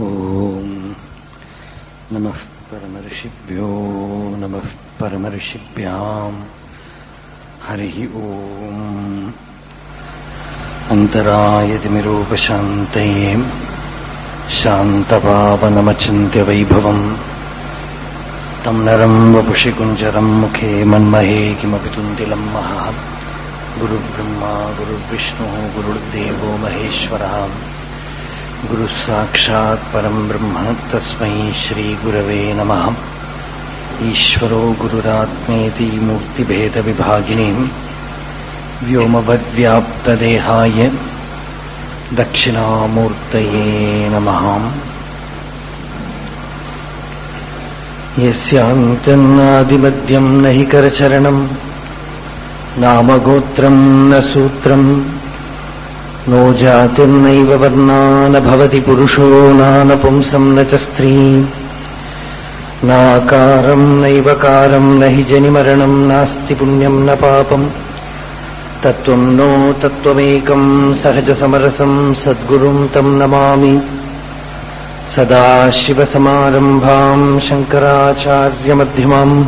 ॐ नमः परमर्षिभ्यो नमः परमर्षिभ्याम्। हरिः ॐ अन्तरायतिमिरूपशान्तये शान्तपावनमचिन्त्यवैभवम् तं नरम् वपुषि कुञ्जरम् मुखे मन्महे किमपि तुन्तिलम् महः। गुरुब्रह्मा गुरुर्विष्णुः, गुरुर्देवो महेश्वरः। गुरुः साक्षात् परम् ब्रह्म तस्मै श्रीगुरवे नमः। ईश्वरो गुरुरात्मेति मूर्तिभेदविभागिनीम् व्योमवद्व्याप्तदेहाय दक्षिणामूर्तये नमः। यस्यान्त्यन्नादिमद्यम् न हि करचरणम् नामगोत्रम् न सूत्रम् नो जातिर्नैव वर्णा न भवति पुरुषो नानपुंसम् न च स्त्री। नाकारम् नैव कारम् न हि जनिमरणम् नास्ति पुण्यम् न पापम् तत्त्वम् नो तत्त्वमेकम् सहजसमरसम् सद्गुरुम् तम् नमामि। सदाशिवसमारम्भाम् शङ्कराचार्यमध्यमाम्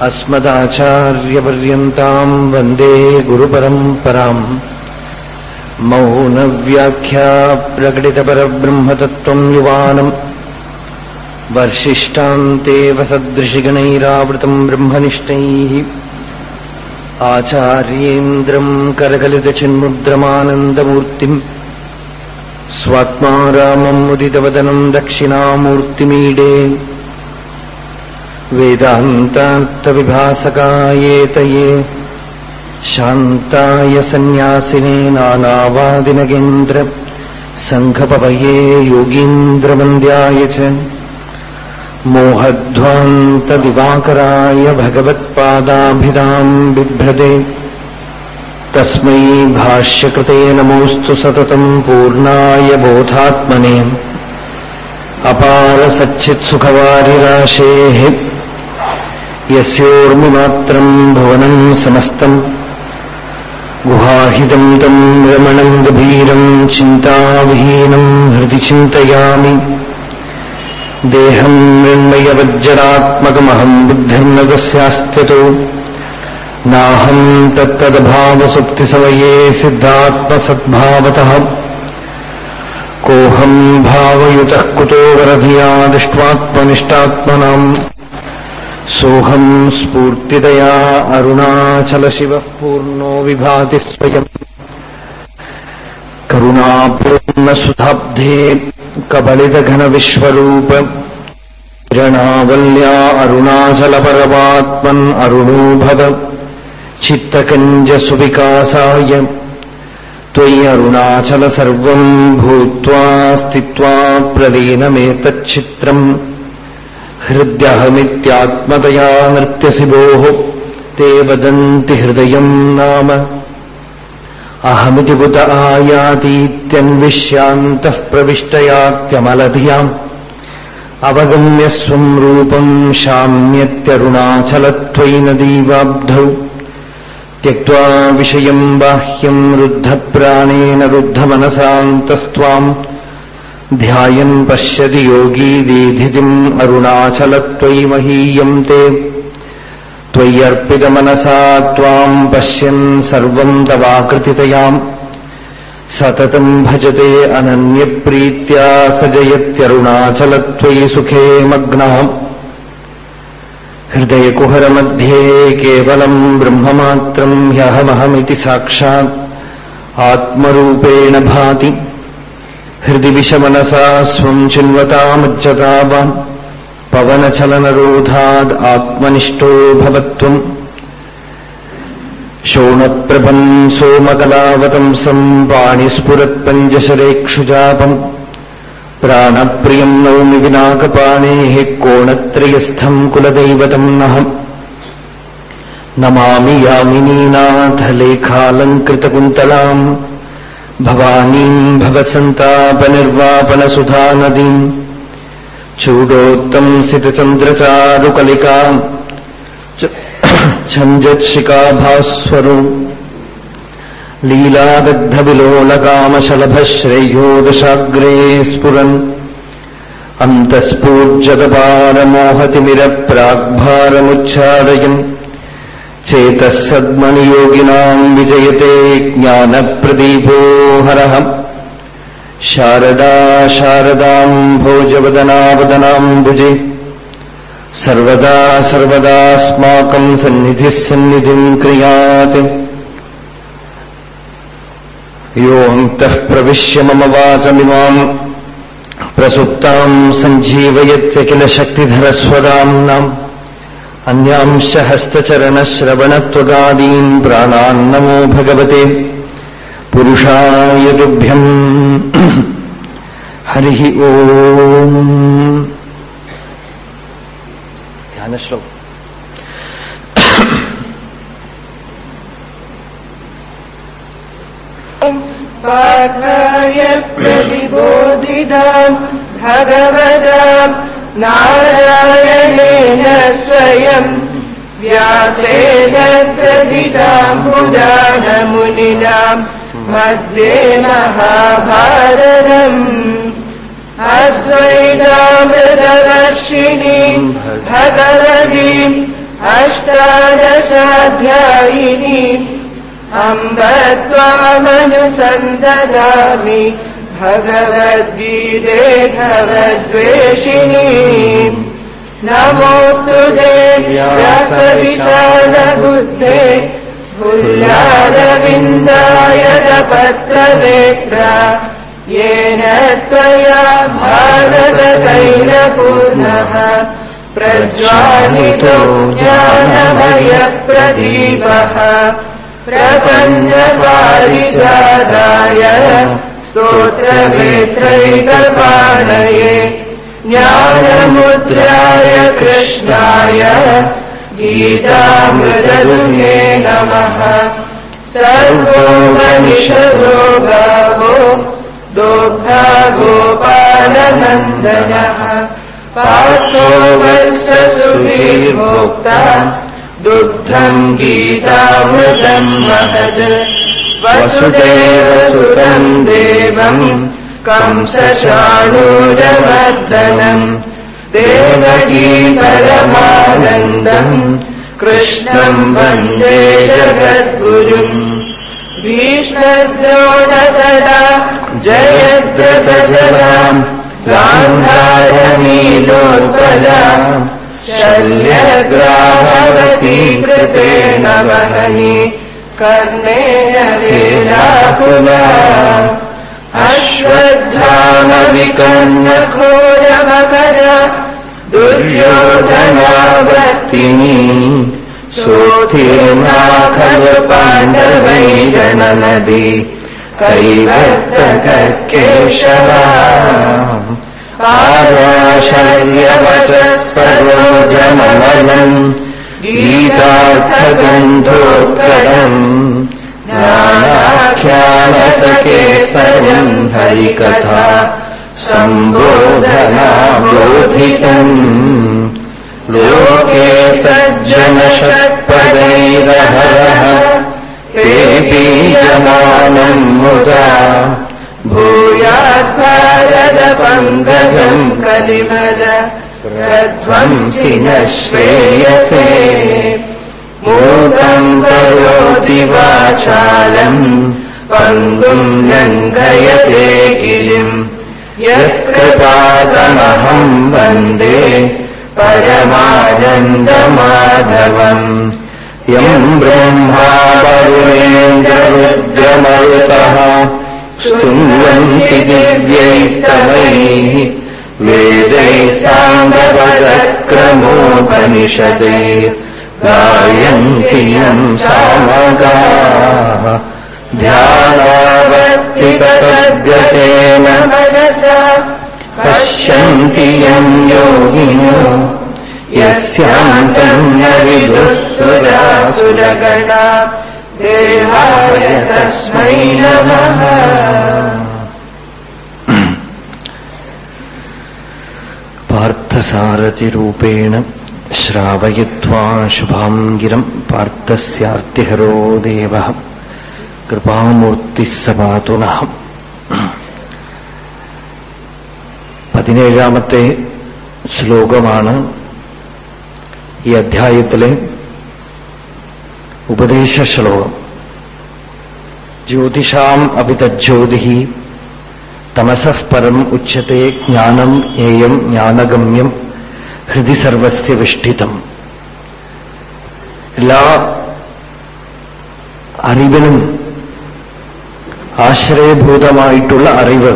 अस्मदाचार्यपर्यन्ताम् वन्दे गुरुपरम्पराम् मौनव्याख्या प्रकटितपरब्रह्मतत्त्वम् युवानम् वर्षिष्टान्तेव सदृशिगणैरावृतम् ब्रह्मनिष्ठैः। आचार्येन्द्रम् करकलितचिन्मुद्रमानन्दमूर्तिम्। स्वात्मा रामम् मुदितवदनम् दक्षिणामूर्तिमीडे। वेदान्तार्थविभासकायेतये शान्ताय सन्न्यासिने नानावादिनगेन्द्र सङ्घपवये योगीन्द्रवन्द्याय च। मोहध्वान्तदिवाकराय भगवत्पादाभिधाम् बिभ्रते। तस्मै भाष्यकृते नमोऽस्तु सततम् पूर्णाय बोधात्मने। अपारसच्चित्सुखवारिराशेः। यस्योर्मिमात्रम् भुवनम् समस्तम् गुहाहितम् तम् रमणम् गभीरम् चिन्ताविहीनम् हृदि चिन्तयामि। देहम् मृण्मयवज्जरात्मकमहम् बुद्धिर्न तस्यास्त्यतो नाहम् तत्तदभावसुप्तिसमये सिद्धात्मसद्भावतः। कोऽहम् भावयुतः कुतो वरधिया दृष्ट्वात्मनिष्टात्मनाम् सोऽहम् स्फूर्तितया अरुणाचलशिवः पूर्णो विभाति स्वयम् करुणापूर्णसुधाब्धे कबलितघनविश्वरूप किरणावल्या अरुणाचलपरमात्मन् अरुणो भव चित्तकञ्जसुविकासाय त्वयि अरुणाचल सर्वम् भूत्वा स्थित्वा प्रलीनमेतच्चित्रम् हृद्यहमित्यात्मतया नृत्यसि भोः ते वदन्ति हृदयम् नाम अहमिति बुत आयातीत्यन्विष्यान्तः प्रविष्टयात्यमलधियाम् अवगम्य स्वम् रूपम् शाम्यत्यरुणाचलत्वयि नदीवाब्धौ त्यक्त्वा विषयम् बाह्यम् रुद्धप्राणेन रुद्धमनसान्तस्त्वाम् ध्यायन् पश्यति योगी दीधितिम् अरुणाचलत्वयि महीयम् ते। त्वय्यर्पितमनसा त्वाम् पश्यन् सर्वम् तवाकृतितयाम्। सततम् भजते अनन्यप्रीत्या स जयत्यरुणाचलत्वयि सुखे मग्नः। हृदयकुहरमध्ये केवलम् ब्रह्ममात्रम् ह्यहमहमिति साक्षात्। आत्मरूपेण भाति हृदि विषमनसा स्वम् चिन्वतामुच्यताव पवनचलनरोधाद् आत्मनिष्ठो भवत्वम्। शोणप्रभम् सोमकलावतंसम् पाणिस्फुरत्पञ्जशरेक्षुजापम् प्राणप्रियम् नौमि विनाकपाणेः कोणत्रयस्थम् कुलदैवतम् नः नमामि यामिनीनाथलेखालङ्कृतकुन्तलाम् भवानीम् भवसन्तापनिर्वापनसुधानदीम् चूडोत्तम्सितचन्द्रचारुकलिकाम् छञ्जत् लीलादग्धविलोलकामशलभश्रेयो दशाग्रे स्फुरन् अन्तस्फूर्जदपारमोहतिमिरप्राग्भारमुच्छाडयन् चेतः सद्मनियोगिनाम् विजयते ज्ञानप्रदीपो हरः। शारदा शारदाम् भोजवदनावदनाम्बुजे सर्वदा सर्वदास्माकम् सन्निधिः सन्निधिम् क्रियात्। योऽन्तः प्रविश्य मम वाचमिमाम् प्रसुप्ताम् सञ्जीवयत्य किल शक्तिधरस्वदाम्नाम् अन्यांश्च हस्तचरणश्रवणत्वगादीन् प्राणान्नमो भगवते पुरुषाय तुभ्यम् हरिः ओम् ध्यानश्लोक पाठाय प्रतिबोधिताम् भगवताम् नारायणेन स्वयम् व्यासेन ग्रथिताम् पुराणमुनिनाम् मध्ये महाभारतम् अद्वैतामृतवर्षिणीम् भगवतीम् अष्टादशाध्यायिनीम् अम्ब त्वामनुसन्ददामि भगवद्गीते भवद्वेषिणी नमोऽस्तु देव्यासविशालबुद्धे भुल्लारविन्दाय पत्रनेत्रा येन त्वया भारततैलपूर्णः प्रज्वालितो ज्ञानमयप्रदीपः। प्रपञ्चपारिजाताय स्तोत्रवेत्रैकपाणये ज्ञानमुद्राय कृष्णाय गीतामृतदुने नमः। सर्वोपनिषदो गावो दोग्धा गोपालनन्दनः पार्थो वत्ससुधीर्भोक्ता दुग्धम् गीतामृतम् महत् वसुदेवसुतम् देवम् कंसचाणूरमर्दनम् देवकी परमानन्दम् कृष्णम् वन्दे जगद्गुरुम् भीष्मद्रोणतदा जयद्रथजलाम् गान्धारनीलोत्पलाम् शल्यग्राहवती कृपेण वहनि वीराकुला अश्वत्थामविकर्णघोरमकर दुर्योधनावर्तिनी सोऽतीर्णा खलु पाण्डवैरणनदी कैवर्तकेशवा आराशल्यवचः सरोजमलम् गीतार्थगन्धोत्कटम् ज्ञानाख्यानतकेसरम् हरिकथा सम्बोधनाबोधितम् लोके सज्जनषट्पदैरहरः ते बीजमानम् मुदा भूयाद्भारतपङ्कजम् कलिमल प्रध्वंसि न श्रेयसे। मूकम् करोति वाचालम् पङ्गुम् लङ्घयते गिरिम् यत्कृपातमहम् वन्दे परमानन्दमाधवम्। यम् ब्रह्मा वरुणेन्द्ररुद्रमरुतः स्तुन्वन्ति दिव्यैस्तवैः वेदैः साङ्गपदक्रमोपनिषदे गायन्ति यम् सामगाः मनसा पश्यन्ति यम् योगिनो यस्यान्तम् न विदुःसुरासुरगणा देवाय तस्मै नमः പാർത്ഥസാരഥിരുപേണ ശ്രാവയത്വാ ശുഭാംഗിരം പാർത്ഥസ്യാർത്തിഹരോ ദേവ. കൃപാമൂർത്തിസ്സപാതുനഃ പതിനേഴാമത്തെ ശ്ലോകമാണ് ഈ അധ്യായത്തിലെ ഉപദേശ ശ്ലോകം. ജ്യോതിഷാം അഭിതജ്യോതി തമസഃ പരം ഉച്ചത്തെ ജ്ഞാനം ജ്ഞേയം ജ്ഞാനഗമ്യം ഹൃദി സർവസ്യ വിഷ്ഠിതം. എല്ലാ അറിവിനും ആശ്രയഭൂതമായിട്ടുള്ള അറിവ്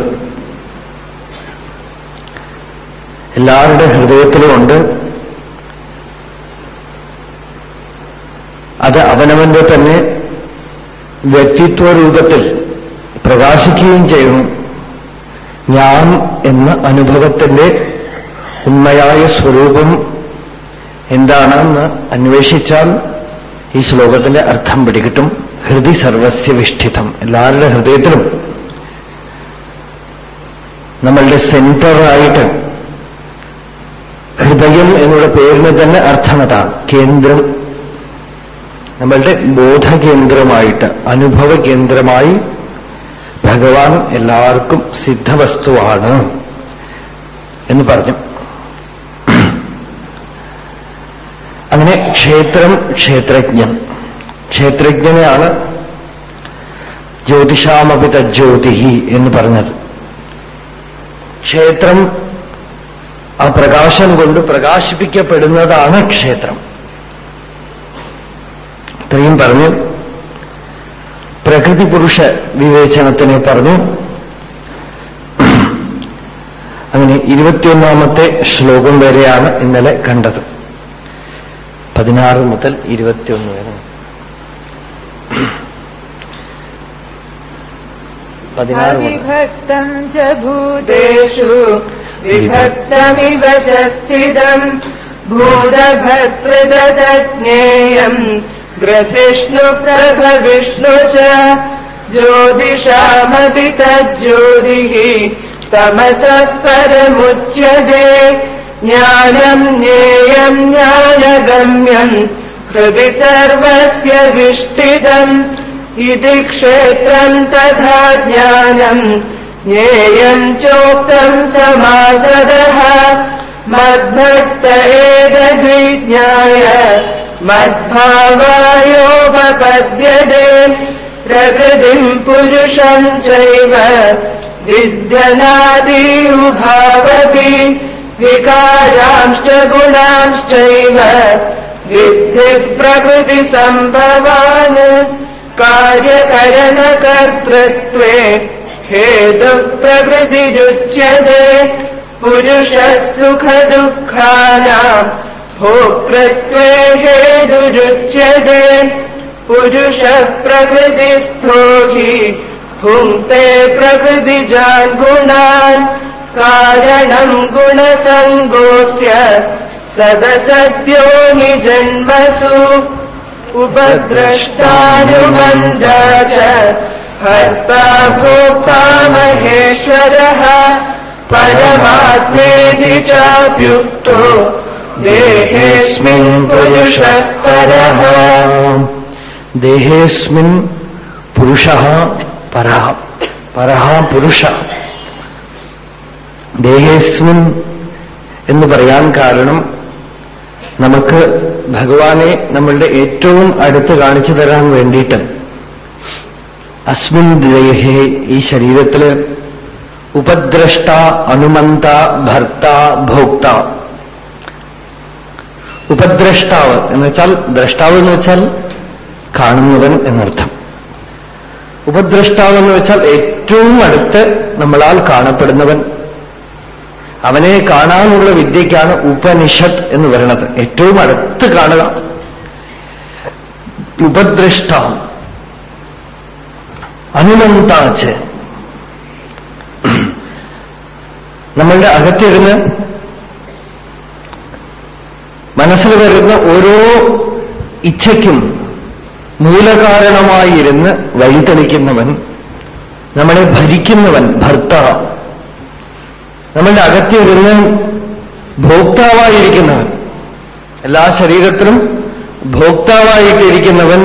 എല്ലാവരുടെ ഹൃദയത്തിലുമുണ്ട് അത് അവനവന്റെ തന്നെ വ്യക്തിത്വ രൂപത്തിൽ പ്രകാശിക്കുകയും ചെയ്യുന്നു. ഞാൻ എന്ന അനുഭവത്തിന്റെ ഉണ്മയായ സ്വരൂപം എന്താണെന്ന് അന്വേഷിച്ചാൽ ഈ ശ്ലോകത്തിന്റെ അർത്ഥം പിടികിട്ടും. ഹൃദി സർവസ്യ വിഷ്ഠിതം എല്ലാവരുടെ ഹൃദയത്തിലും നമ്മളുടെ സെന്ററായിട്ട് ഹൃദയം എന്നുള്ള പേരിന് തന്നെ അർത്ഥമതാണ് കേന്ദ്രം. നമ്മളുടെ ബോധകേന്ദ്രമായിട്ട് അനുഭവ കേന്ദ്രമായി ഭഗവാൻ എല്ലാവർക്കും സിദ്ധവസ്തുവാണ് എന്ന് പറഞ്ഞു. അങ്ങനെ ക്ഷേത്രം ക്ഷേത്രജ്ഞൻ. ക്ഷേത്രജ്ഞനെയാണ് ജ്യോതിഷാമപിത ജ്യോതി എന്ന് പറഞ്ഞത്. ക്ഷേത്രം ആ പ്രകാശം കൊണ്ട് പ്രകാശിപ്പിക്കപ്പെടുന്നതാണ് ക്ഷേത്രം. ഇത്രയും പറഞ്ഞു പ്രകൃതി പുരുഷ വിവേചനത്തിനെ പറഞ്ഞു. അങ്ങനെ ഇരുപത്തിയൊന്നാമത്തെ ശ്ലോകം വരെയാണ് ഇന്നലെ കണ്ടത്. പതിനാറ് മുതൽ ഇരുപത്തിയൊന്ന് വരെ. വിഭക്തം ച വിഭക്തമിവ സ്ഥിതം. ഭൂതഭർത്തൃതജ്ഞേയം ग्रसिष्णुप्रभविष्णु च ज्योतिषामपि तज्ज्योतिः तमसः परमुच्यते ज्ञानम् ज्ञेयम् ज्ञानगम्यम् हृदि सर्वस्य विष्टितम् इति क्षेत्रम् तथा ज्ञानम् ज्ञेयम् चोक्तम् समासदः मद्भक्त एतद्विज्ञाय मद्भावायोपपद्यते प्रकृतिम् पुरुषम् चैव विद्यनादिरुभावपि विकारांश्च गुणांश्चैव विद्धि प्रकृतिसम्भवान् कार्यकरणकर्तृत्वे हेतुः प्रकृतिरुच्यते पुरुषः सुखदुःखानाम् भोक्तृत्वे हेतुरुच्यते पुरुषः प्रकृतिस्थो हि भुङ्क्ते प्रकृतिजान् गुणान् कारणम् गुणसङ्गोऽस्य सदसद्यो हि जन्मसु। च हर्ता भोक्ता महेश्वरः परमात्मेति चाप्युक्तो ദേഹേസ്മിൻ പുരുഷ പരഹ ദേഹേസ്മിൻ പുരുഷ പരഹ പരഹ പുരുഷ. ദേഹേസ്മിൻ എന്ന് പറയാൻ കാരണം നമുക്ക് ഭഗവാനെ നമ്മളുടെ ഏറ്റവും അടുത്ത് കാണിച്ചു തരാൻ വേണ്ടിയിട്ട് അസ്മിൻ ദേഹേ ഈ ശരീരത്തിൽ ഉപദ്രഷ്ട അനുമന്ത ഭർത്ത ഭോക്ത. ഉപദ്രഷ്ടാവ് എന്ന് വെച്ചാൽ ദ്രഷ്ടാവ് എന്ന് വെച്ചാൽ കാണുന്നവൻ എന്നർത്ഥം. ഉപദ്രഷ്ടാവ് എന്ന് വെച്ചാൽ ഏറ്റവും അടുത്ത് നമ്മളാൽ കാണപ്പെടുന്നവൻ. അവനെ കാണാനുള്ള വിദ്യയ്ക്കാണ് ഉപനിഷത്ത് എന്ന് പറയുന്നത്. ഏറ്റവും അടുത്ത് കാണുക. ഉപദ്രഷ്ട അനുമന്താച്ച്. നമ്മളുടെ അകത്തിരുന്ന് മനസ്സിൽ വരുന്ന ഓരോ ഇച്ഛയ്ക്കും മൂലകാരണമായിരുന്ന് വഴിതെളിക്കുന്നവൻ നമ്മളെ ഭരിക്കുന്നവൻ ഭർത്ത. നമ്മളുടെ അകത്തിരുന്ന് ഭോക്താവായിരിക്കുന്നവൻ എല്ലാ ശരീരത്തിലും ഭോക്താവായിട്ടിരിക്കുന്നവൻ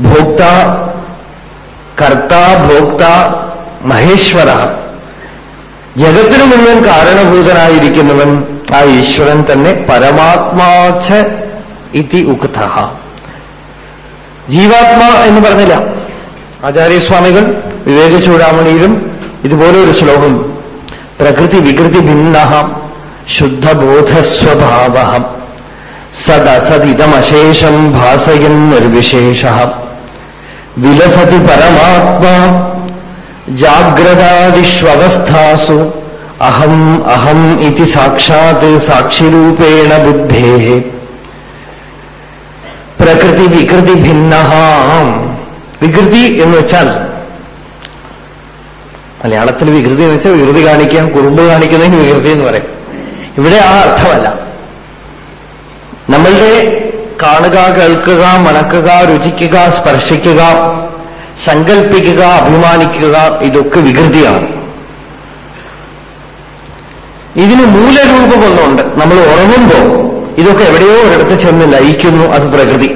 ഭോക്ത കർത്ത ഭോക്ത മഹേശ്വര. ജഗത്തിനു മുഴുവൻ കാരണഭൂതനായിരിക്കുന്നവൻ ആ ഈശ്വരൻ തന്നെ പരമാത്മാച്ച ഇതി ഉക്ത ജീവാത്മാ എന്ന് പറഞ്ഞില്ല. ആചാര്യസ്വാമികൾ വിവേക ചൂടാമണിയിലും ഇതുപോലെ ഒരു ശ്ലോകം. പ്രകൃതി വികൃതി ഭിന്ന ശുദ്ധബോധസ്വഭാവ സദസതിദമശേഷം ഭാസയൻ നിർവിശേഷ. വിലസതി പരമാത്മാ ജാഗ്രതാദിഷ്വസ്ഥാസു അഹം അഹം ഇതി സാക്ഷാത് സാക്ഷിരൂപേണ ബുദ്ധേ. പ്രകൃതി വികൃതി ഭിന്ന വികൃതി എന്ന് വെച്ചാൽ മലയാളത്തിൽ വികൃതി എന്ന് വെച്ചാൽ വികൃതി കാണിക്കാൻ കുറുമ്പ് കാണിക്കുന്നതിന് വികൃതി എന്ന് പറയും. ഇവിടെ ആ അർത്ഥമല്ല. നമ്മളുടെ കാണുക കേൾക്കുക മണക്കുക രുചിക്കുക സ്പർശിക്കുക സങ്കൽപ്പിക്കുക അഭിമാനിക്കുക ഇതൊക്കെ വികൃതിയാണ്. ഇതിന് മൂലരൂപമൊന്നുണ്ട്. നമ്മൾ ഉറങ്ങുമ്പോൾ ഇതൊക്കെ എവിടെയോ ഒരിടത്ത് ചെന്ന് ലയിക്കുന്നു അത് പ്രകൃതി.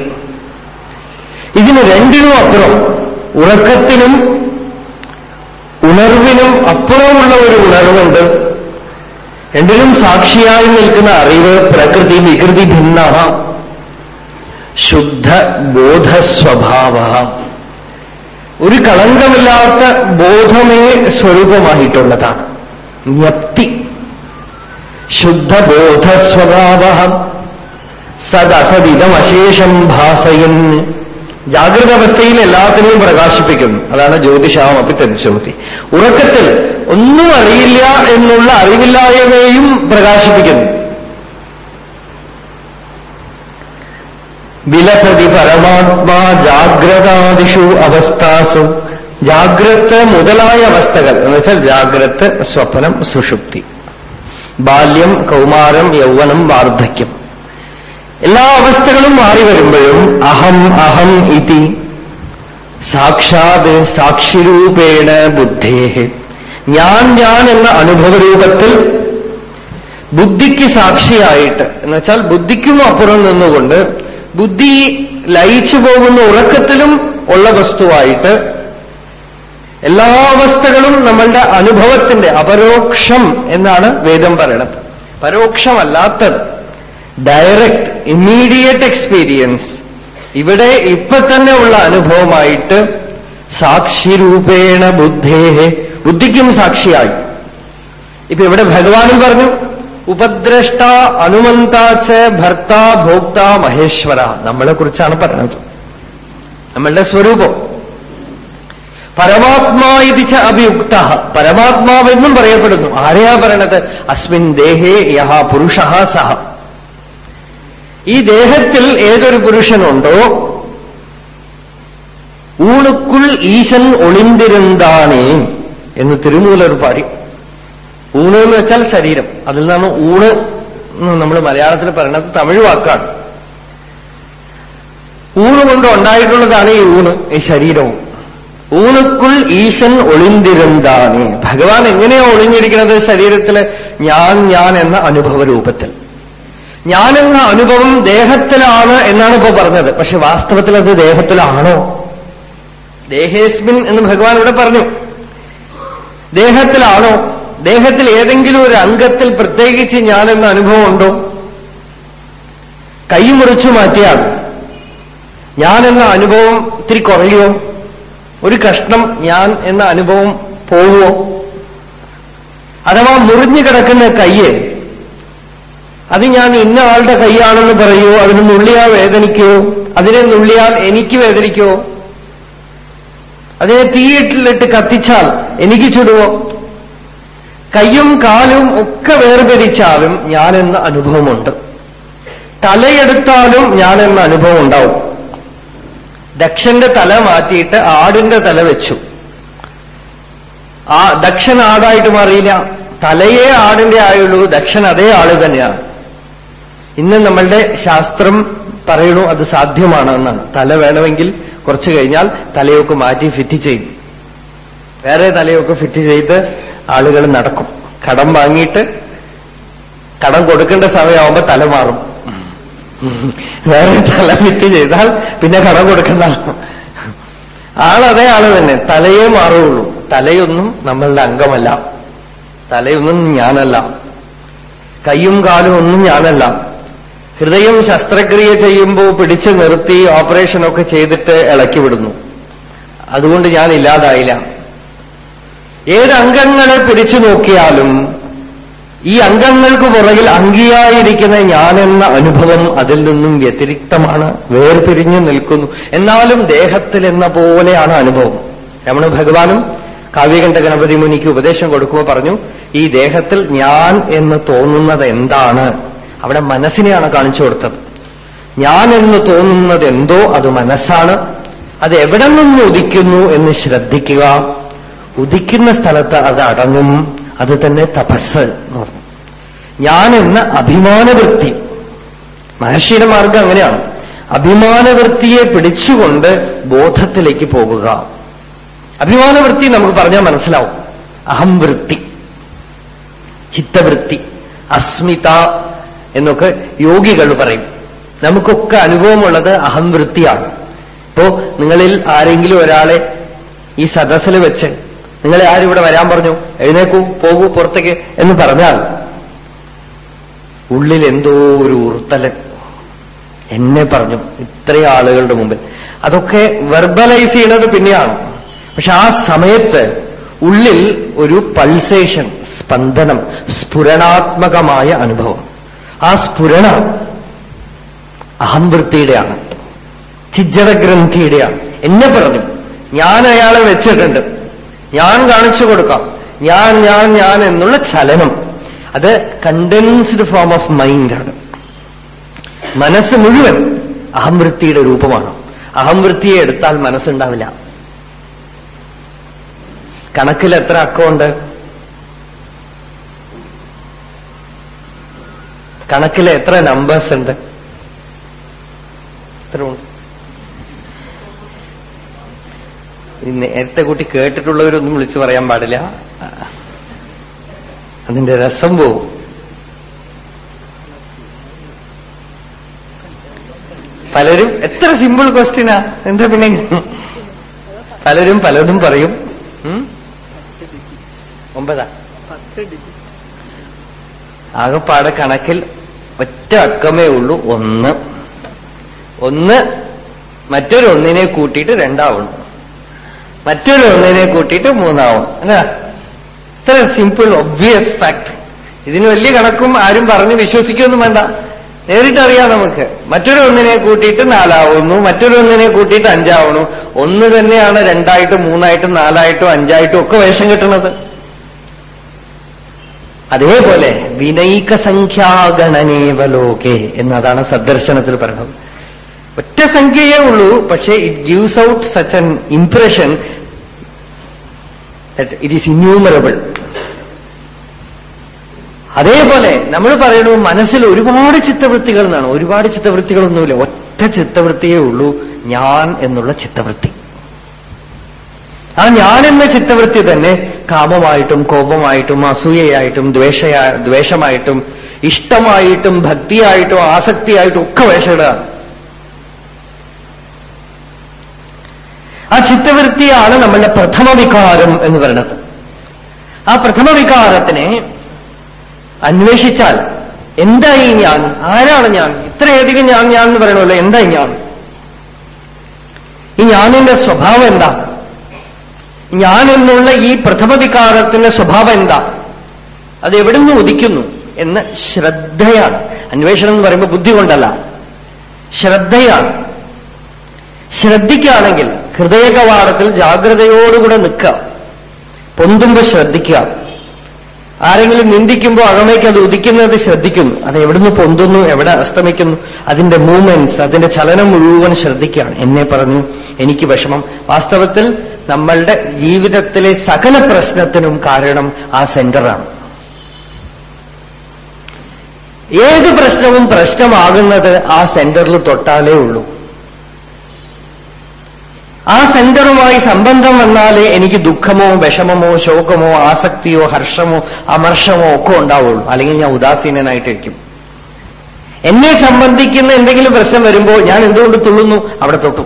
ഇതിന് രണ്ടിനും അപ്പുറം ഉറക്കത്തിനും ഉണർവിനും അപ്പുറമുള്ള ഒരു ഉണർവുണ്ട്. രണ്ടിനും സാക്ഷിയായി നിൽക്കുന്ന അറിവ് പ്രകൃതി വികൃതി ഭിന്ന ശുദ്ധ ബോധസ്വഭാവ. ഒരു കളങ്കമില്ലാത്ത ബോധമേ സ്വരൂപമായിട്ടുള്ളതാണ്. ജ്ഞപ്തി ശുദ്ധബോധസ്വഭാവ. സദസദിതമശേഷം ഭാസയൻ. ജാഗ്രത അവസ്ഥയിൽ എല്ലാത്തിനെയും പ്രകാശിപ്പിക്കും. അതാണ് ജ്യോതിഷാമപ്പി തജ്യോതി ഉറക്കത്തിൽ ഒന്നും അറിയില്ല എന്നുള്ള അറിവില്ലായ്മയും പ്രകാശിപ്പിക്കുന്നു. വിലസതി പരമാത്മാ ജാഗ്രതാദിഷു അവസ്ഥാസു. ജാഗ്രത മുതലായ അവസ്ഥകൾ. എന്ന് വെച്ചാൽ ജാഗ്രത സ്വപ്നം സുഷുപ്തി. ബാല്യം കൗമാരം യൗവനം വാർദ്ധക്യം. എല്ലാ അവസ്ഥകളും മാറി വരുമ്പോഴും അഹം അഹം ഇതി സാക്ഷാത് സാക്ഷിരൂപേണ ബുദ്ധേ ഞാൻ ഞാൻ എന്ന അനുഭവരൂപത്തിൽ ബുദ്ധിക്ക് സാക്ഷിയായിട്ട് എന്നുവെച്ചാൽ ബുദ്ധിക്കും അപ്പുറം നിന്നുകൊണ്ട് ബുദ്ധി ലയിച്ചു പോകുന്ന ഉറക്കത്തിലും ഉള്ള വസ്തുവായിട്ട് എല്ലാ അവസ്ഥകളും നമ്മളുടെ അനുഭവത്തിന്റെ അപരോക്ഷം എന്നാണ് വേദം പറയണത് പരോക്ഷമല്ലാത്തത്. ഡയറക്റ്റ് ഇമ്മീഡിയറ്റ് എക്സ്പീരിയൻസ് ഇവിടെ ഇപ്പൊ തന്നെ ഉള്ള അനുഭവമായിട്ട് സാക്ഷിരൂപേണ ബുദ്ധേ ബുദ്ധിക്കും സാക്ഷിയായി. ഇപ്പൊ ഇവിടെ ഭഗവാനും പറഞ്ഞു ഉപദ്രഷ്ട അനുമന്താച്ച ഭർത്ത ഭോക്ത മഹേശ്വര. നമ്മളെ കുറിച്ചാണ് പറയുന്നത് നമ്മളുടെ സ്വരൂപം. പരമാത്മാ ഇതിച്ച അഭിയുക്ത. പരമാത്മാവെന്നും പറയപ്പെടുന്നു. ആരെയാ പറയണത്? അസ്മിൻ ദേഹേ യഹ പുരുഷ സഹ. ഈ ദേഹത്തിൽ ഏതൊരു പുരുഷനുണ്ടോ? ഊണുക്കുൾ ഈശൻ ഒളിന്തിരുന്താനേ എന്ന് തിരുമൂലർ പാടി. ഊണ് എന്ന് വെച്ചാൽ ശരീരം. അതിൽ നിന്നാണ് ഊണ് നമ്മൾ മലയാളത്തിൽ പറയുന്നത് തമിഴ് വാക്കാണ്. ഊണ് കൊണ്ട് ഉണ്ടായിട്ടുള്ളതാണ് ഈ ഊണ് ഈ ശരീരവും. ഊണുക്കുൾ ഈശൻ ഒളിന്തിരുന്താണേ. ഭഗവാൻ എങ്ങനെയാ ഒളിഞ്ഞിരിക്കുന്നത് ശരീരത്തിൽ? ഞാൻ ഞാൻ എന്ന അനുഭവ രൂപത്തിൽ ഞാൻ എന്ന അനുഭവം ദേഹത്തിലാണ് എന്നാണ് ഇപ്പോ പറഞ്ഞത്. പക്ഷെ വാസ്തവത്തിൽ അത് ദേഹത്തിലാണോ? ദേഹേസ്മിൻ എന്ന് ഭഗവാൻ ഇവിടെ പറഞ്ഞു. ദേഹത്തിലാണോ? ദേഹത്തിൽ ഏതെങ്കിലും ഒരു അംഗത്തിൽ പ്രത്യേകിച്ച് ഞാൻ എന്ന അനുഭവം ഉണ്ടോ? കൈ മുറിച്ചു മാറ്റിയാൽ ഞാൻ എന്ന അനുഭവം ഇത്തിരി കുറയുമോ ഒരു കഷ്ണം ഞാൻ എന്ന അനുഭവം പോവുമോ അഥവാ മുറിഞ്ഞു കിടക്കുന്ന കയ്യ് അത് ഞാൻ ഇന്ന ആളുടെ കൈയാണെന്ന് പറയുമോ അതിന് നുള്ളിയാൽ വേദനിക്കുമോ അതിനെ നുള്ളിയാൽ എനിക്ക് വേദനിക്കുമോ അതിനെ തീയിട്ടിലിട്ട് കത്തിച്ചാൽ എനിക്ക് ചുടുവോ? കയ്യും കാലും ഒക്കെ വേർപിരിച്ചാലും ഞാനെന്ന അനുഭവമുണ്ട്. തലയെടുത്താലും ഞാനെന്ന അനുഭവം ഉണ്ടാവും. ദക്ഷന്റെ തല മാറ്റിയിട്ട് ആടിന്റെ തല വെച്ചു. ആ ദക്ഷൻ ആടായിട്ട് മാറിയില്ല തലയേ ആടിന്റെ ആയുള്ളൂ. ദക്ഷൻ അതേ ആൾ തന്നെയാണ്. ഇന്ന് നമ്മളുടെ ശാസ്ത്രം പറയണു അത് സാധ്യമാണ് എന്നാണ്. തല വേണമെങ്കിൽ കുറച്ചു കഴിഞ്ഞാൽ തലയൊക്കെ മാറ്റി ഫിറ്റ് ചെയ്യും. വേറെ തലയൊക്കെ ഫിറ്റ് ചെയ്ത് ആളുകൾ നടക്കും. കടം വാങ്ങിയിട്ട് കടം കൊടുക്കേണ്ട സമയമാകുമ്പോ തല മാറും. വേറെ തല വിറ്റ് ചെയ്താൽ പിന്നെ കടം കൊടുക്കേണ്ട. ആളതേ ആൾ തന്നെ. തലയേ മാറുകയുള്ളൂ തലയൊന്നും നമ്മളുടെ അംഗമല്ല. തലയൊന്നും ഞാനല്ല. കൈയും കാലും ഒന്നും ഞാനല്ല. ഹൃദയം ശസ്ത്രക്രിയ ചെയ്യുമ്പോൾ പിടിച്ചു നിർത്തി ഓപ്പറേഷനൊക്കെ ചെയ്തിട്ട് ഇളക്കി വിടുന്നു. അതുകൊണ്ട് ഞാൻ ഇല്ലാതായില്ല. ഏത് പിടിച്ചു നോക്കിയാലും ഈ അംഗങ്ങൾക്ക് പുറകിൽ അങ്കിയായിരിക്കുന്ന ഞാനെന്ന അനുഭവം അതിൽ നിന്നും വ്യതിരിക്തമാണ് വേർപിരിഞ്ഞു നിൽക്കുന്നു. എന്നാലും ദേഹത്തിൽ എന്ന പോലെയാണ് അനുഭവം. രമണ ഭഗവാനും കാവ്യകണ്ഠ ഗണപതി മുനിക്ക് ഉപദേശം കൊടുക്കുമ്പോൾ പറഞ്ഞു ഈ ദേഹത്തിൽ ഞാൻ എന്ന് തോന്നുന്നത് എന്താണ്? അവിടെ മനസ്സിനെയാണ് കാണിച്ചു കൊടുത്തത്. ഞാൻ എന്ന് തോന്നുന്നത് എന്തോ അത് മനസ്സാണ്. അത് എവിടെ നിന്ന് ഉദിക്കുന്നു എന്ന് ശ്രദ്ധിക്കുക. ഉദിക്കുന്ന സ്ഥലത്ത് അത് അടങ്ങും. അത് തന്നെ തപസ് എന്ന് പറഞ്ഞു. ഞാൻ എന്ന അഭിമാനവൃത്തി. മഹർഷിയുടെ മാർഗം അങ്ങനെയാണ്. അഭിമാനവൃത്തിയെ പിടിച്ചുകൊണ്ട് ബോധത്തിലേക്ക് പോകുക. അഭിമാനവൃത്തി നമുക്ക് പറഞ്ഞാൽ മനസ്സിലാവും. അഹം വൃത്തി. ചിത്തവൃത്തി. അസ്മിത എന്നൊക്കെ യോഗികൾ പറയും. നമുക്കൊക്കെ അനുഭവമുള്ളത് അഹം വൃത്തിയാണ്. ഇപ്പോ നിങ്ങളിൽ ആരെങ്കിലും ഒരാളെ ഈ സദസ്സിൽ വെച്ച് നിങ്ങളെ ആരും ഇവിടെ വരാൻ പറഞ്ഞു? എഴുന്നേക്കൂ പോകൂ പുറത്തേക്ക് എന്ന് പറഞ്ഞാൽ ഉള്ളിൽ എന്തോ ഒരു ഉറുത്തലൻ എന്നെ പറഞ്ഞു ഇത്രയും ആളുകളുടെ മുമ്പിൽ. അതൊക്കെ വെർബലൈസ് ചെയ്യുന്നത് പിന്നെയാണ്. പക്ഷെ ആ സമയത്ത് ഉള്ളിൽ ഒരു പൾസേഷൻ സ്പന്ദനം സ്ഫുരണാത്മകമായ അനുഭവം. ആ സ്ഫുരണ അഹംവൃത്തിയുടെയാണ്. ചിജ്ജടഗ്രന്ഥിയുടെയാണ് എന്നെ പറഞ്ഞു ഞാൻ അയാളെ വെച്ചിട്ടുണ്ട്. ഞാൻ കാണിച്ചു കൊടുക്കാം. ഞാൻ ഞാൻ ഞാൻ എന്നുള്ള ചലനം. അത് കണ്ടൻസ്ഡ് ഫോം ഓഫ് മൈൻഡാണ് മനസ്സ് മുഴുവൻ അഹംവൃത്തിയുടെ രൂപമാണ്. അഹംവൃത്തിയെ എടുത്താൽ മനസ്സുണ്ടാവില്ല. കണക്കിൽ എത്ര അക്കമുണ്ട്? കണക്കിൽ എത്ര നമ്പേഴ്സ് ഉണ്ട്? എത്ര ഉണ്ട്? നേരത്തെ കൂട്ടി കേട്ടിട്ടുള്ളവരൊന്നും വിളിച്ചു പറയാൻ പാടില്ല. അതിന്റെ രസം പോവും. പലരും എത്ര സിമ്പിൾ ക്വസ്റ്റ്യനാ എന്താ പിന്നെ? പലരും പലതും പറയും? ഒമ്പതാ. ആകെപ്പാടെ കണക്കിൽ ഒറ്റ അക്കമേ ഉള്ളൂ. ഒന്ന്. ഒന്ന് മറ്റൊരു ഒന്നിനെ കൂട്ടിയിട്ട് രണ്ടാവണം. മറ്റൊരു ഒന്നിനെ കൂട്ടിയിട്ട് മൂന്നാവണം. അല്ല? ഇത്ര സിമ്പിൾ ഒബ്വിയസ് ഫാക്ട് ഇതിന് വലിയ കണക്കും ആരും പറഞ്ഞ് വിശ്വസിക്കൊന്നും വേണ്ട. നേരിട്ടറിയാം നമുക്ക്. മറ്റൊരു ഒന്നിനെ കൂട്ടിയിട്ട് നാലാവുന്നു മറ്റൊരു ഒന്നിനെ കൂട്ടിയിട്ട് അഞ്ചാവുന്നു. ഒന്ന് തന്നെയാണ് രണ്ടായിട്ടും മൂന്നായിട്ടും നാലായിട്ടും അഞ്ചായിട്ടും ഒക്കെ വേഷം കിട്ടുന്നത്. അതേപോലെ വിനൈക സംഖ്യാഗണനേവ ലോകെ എന്നതാണ് സദർശനത്തിൽ പറയുന്നത്. ഒറ്റ സംഖ്യയേ ഉള്ളൂ പക്ഷേ it gives out such an impression that it is innumerable അതേപോലെ നമ്മൾ പറയണു മനസ്സിൽ ഒരുപാട് ചിത്തവൃത്തികൾ എന്നാണ്. ഒരുപാട് ചിത്തവൃത്തികളൊന്നുമില്ല. ഒറ്റ ചിത്തവൃത്തിയേ ഉള്ളൂ ഞാൻ എന്നുള്ള ചിത്തവൃത്തി. ആ ഞാൻ എന്ന ചിത്തവൃത്തി തന്നെ കാമമായിട്ടും കോപമായിട്ടും അസൂയയായിട്ടും ദ്വേഷ ദ്വേഷമായിട്ടും ഇഷ്ടമായിട്ടും ഭക്തിയായിട്ടും ആസക്തിയായിട്ടും ഒക്കെ വേഷമിടുക. ആ ചിത്തവൃത്തിയാണ് നമ്മളുടെ പ്രഥമ വികാരം എന്ന് പറയുന്നത്. ആ പ്രഥമ വികാരത്തിനെ അന്വേഷിച്ചാൽ എന്തായി ഞാൻ? ആരാണ് ഞാൻ? ഇത്രയധികം ഞാൻ ഞാൻ എന്ന് പറയണമല്ലോ എന്താ ഞാൻ? ഈ ഞാനിന്റെ സ്വഭാവം എന്താ? ഞാൻ എന്നുള്ള ഈ പ്രഥമ വികാരത്തിന്റെ സ്വഭാവം എന്താ? അത് എവിടെ നിന്ന് ഉദിക്കുന്നു എന്ന് ശ്രദ്ധയാണ്. അന്വേഷണം എന്ന് പറയുമ്പോൾ ബുദ്ധി കൊണ്ടല്ല. ശ്രദ്ധയാണ്. ശ്രദ്ധിക്കുകയാണെങ്കിൽ ഹൃദയകവാടത്തിൽ ജാഗ്രതയോടുകൂടെ നിൽക്കുക. പൊന്തുമ്പോ ശ്രദ്ധിക്കുക. ആരെങ്കിലും നിന്ദിക്കുമ്പോൾ അകമയ്ക്ക് അത് ഉദിക്കുന്നത് ശ്രദ്ധിക്കുന്നു. അത് എവിടുന്ന് പൊന്തുന്നു എവിടെ അസ്തമിക്കുന്നു. അതിന്റെ മൂവ്മെന്റ്സ് അതിന്റെ ചലനം മുഴുവൻ ശ്രദ്ധിക്കുകയാണ്. എന്നെ പറഞ്ഞു എനിക്ക് വിഷമം. വാസ്തവത്തിൽ നമ്മളുടെ ജീവിതത്തിലെ സകല പ്രശ്നത്തിനും കാരണം ആ സെന്ററാണ് ഏത് പ്രശ്നവും പ്രശ്നമാകുന്നത് ആ സെന്ററിൽ തൊട്ടാലേ ഉള്ളൂ. ആ സെന്ററുമായി സംബന്ധം വന്നാലേ എനിക്ക് ദുഃഖമോ വിഷമമോ ശോകമോ ആസക്തിയോ ഹർഷമോ അമർഷമോ ഒക്കെ ഉണ്ടാവുള്ളൂ. അല്ലെങ്കിൽ ഞാൻ ഉദാസീനനായിട്ടിരിക്കും. എന്നെ സംബന്ധിക്കുന്ന എന്തെങ്കിലും പ്രശ്നം വരുമ്പോൾ ഞാൻ എന്തുകൊണ്ട് തുള്ളുന്നു? അവിടെ തൊട്ടു.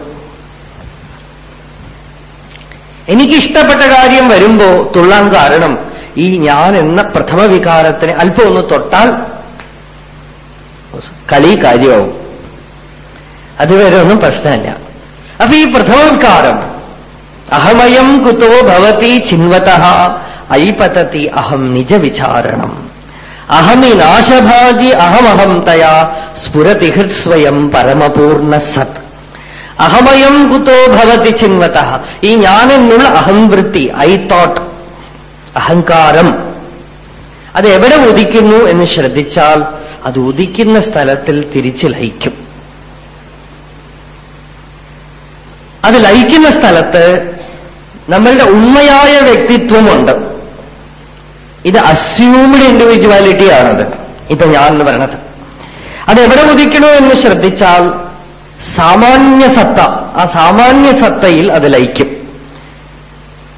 എനിക്കിഷ്ടപ്പെട്ട കാര്യം വരുമ്പോ തുള്ളാൻ കാരണം ഈ ഞാൻ എന്ന പ്രഥമ വികാരത്തിന് അല്പം ഒന്ന് തൊട്ടാൽ കളി കാര്യമാവും. അതുവരെ ഒന്നും പ്രശ്നമില്ല. അപ്പൊ ഈ പ്രഥമോത്കാരം അഹമയം കുത്തോ ഭവതി ചിൻവത ഐപതതി അഹം നിജവിചാരണം. അഹമി നാശഭാജി അഹമഹം തയാ സ്ഫുരതി ഹൃസ്വയം പരമപൂർണ സത്. അഹമയം കുത്തോ ഭവതി ചിൻവത ഈ ഞാനെന്നുള്ള അഹംവൃത്തി ഐ തോട്ട് അഹങ്കാരം. അത് എവിടെ ഉദിക്കുന്നു എന്ന് ശ്രദ്ധിച്ചാൽ അത് ഉദിക്കുന്ന സ്ഥലത്തിൽ തിരിച്ചു ലയിക്കും. അത് ലയിക്കുന്ന സ്ഥലത്ത് നമ്മളുടെ ഉണ്മയായ വ്യക്തിത്വമുണ്ട്. ഇത് അസ്യൂംഡ് ഇൻഡിവിജ്വാലിറ്റി ആണത്. ഇപ്പൊ ഞാൻ എന്ന് പറയണത്. അത് എവിടെ ഉദിക്കണോ എന്ന് ശ്രദ്ധിച്ചാൽ സാമാന്യ സത്ത ആ സാമാന്യ സത്തയിൽ അത് ലയിക്കും.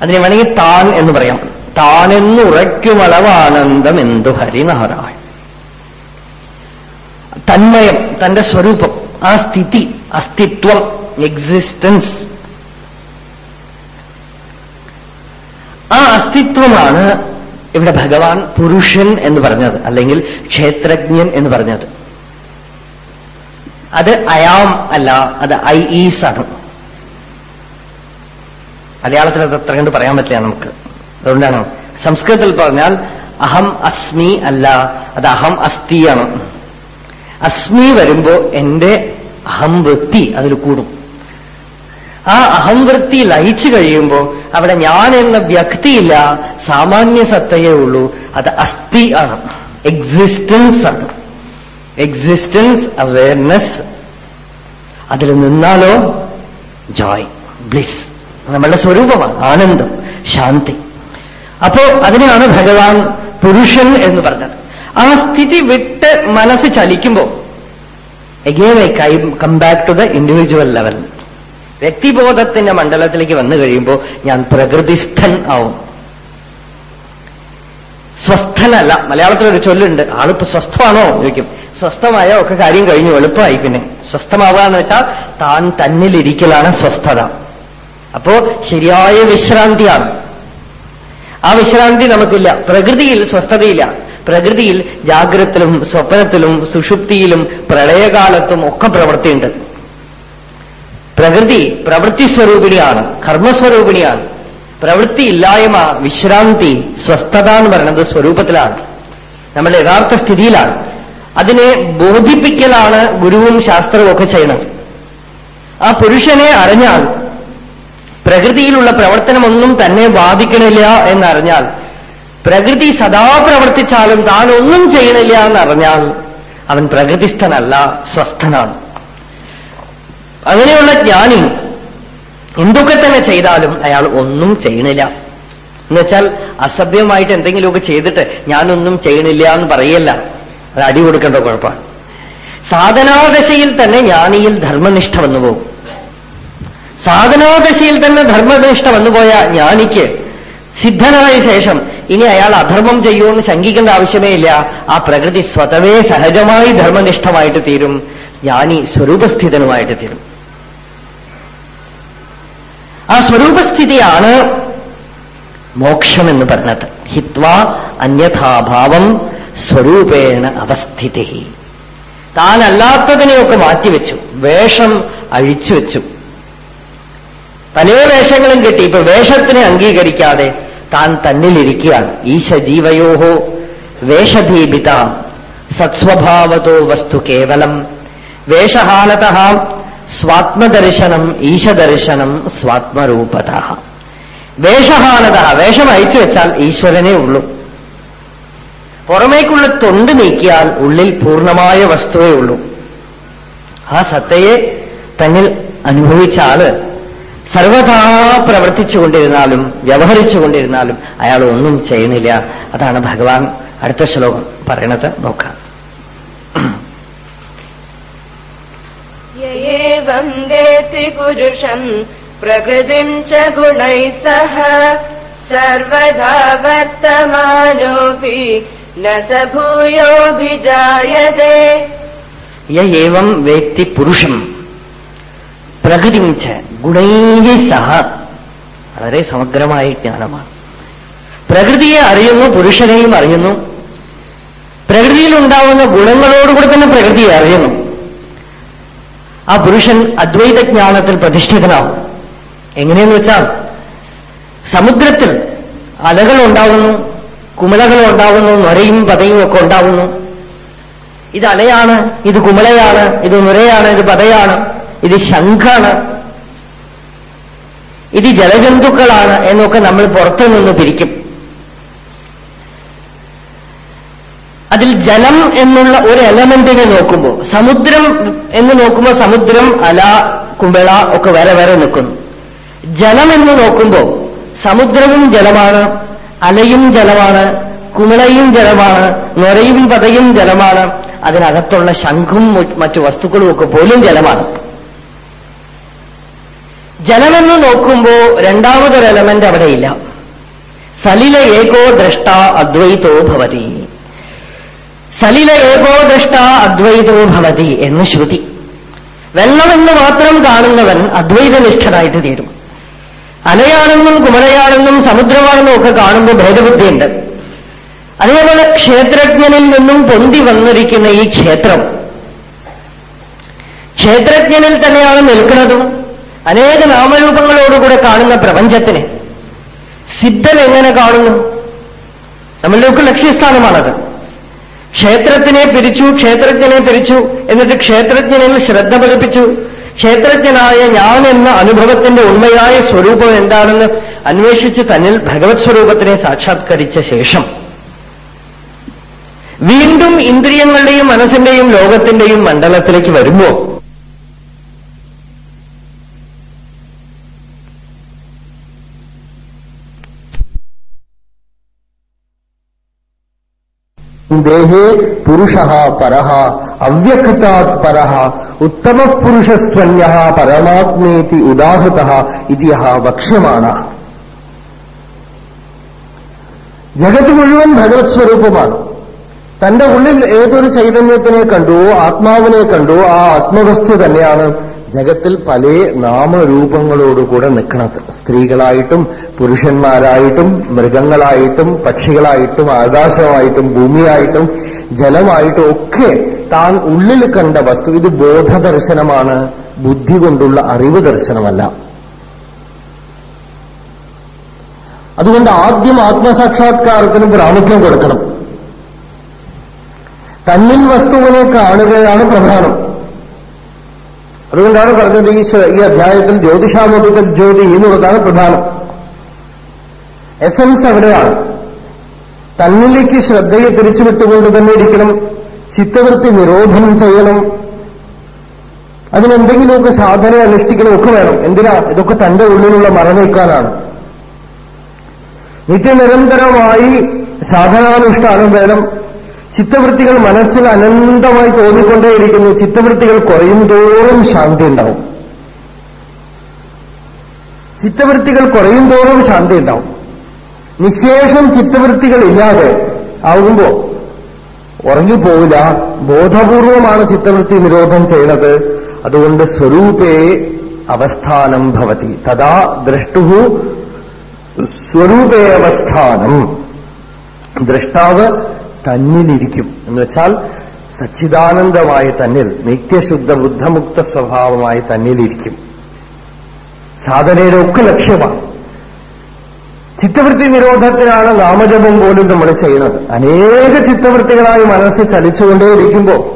അതിനെ വേണമെങ്കിൽ താൻ എന്ന് പറയാം. താനെന്നുറയ്ക്കുമളവാനന്ദം എന്തു ഹരിനാരായ തന്മയം തന്റെ സ്വരൂപം ആ സ്ഥിതി അസ്തിത്വം എക്സിസ്റ്റൻസ് ആ അസ്തിത്വമാണ് ഇവിടെ ഭഗവാൻ പുരുഷൻ എന്ന് പറഞ്ഞത് അല്ലെങ്കിൽ ക്ഷേത്രജ്ഞൻ എന്ന് പറഞ്ഞത്. അത് അയാം അല്ല അത് ഐ ഈസ് ആണ്. മലയാളത്തിൽ അത് അത്ര കണ്ട് പറയാൻ പറ്റില്ല നമുക്ക്. അതുകൊണ്ടാണ് സംസ്കൃതത്തിൽ പറഞ്ഞാൽ അഹം അസ്മി അല്ല അത് അഹം അസ്ഥിയാണ്. അസ്മി വരുമ്പോ എന്റെ അഹം വ്യക്തി അതിൽ കൂടും. ആ അഹംവൃത്തി ലയിച്ചു കഴിയുമ്പോൾ അവിടെ ഞാൻ എന്ന വ്യക്തിയില്ല സാമാന്യ സത്തയേ ഉള്ളൂ. അത് അസ്ഥി ആണ്. എക്സിസ്റ്റൻസ് ആണ്. എക്സിസ്റ്റൻസ് അവയർനെസ് അതിൽ നിന്നാലോ? ജോയ് ബ്ലിസ് നമ്മളുടെ സ്വരൂപമാണ്. ആനന്ദം ശാന്തി. അപ്പോ അതിനെയാണ് ഭഗവാൻ പുരുഷൻ എന്ന് പറഞ്ഞത്. ആ സ്ഥിതി വിട്ട് മനസ്സ് ചലിക്കുമ്പോൾ എഗെയിൻ ഐ കൈ come back to the individual level വ്യക്തിബോധത്തിന്റെ മണ്ഡലത്തിലേക്ക് വന്നു കഴിയുമ്പോൾ ഞാൻ പ്രകൃതിസ്ഥൻ ആവും. സ്വസ്ഥനല്ല. മലയാളത്തിലൊരു ചൊല്ലുണ്ട്. ആളിപ്പോ സ്വസ്ഥമാണോ ചോദിക്കും. സ്വസ്ഥമായ ഒക്കെ കാര്യം കഴിഞ്ഞു. എളുപ്പമായി പിന്നെ. സ്വസ്ഥമാവുക എന്ന് വെച്ചാൽ താൻ തന്നിലിരിക്കലാണ് സ്വസ്ഥത. അപ്പോ ശരിയായ വിശ്രാന്തിയാണ്. ആ വിശ്രാന്തി നമുക്കില്ല. പ്രകൃതിയിൽ സ്വസ്ഥതയില്ല. പ്രകൃതിയിൽ ജാഗ്രത്തിലും സ്വപ്നത്തിലും സുഷുപ്തിയിലും പ്രളയകാലത്തും ഒക്കെ പ്രവൃത്തിയുണ്ട് പ്രകൃതി പ്രവൃത്തി സ്വരൂപിണിയാണ് കർമ്മസ്വരൂപിണിയാണ്. പ്രവൃത്തി ഇല്ലായ്മ വിശ്രാന്തി സ്വസ്ഥത എന്ന് പറയുന്നത് സ്വരൂപത്തിലാണ്. നമ്മുടെ യഥാർത്ഥ സ്ഥിതിയിലാണ്. അതിനെ ബോധിപ്പിക്കലാണ് ഗുരുവും ശാസ്ത്രവും ഒക്കെ ചെയ്യുന്നത്. ആ പുരുഷനെ അറിഞ്ഞാൽ പ്രകൃതിയിലുള്ള പ്രവർത്തനമൊന്നും തന്നെ ബാധിക്കണില്ല എന്നറിഞ്ഞാൽ പ്രകൃതി സദാ പ്രവർത്തിച്ചാലും താൻ ഒന്നും ചെയ്യണില്ല എന്നറിഞ്ഞാൽ അവൻ പ്രകൃതിസ്ഥനല്ല സ്വസ്ഥനാണ്. അങ്ങനെയുള്ള ജ്ഞാനി എന്തൊക്കെ തന്നെ ചെയ്താലും അയാൾ ഒന്നും ചെയ്യണില്ല. എന്നുവെച്ചാൽ അസഭ്യമായിട്ട് എന്തെങ്കിലുമൊക്കെ ചെയ്തിട്ട് ഞാനൊന്നും ചെയ്യണില്ല എന്ന് പറയല്ല. അത് അടി കൊടുക്കേണ്ട കുഴപ്പമാണ്. സാധനാദശയിൽ തന്നെ ജ്ഞാനിയിൽ ധർമ്മനിഷ്ഠ വന്നു പോകും സാധനാദശയിൽ തന്നെ ധർമ്മനിഷ്ഠ വന്നുപോയ ജ്ഞാനിക്ക് സിദ്ധനായ ശേഷം ഇനി അയാൾ അധർമ്മം ചെയ്യുമെന്ന് ശങ്കിക്കേണ്ട ആവശ്യമേ ഇല്ല. ആ പ്രകൃതി സ്വതവേ സഹജമായി ധർമ്മനിഷ്ഠമായിട്ട് തീരും. ജ്ഞാനി സ്വരൂപസ്ഥിതനുമായിട്ട് തീരും. ആ സ്വരൂപസ്ഥിതിയാണ് മോക്ഷം എന്ന് പറഞ്ഞത്. ഹിത്വ അന്യഥാഭാവം സ്വരൂപേണ അവസ്ഥിതി. താനല്ലാത്തതിനെയൊക്കെ മാറ്റിവെച്ചു. വേഷം അഴിച്ചു വെച്ചു പല വേഷങ്ങളും കിട്ടി. ഇപ്പൊ വേഷത്തിനെ അംഗീകരിക്കാതെ താൻ തന്നിലിരിക്കുകയാണ്. ഈശ ജീവയോഹോ വേഷദീപിത സത്സ്വഭാവതോ വസ്തു കേവലം. വേഷഹാനത സ്വാത്മദർശനം ഈശദർശനം സ്വാത്മരൂപത. വേഷഹാനത. വേഷം അയച്ചു വെച്ചാൽ ഈശ്വരനെ ഉള്ളൂ. പുറമേക്കുള്ള തൊണ്ട് നീക്കിയാൽ ഉള്ളിൽ പൂർണമായ വസ്തുവേ ഉള്ളൂ. ആ സത്തയെ തന്നിൽ അനുഭവിച്ച ആൾ സർവഥാ പ്രവർത്തിച്ചുകൊണ്ടിരുന്നാലും വ്യവഹരിച്ചുകൊണ്ടിരുന്നാലും അയാൾ ഒന്നും ചെയ്യുന്നില്ല. അതാണ് ഭഗവാൻ അടുത്ത ശ്ലോകം പറയണത്. നോക്കാം. एवम् वेत्ति पुरुषम् प्रकृतिम् च गुणैः सह सर्वदा वर्तमानोऽपि न स भूयोऽभिजायते യേവം വേത്തി പുരുഷം പ്രകൃതിം ച ഗുണൈ സഹ വളരെ സമഗ്രമായ ജ്ഞാനമാണ് പ്രകൃതിയെ അറിയുന്നു പുരുഷനെയും അറിയുന്നു പ്രകൃതിയിൽ ഉണ്ടാവുന്ന ഗുണങ്ങളോടുകൂടെ തന്നെ പ്രകൃതിയെ അറിയുന്നു ആ പുരുഷൻ അദ്വൈത ജ്ഞാനത്തിൽ പ്രതിഷ്ഠിതനാവും. എങ്ങനെയെന്ന് വെച്ചാൽ സമുദ്രത്തിൽ അലകൾ ഉണ്ടാവുന്നു കുമലകൾ ഉണ്ടാവുന്നു നൊരയും പതയും ഒക്കെ ഉണ്ടാവുന്നു. ഇത് അലയാണ് ഇത് കുമലയാണ് ഇത് നുരയാണ് ഇത് പതയാണ് ഇത് ശംഖാണ് ഇത് ജലജന്തുക്കളാണ് എന്നൊക്കെ നമ്മൾ പുറത്തു നിന്ന് പിരിക്കും. അതിൽ ജലം എന്നുള്ള ഒരു എലമെന്റിനെ നോക്കുമ്പോൾ സമുദ്രം എന്ന് നോക്കുമ്പോൾ സമുദ്രം അല കുമ്പള ഒക്കെ വരെ വരെ നിൽക്കുന്നു. ജലം എന്ന് നോക്കുമ്പോൾ സമുദ്രവും ജലമാണ് അലയും ജലമാണ് കുമിളയും ജലമാണ് നൊരയും പതയും ജലമാണ് അതിനകത്തുള്ള ശംഖും മറ്റു വസ്തുക്കളും ഒക്കെ പോലും ജലമാണ്. ജലമെന്ന് നോക്കുമ്പോ രണ്ടാമതൊരു എലമെന്റ് അവിടെയില്ല സലില ഏകോ ദ്രഷ്ട അദ്വൈതോ ഭവതി. സലില ഏകോ ദ്രഷ്ട അദ്വൈതോ ഭവതി എന്ന് ശ്രുതി. വെള്ളമെന്ന് മാത്രം കാണുന്നവൻ അദ്വൈതനിഷ്ഠനായിട്ട് തീരും. അലയാണെന്നും കുമരയാണെന്നും സമുദ്രമാണെന്നും ഒക്കെ കാണുമ്പോൾ ഭേദബുദ്ധിയുണ്ട്. അതേപോലെ ക്ഷേത്രജ്ഞനിൽ നിന്നും പൊന്തി വന്നിരിക്കുന്ന ഈ ക്ഷേത്രം. ക്ഷേത്രജ്ഞനിൽ തന്നെയാണ് നിൽക്കുന്നതും അനേക നാമരൂപങ്ങളോടുകൂടെ കാണുന്ന പ്രപഞ്ചത്തിന്. സിദ്ധൻ എങ്ങനെ കാണുന്നു? നമ്മളുടെയൊക്കെ ലക്ഷ്യസ്ഥാനമാണത്. ക്ഷേത്രത്തിനെ പിരിച്ചു ക്ഷേത്രജ്ഞനെ പിരിച്ചു എന്നിട്ട് ക്ഷേത്രജ്ഞനിൽ ശ്രദ്ധ പതിപ്പിച്ചു. ക്ഷേത്രജ്ഞനായ ഞാൻ എന്ന അനുഭവത്തിന്റെ ഉണ്മയായ സ്വരൂപം എന്താണെന്ന് അന്വേഷിച്ച് തന്നിൽ ഭഗവത് സ്വരൂപത്തിനെ സാക്ഷാത്കരിച്ച ശേഷം. വീണ്ടും ഇന്ദ്രിയങ്ങളുടെയും മനസ്സിന്റെയും ലോകത്തിന്റെയും മണ്ഡലത്തിലേക്ക് വരുമ്പോ ദേഹേ പുരുഷ പരഹ അവ്യക്താത് പര ഉത്തമപുരുഷസ്ത്വന്യ പരമാത്മേതി ഉദാഹൃത ഇത് വക്ഷ്യമാണ് ജഗത് മുഴുവൻ ഭഗവത് സ്വരൂപമാണ്. തന്റെ ഉള്ളിൽ ഏതൊരു ചൈതന്യത്തിനെ കണ്ടുവോ ആത്മാവിനെ കണ്ടുവോ ആ ആത്മവസ്തു തന്നെയാണ്. ജഗത്തിൽ പല നാമരൂപങ്ങളോടുകൂടെ നിൽക്കണത്. സ്ത്രീകളായിട്ടും പുരുഷന്മാരായിട്ടും മൃഗങ്ങളായിട്ടും പക്ഷികളായിട്ടും ആകാശമായിട്ടും ഭൂമിയായിട്ടും ജലമായിട്ടും ഒക്കെ താൻ ഉള്ളിൽ കണ്ട വസ്തു. ഇത് ബോധദർശനമാണ്. ബുദ്ധി കൊണ്ടുള്ള അറിവ് ദർശനമല്ല. അതുകൊണ്ട് ആദ്യം ആത്മസാക്ഷാത്കാരത്തിന് പ്രാമുഖ്യം കൊടുക്കണം. തന്നിൽ വസ്തുവിനെ കാണുകയാണ് പ്രധാനം. അതുകൊണ്ടാണ് പറഞ്ഞത് ഈ ഈ അധ്യായത്തിൽ ജ്യോതിഷാമൃത ജ്യോതി എന്നുള്ളതാണ് പ്രധാനം. എസൻസ് അവിടെയാണ്. തന്നിലേക്ക് ശ്രദ്ധയെ തിരിച്ചുവിട്ടുകൊണ്ട് തന്നെ ഇരിക്കണം. ചിത്തവൃത്തി നിരോധനം ചെയ്യണം. അതിനെന്തെങ്കിലുമൊക്കെ സാധന അനുഷ്ഠിക്കണമൊക്കെ വേണം. എന്തിനാ? ഇതൊക്കെ തന്റെ ഉള്ളിലുള്ള മറനീക്കാനാണ് നിത്യനിരന്തരമായി സാധനാനുഷ്ഠാനം വേണം. ചിത്തവൃത്തികൾ മനസ്സിൽ അനന്തമായി തോന്നിക്കൊണ്ടേയിരിക്കുന്നു. ചിത്തവൃത്തികൾ കുറയും തോറും ശാന്തി ഉണ്ടാവും. ചിത്തവൃത്തികൾ കുറയും തോറും ശാന്തി ഉണ്ടാവും. നിശേഷം ചിത്തവൃത്തികൾ ഇല്ലാതെ ആകുമ്പോ ഉറങ്ങിപ്പോവില്ല ബോധപൂർവമാണ് ചിത്തവൃത്തി നിരോധം ചെയ്യുന്നത് അതുകൊണ്ട് സ്വരൂപേ അവസ്ഥാനം ഭവതി. തഥാ ദ്രഷ്ടു സ്വരൂപേ അവസ്ഥാനം. ദ്രഷ്ടാവ് തന്നിലിരിക്കും. എന്ന് വെച്ചാൽ സച്ചിദാനന്ദമായ തന്നിൽ നിത്യശുദ്ധ ബുദ്ധമുക്ത സ്വഭാവമായി തന്നിലിരിക്കും. സാധനയുടെ ഒക്കെ ലക്ഷ്യമാണ്. ചിത്തവൃത്തി നിരോധത്തിനാണ് നാമജപം പോലും നമ്മൾ ചെയ്യുന്നത്. അനേക ചിത്തവൃത്തികളായി മനസ്സ് ചലിച്ചുകൊണ്ടേയിരിക്കുമ്പോൾ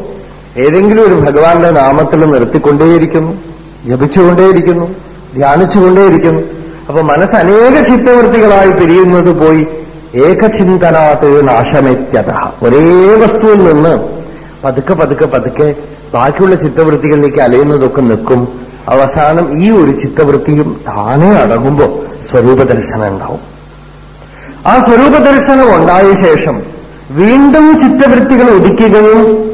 ഏതെങ്കിലും ഒരു ഭഗവാന്റെ നാമത്തിൽ നിർത്തിക്കൊണ്ടേയിരിക്കുന്നു ജപിച്ചുകൊണ്ടേയിരിക്കുന്നു ധ്യാനിച്ചുകൊണ്ടേയിരിക്കുന്നു. അപ്പൊ മനസ്സ് അനേക ചിത്തവൃത്തികളായി പിരിയുന്നത് പോയി ഏകചിന്തനാത് നാശമെത്യത. ഒരേ വസ്തുവിൽ നിന്ന് പതുക്കെ പതുക്കെ പതുക്കെ ബാക്കിയുള്ള ചിത്തവൃത്തികളിലേക്ക് അലയുന്നതൊക്കെ നിൽക്കും. അവസാനം ഈ ഒരു ചിത്തവൃത്തിയും താനേ അടങ്ങുമ്പോൾ സ്വരൂപ ദർശനം ഉണ്ടാവും ആ സ്വരൂപ ദർശനം ഉണ്ടായ ശേഷം വീണ്ടും ചിത്തവൃത്തികൾ ഉദിക്കുകയും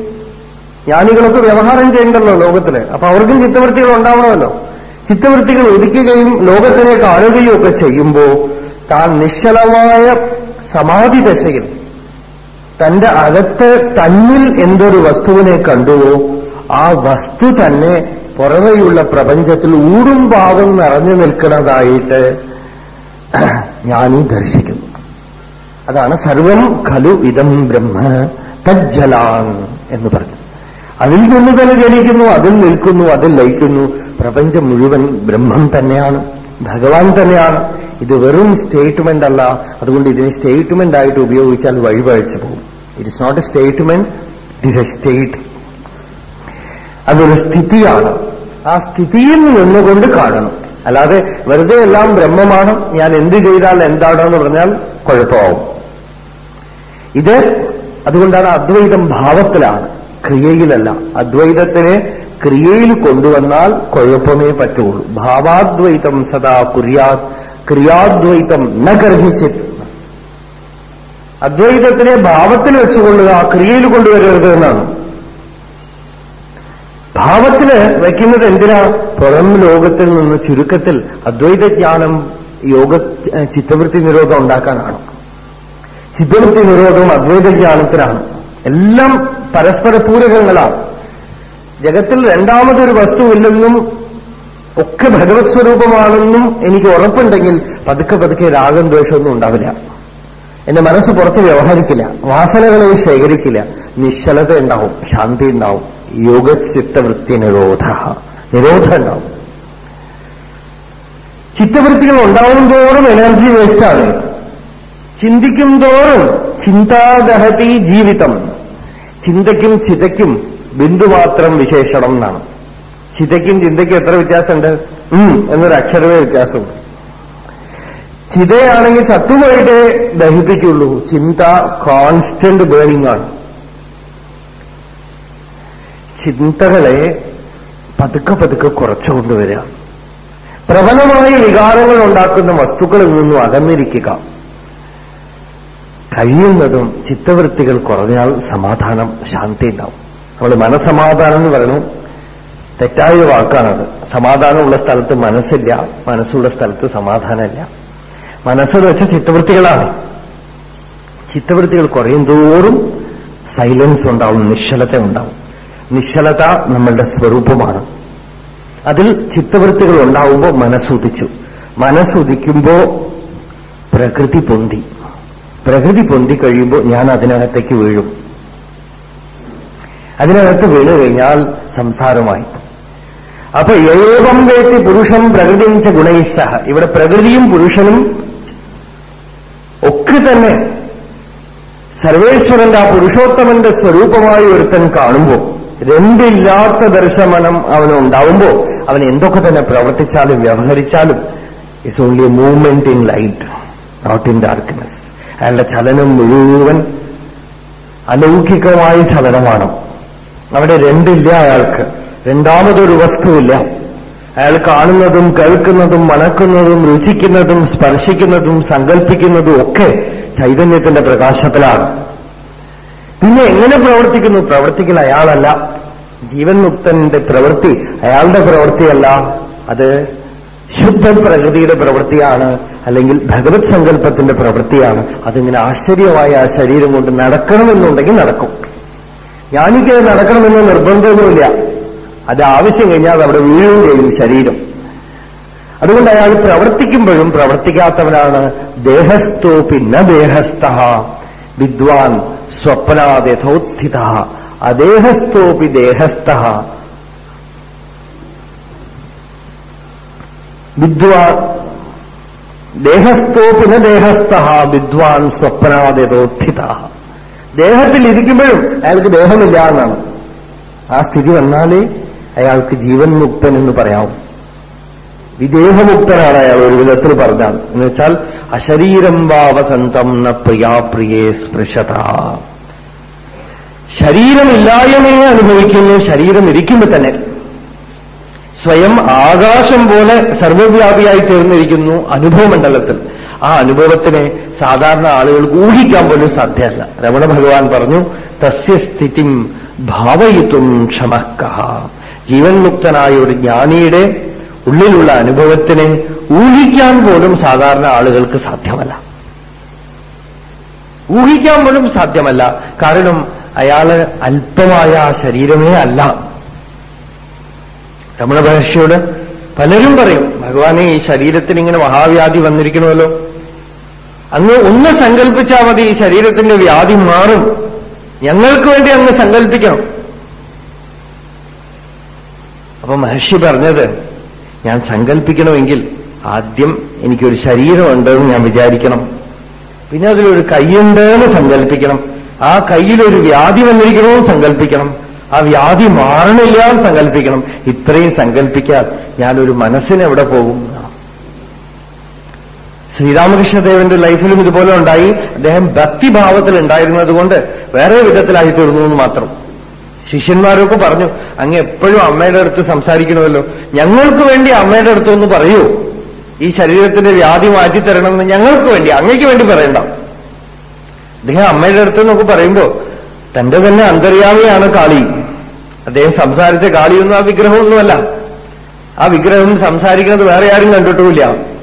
ജ്ഞാനികളൊക്കെ വ്യവഹാരം ചെയ്യണ്ടല്ലോ ലോകത്തിൽ. അപ്പൊ അവർക്കും ചിത്തവൃത്തികൾ ഉണ്ടാവണമല്ലോ. ചിത്തവൃത്തികൾ ഉദിക്കുകയും ലോകത്തിനെ കാണുകയും ഒക്കെ ചെയ്യുമ്പോൾ താൻ നിശ്ചലമായ സമാധി ദശയിൽ തന്റെ അകത്ത് തന്നിൽ എന്തൊരു വസ്തുവിനെ കണ്ടുവോ ആ വസ്തു തന്നെ പുറമെയുള്ള പ്രപഞ്ചത്തിൽ ഊടും പാവം നിറഞ്ഞു നിൽക്കുന്നതായിട്ട് ജ്ഞാനി ദർശിക്കുന്നു. അതാണ് സർവം ഖലു ഇതം ബ്രഹ്മ തജ്ജലാൻ എന്ന് പറഞ്ഞു അതിൽ നിന്ന് തന്നെ ജനിക്കുന്നു അതിൽ നിൽക്കുന്നു അതിൽ ലയിക്കുന്നു. പ്രപഞ്ചം മുഴുവൻ ബ്രഹ്മം തന്നെയാണ്. ഭഗവാൻ തന്നെയാണ്. ഇത് വെറും സ്റ്റേറ്റ്മെന്റ് അല്ല. അതുകൊണ്ട് ഇതിനെ സ്റ്റേറ്റ്മെന്റ് ആയിട്ട് ഉപയോഗിച്ചാൽ വഴിപഴച്ചു പോകും. It is not a statement it is a state അതൊരു സ്ഥിതിയാണ്. ആ സ്ഥിതിയിൽ നിന്നുകൊണ്ട് കാണണം. അല്ലാതെ വെറുതെ എല്ലാം ബ്രഹ്മമാണ്. ഞാൻ എന്ത് ചെയ്താൽ എന്താണെന്ന് പറഞ്ഞാൽ കുഴപ്പമാവും. ഇത് അതുകൊണ്ടാണ് അദ്വൈതം ഭാവത്തിലാണ് ക്രിയയിലല്ല. അദ്വൈതത്തിനെ ക്രിയയിൽ കൊണ്ടുവന്നാൽ കുഴപ്പമേ പറ്റുള്ളൂ. ഭാവാദ്വൈതം സദാ കുര്യാ ക്രിയാദ്വൈതം ന ഗർഭിച്ചിട്ട് അദ്വൈതത്തിനെ ഭാവത്തിൽ വെച്ചുകൊള്ളുക ക്രിയയിൽ കൊണ്ടുവരരുത് എന്നാണ്. ഭാവത്തിൽ വയ്ക്കുന്നത് എന്തിനാ? പുറം ലോകത്തിൽ നിന്ന് ചുരുക്കത്തിൽ അദ്വൈതജ്ഞാനം യോഗ ചിത്തവൃത്തി നിരോധം ഉണ്ടാക്കാനാണ്. ചിത്തവൃത്തി നിരോധവും അദ്വൈതജ്ഞാനത്തിനാണ്. എല്ലാം പരസ്പര പൂരകങ്ങളാണ്. ജഗത്തിൽ രണ്ടാമതൊരു വസ്തുവില്ലെന്നും ഒക്കെ ഭഗവത് സ്വരൂപമാണെന്നും എനിക്ക് ഉറപ്പുണ്ടെങ്കിൽ പതുക്കെ പതുക്കെ രാഗം ദ്വേഷമൊന്നും ഉണ്ടാവില്ല. എന്റെ മനസ്സ് പുറത്ത് വ്യവഹരിക്കില്ല. വാസനകളെ ശേഖരിക്കില്ല. നിശ്ചലത ഉണ്ടാവും ശാന്തി ഉണ്ടാവും. യോഗചിത്തവൃത്തി നിരോധ നിരോധം ഉണ്ടാവും. ചിത്തവൃത്തികൾ ഉണ്ടാവും തോറും എനർജി വേസ്റ്റാണ് ചിന്തിക്കും തോറും ചിന്താദഹതി ജീവിതം. ചിന്തയ്ക്കും ചിതയ്ക്കും ബിന്ദുമാത്രം വിശേഷണം എന്നാണ്. ചിതയ്ക്കും ചിന്തയ്ക്കും എത്ര വ്യത്യാസമുണ്ട്? എന്നൊരു അക്ഷരമേ വ്യത്യാസമുണ്ട് ചിതയാണെങ്കിൽ ചത്തുപോയിട്ടേ ദഹിപ്പിക്കുള്ളൂ. ചിന്ത കോൺസ്റ്റന്റ് ബേണിംഗ് ആണ്. ചിന്തകളെ പതുക്കെ പതുക്കെ കുറച്ചു കൊണ്ടുവരിക. പ്രബലമായ വികാരങ്ങൾ ഉണ്ടാക്കുന്ന വസ്തുക്കളിൽ നിന്നും അകന്നിരിക്കുക. കഴിയുന്നതും ചിത്തവൃത്തികൾ കുറഞ്ഞാൽ സമാധാനം ശാന്തി ഉണ്ടാവും. നമ്മൾ മനസമാധാനം എന്ന് പറയുന്നു. തെറ്റായ വാക്കാണത്. സമാധാനമുള്ള സ്ഥലത്ത് മനസ്സില്ല മനസ്സുള്ള സ്ഥലത്ത് സമാധാനമില്ല. മനസ്സെന്ന് വെച്ചാൽ ചിത്തവൃത്തികളാണ്. ചിത്തവൃത്തികൾ കുറയും തോറും സൈലൻസ് ഉണ്ടാവും നിശ്ചലത ഉണ്ടാവും. നിശ്ചലത നമ്മളുടെ സ്വരൂപമാണ്. അതിൽ ചിത്തവൃത്തികൾ ഉണ്ടാവുമ്പോൾ മനസ്സുദിച്ചു. മനസ്സുദിക്കുമ്പോ പ്രകൃതി പൊന്തി. പ്രകൃതി പൊന്തി കഴിയുമ്പോൾ ഞാൻ അതിനകത്തേക്ക് വീഴും. അതിനകത്ത് വീണു കഴിഞ്ഞാൽ സംസാരമായി. അപ്പൊ ഏവം വേത്തി പുരുഷം പ്രകൃതിയും ച ഇവിടെ പ്രകൃതിയും പുരുഷനും ഒക്കെ തന്നെ സർവേശ്വരന്റെ ആ പുരുഷോത്തമന്റെ സ്വരൂപമായി ഒരുത്തൻ കാണുമ്പോൾ രണ്ടില്ലാത്ത ദർശമനം അവനുണ്ടാവുമ്പോ അവൻ എന്തൊക്കെ തന്നെ പ്രവർത്തിച്ചാലും വ്യവഹരിച്ചാലും it's only a movement in light not in darkness അയാളുടെ ചലനം മുഴുവൻ അലൗകികമായ ചലനമാണ്. അവിടെ രണ്ടില്ല അയാൾക്ക്. രണ്ടാമതൊരു വസ്തുവില്ല. അയാൾ കാണുന്നതും കേൾക്കുന്നതും മണക്കുന്നതും രുചിക്കുന്നതും സ്പർശിക്കുന്നതും സങ്കല്പിക്കുന്നതും ഒക്കെ ചൈതന്യത്തിന്റെ പ്രകാശത്തിലാണ്. പിന്നെ എങ്ങനെ പ്രവർത്തിക്കുന്നു? പ്രവർത്തിക്കൽ അയാളല്ല. ജീവൻ മുക്തന്റെ പ്രവൃത്തി അയാളുടെ പ്രവൃത്തിയല്ല. അത് ശുദ്ധ പ്രകൃതിയുടെ പ്രവൃത്തിയാണ് അല്ലെങ്കിൽ ഭഗവത് സങ്കല്പത്തിന്റെ പ്രവൃത്തിയാണ്. അതിങ്ങനെ ആശ്ചര്യമായ ആ ശരീരം കൊണ്ട് നടക്കണമെന്നുണ്ടെങ്കിൽ നടക്കും. ജ്ഞാനിക്ക് നടക്കണമെന്ന് നിർബന്ധമൊന്നുമില്ല അത് ആവശ്യം കഴിഞ്ഞാൽ അവിടെ വീഴുകയും ചെയ്യും ശരീരം. അതുകൊണ്ട് അയാൾ പ്രവർത്തിക്കുമ്പോഴും പ്രവർത്തിക്കാത്തവനാണ് ദേഹസ്ഥോ പിന്നെ ദേഹസ്ഥ വിദ്വാൻ സ്വപ്നാദ്യഥോത്ഥിത അദേഹസ്ഥോപി ദേഹസ്ഥ വിദ്വാൻ ദേഹസ്ഥോപിന ദേഹസ്ഥ വിദ്വാൻ സ്വപ്നാദഥോത്ഥിത ദേഹത്തിൽ ഇരിക്കുമ്പോഴും അയാൾക്ക് ദേഹമില്ല എന്നാണ്. ആ സ്ഥിതി വന്നാലേ അയാൾക്ക് ജീവൻ മുക്തൻ എന്ന് പറയാം വിദേഹമുക്തനാണ് അയാൾ ഒരു വിധത്തിൽ പറഞ്ഞാൽ. എന്ന് വെച്ചാൽ അശരീരം വാവസന്തം ന പ്രിയാപ്രിയേ സ്പൃശത. ശരീരമില്ലായ്മയെ അനുഭവിക്കുന്നു ശരീരം ഇരിക്കുമ്പോൾ തന്നെ. സ്വയം ആകാശം പോലെ സർവവ്യാപിയായി തീർന്നിരിക്കുന്നു അനുഭവമണ്ഡലത്തിൽ. ആ അനുഭവത്തിനെ സാധാരണ ആളുകൾക്ക് ഊഹിക്കാൻ പോലും സാധ്യമല്ല രമണ ഭഗവാൻ പറഞ്ഞു തസ്യസ്ഥിതി ഭാവയിത്തും ക്ഷമക്കഹ ജീവൻ മുക്തനായ ഒരു ജ്ഞാനിയുടെ ഉള്ളിലുള്ള അനുഭവത്തിനെ ഊഹിക്കാൻ പോലും സാധാരണ ആളുകൾക്ക് സാധ്യമല്ല. ഊഹിക്കാൻ പോലും സാധ്യമല്ല. കാരണം അയാൾ അല്പമായ ആ ശരീരമേ അല്ല. രമണ മഹർഷിയോട് പലരും പറയും ഭഗവാനെ ഈ ശരീരത്തിന് ഇങ്ങനെ മഹാവ്യാധി വന്നിരിക്കണമല്ലോ. അങ്ങ് ഒന്ന് സങ്കല്പിച്ചാൽ മതി ഈ ശരീരത്തിന്റെ വ്യാധി മാറും. ഞങ്ങൾക്ക് വേണ്ടി അങ്ങ് സങ്കല്പിക്കണം അപ്പൊ മഹർഷി പറഞ്ഞത് ഞാൻ സങ്കല്പിക്കണമെങ്കിൽ ആദ്യം എനിക്കൊരു ശരീരമുണ്ടെന്ന് ഞാൻ വിചാരിക്കണം. പിന്നെ അതിലൊരു കൈയുണ്ടെന്ന് സങ്കല്പിക്കണം ആ കയ്യിലൊരു വ്യാധി വന്നിരിക്കണമെന്ന് സങ്കല്പിക്കണം ആ വ്യാധി മാറണില്ല എന്ന് സങ്കല്പിക്കണം ഇത്രയും സങ്കല്പിക്കാൻ ഞാനൊരു മനസ്സിനെവിടെ പോകും? ശ്രീരാമകൃഷ്ണദേവന്റെ ലൈഫിലും ഇതുപോലെ ഉണ്ടായി. അദ്ദേഹം ഭക്തിഭാവത്തിൽ ഉണ്ടായിരുന്നതുകൊണ്ട് വേറെ വിധത്തിലായി തീർന്നു എന്ന് മാത്രം. ശിഷ്യന്മാരൊക്കെ പറഞ്ഞു അങ്ങ് എപ്പോഴും അമ്മയുടെ അടുത്ത് സംസാരിക്കണമല്ലോ. ഞങ്ങൾക്ക് വേണ്ടി അമ്മയുടെ അടുത്തൊന്ന് പറയൂ. ഈ ശരീരത്തിന്റെ വ്യാധി മാറ്റിത്തരണമെന്ന് ഞങ്ങൾക്ക് വേണ്ടി അങ്ങയ്ക്ക് വേണ്ടി പറയണ്ട. അദ്ദേഹം അമ്മയുടെ അടുത്ത് എന്നൊക്കെ പറയുമ്പോ തന്റെ തന്നെ അന്തര്യാമിയാണ് കാളി. അദ്ദേഹം സംസാരിച്ച കാളിയൊന്നും ആ വിഗ്രഹമൊന്നുമല്ല. ആ വിഗ്രഹം സംസാരിക്കുന്നത് വേറെ ആരും കണ്ടിട്ടുമില്ല.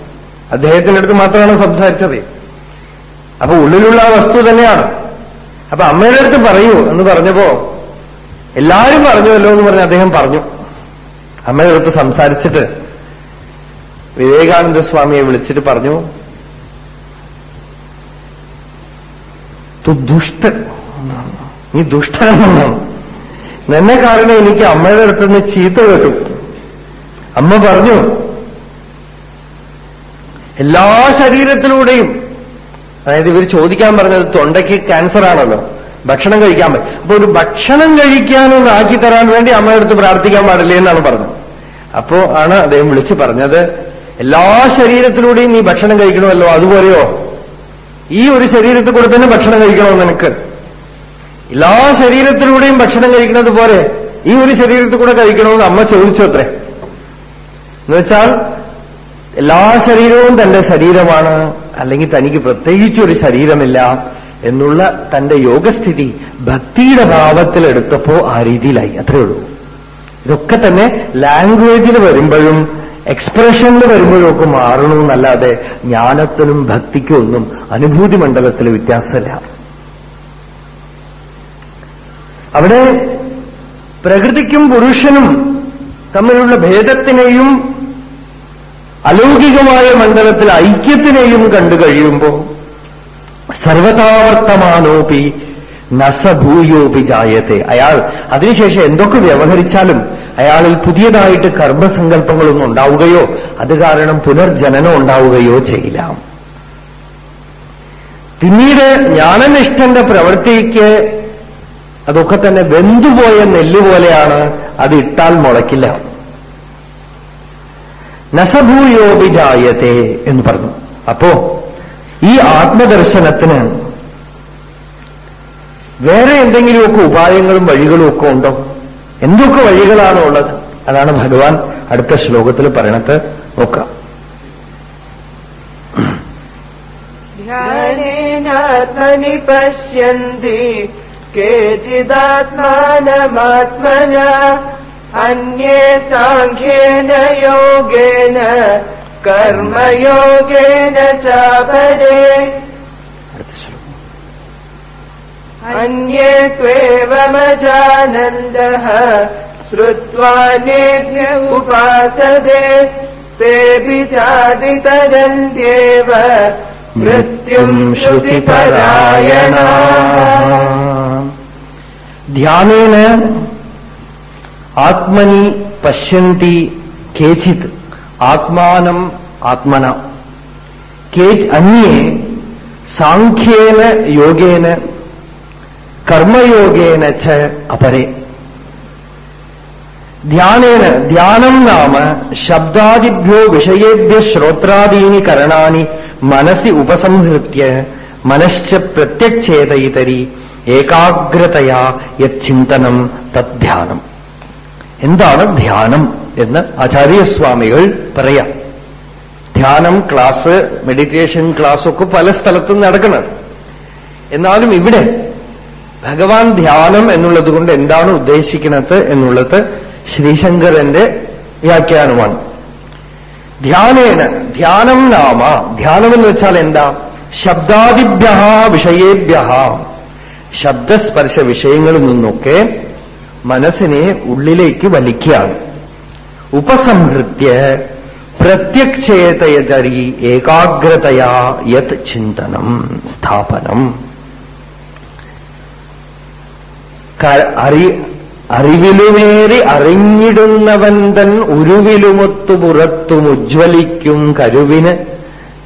അദ്ദേഹത്തിന്റെ അടുത്ത് മാത്രമാണ് സംസാരിച്ചത്. അപ്പൊ ഉള്ളിലുള്ള ആ വസ്തു തന്നെയാണ്. അപ്പൊ അമ്മയുടെ അടുത്ത് പറയൂ എന്ന് പറഞ്ഞപ്പോ എല്ലാവരും പറഞ്ഞുവല്ലോ എന്ന് പറഞ്ഞ് അദ്ദേഹം പറഞ്ഞു. അമ്മയുടെ അടുത്ത് സംസാരിച്ചിട്ട് വിവേകാനന്ദ സ്വാമിയെ വിളിച്ചിട്ട് പറഞ്ഞു ദുഷ്ട നീ ദുഷ്ടനെന്നാണ് നിന്നെ കാരണം എനിക്ക് അമ്മയുടെ അടുത്തുനിന്ന് ചീത്ത കേട്ടു. അമ്മ പറഞ്ഞു എല്ലാ ശരീരത്തിലൂടെയും. അതായത് ഇവർ ചോദിക്കാൻ പറഞ്ഞത് തൊണ്ടയ്ക്ക് ക്യാൻസർ ആണല്ലോ ഭക്ഷണം കഴിക്കാൻ പറ്റും അപ്പൊ ഒരു ഭക്ഷണം കഴിക്കാനൊന്ന് ആക്കി തരാൻ വേണ്ടി അമ്മയെടുത്ത് പ്രാർത്ഥിക്കാൻ പാടില്ലേ എന്നാണ് പറഞ്ഞത്. അപ്പോ ആണ് അദ്ദേഹം വിളിച്ചു പറഞ്ഞത് എല്ലാ ശരീരത്തിലൂടെയും നീ ഭക്ഷണം കഴിക്കണമല്ലോ അതുപോലെയോ? ഈ ഒരു ശരീരത്തിൽ കൂടെ തന്നെ ഭക്ഷണം കഴിക്കണോ നിനക്ക്? എല്ലാ ശരീരത്തിലൂടെയും ഭക്ഷണം കഴിക്കുന്നത് പോലെ ഈ ഒരു ശരീരത്തിൽ കൂടെ കഴിക്കണമെന്ന് അമ്മ ചോദിച്ചു അത്രേ. എന്നുവെച്ചാൽ എല്ലാ ശരീരവും തന്റെ ശരീരമാണ്. അല്ലെങ്കിൽ തനിക്ക് പ്രത്യേകിച്ചൊരു ശരീരമില്ല എന്നുള്ള തന്റെ യോഗസ്ഥിതി ഭക്തിയുടെ ഭാവത്തിലെടുത്തപ്പോ ആ രീതിയിലായി. അത്രയേ ഉള്ളൂ. ഇതൊക്കെ തന്നെ ലാംഗ്വേജിൽ വരുമ്പോഴും എക്സ്പ്രഷനിൽ വരുമ്പോഴും ഒക്കെ മാറണമെന്നല്ലാതെ ജ്ഞാനത്തിനും ഭക്തിക്കും ഒന്നും അനുഭൂതി മണ്ഡലത്തിൽ വ്യത്യാസമില്ല. അവിടെ പ്രകൃതിക്കും പുരുഷനും തമ്മിലുള്ള ഭേദത്തിനെയും അലൗകികമായ മണ്ഡലത്തിൽ ഐക്യത്തിനെയും കണ്ടു കഴിയുമ്പോൾ സർവതാവർത്തമാനോപി നസഭൂയോപി ജായത്തെ. അയാൾ അതിനുശേഷം എന്തൊക്കെ വ്യവഹരിച്ചാലും അയാളിൽ പുതിയതായിട്ട് കർമ്മസങ്കല്പങ്ങളൊന്നും ഉണ്ടാവുകയോ അത് കാരണം പുനർജനനം ഉണ്ടാവുകയോ ചെയ്യില്ല. പിന്നീട് ജ്ഞാനനിഷ്ഠന്റെ പ്രവൃത്തിക്ക് അതൊക്കെ തന്നെ വെന്തുപോയ നെല്ല് പോലെയാണ് അത് ഇട്ടാൽ മുളയ്ക്കില്ല. നസഭൂയോപിജായത്തെ എന്ന് പറഞ്ഞു. അപ്പോ ഈ ആത്മദർശനത്തിന് വേറെ എന്തെങ്കിലുമൊക്കെ ഉപായങ്ങളും വഴികളും ഒക്കെ ഉണ്ടോ? എന്തൊക്കെ വഴികളാണ് ഉള്ളത് അതാണ് ഭഗവാൻ അടുത്ത ശ്ലോകത്തിൽ പറയണത്. നോക്കാം. പശ്യന്തി കേചിദാത്മാനമാത്മന अन्ये साङ्ख्येन योगेन कर्मयोगेन च भजे अन्ये त्वेवमजानन्दः श्रुत्वा नेभ्य उपासदे। तेऽपि चादितरन्त्येव मृत्युम् श्रुतिपरायणा। ध्यानेन ആത്മനി പശ്യന്തി കേചിത് ആത്മാനം ആത്മന. അന്യേ സാഖ്യേന യോഗേന കർമ്മയോഗേന ച അപരേ. ധ്യാനേന ധ്യാനം നാമ ശബ്ദാദിഭ്യോ വിഷയേഭ്യ ശ്രോത്രാദീനി കരണാനി മനസി ഉപസംഹൃത്യ മനശ്ച പ്രത്യക്ഷേതയിതരി ഏകാഗ്രതയാ യച്ചിന്തനം തദ്ധ്യാനം. എന്താണ് ധ്യാനം എന്ന് ആചാര്യസ്വാമികൾ പറയാം. ധ്യാനം ക്ലാസ് മെഡിറ്റേഷൻ ക്ലാസ് ഒക്കെ പല സ്ഥലത്തും നടക്കണം എന്നാലും ഇവിടെ ഭഗവാൻ ധ്യാനം എന്നുള്ളത് കൊണ്ട് എന്താണ് ഉദ്ദേശിക്കുന്നത് എന്നുള്ളത് ശ്രീശങ്കരന്റെ വ്യാഖ്യാനമാണ്. ധ്യാനേന ധ്യാനം നാമ. ധ്യാനം എന്ന് വെച്ചാൽ എന്താ? ശബ്ദാദിഭ്യ വിഷയേഭ്യ ശബ്ദസ്പർശ വിഷയങ്ങളിൽ നിന്നൊക്കെ മനസ്സിനെ ഉള്ളിലേക്ക് വലിക്കുകയാണ്. ഉപസംഹൃത്യ പ്രത്യക്ഷേതയതരി ഏകാഗ്രതയാ യത് ചിന്തനം സ്ഥാപനം. അറി അറിവിലുമേറി അറിഞ്ഞിടുന്നവൻ തൻ ഉരുവിലുമൊത്തു പുറത്തും ഉജ്ജ്വലിക്കും കരുവിന്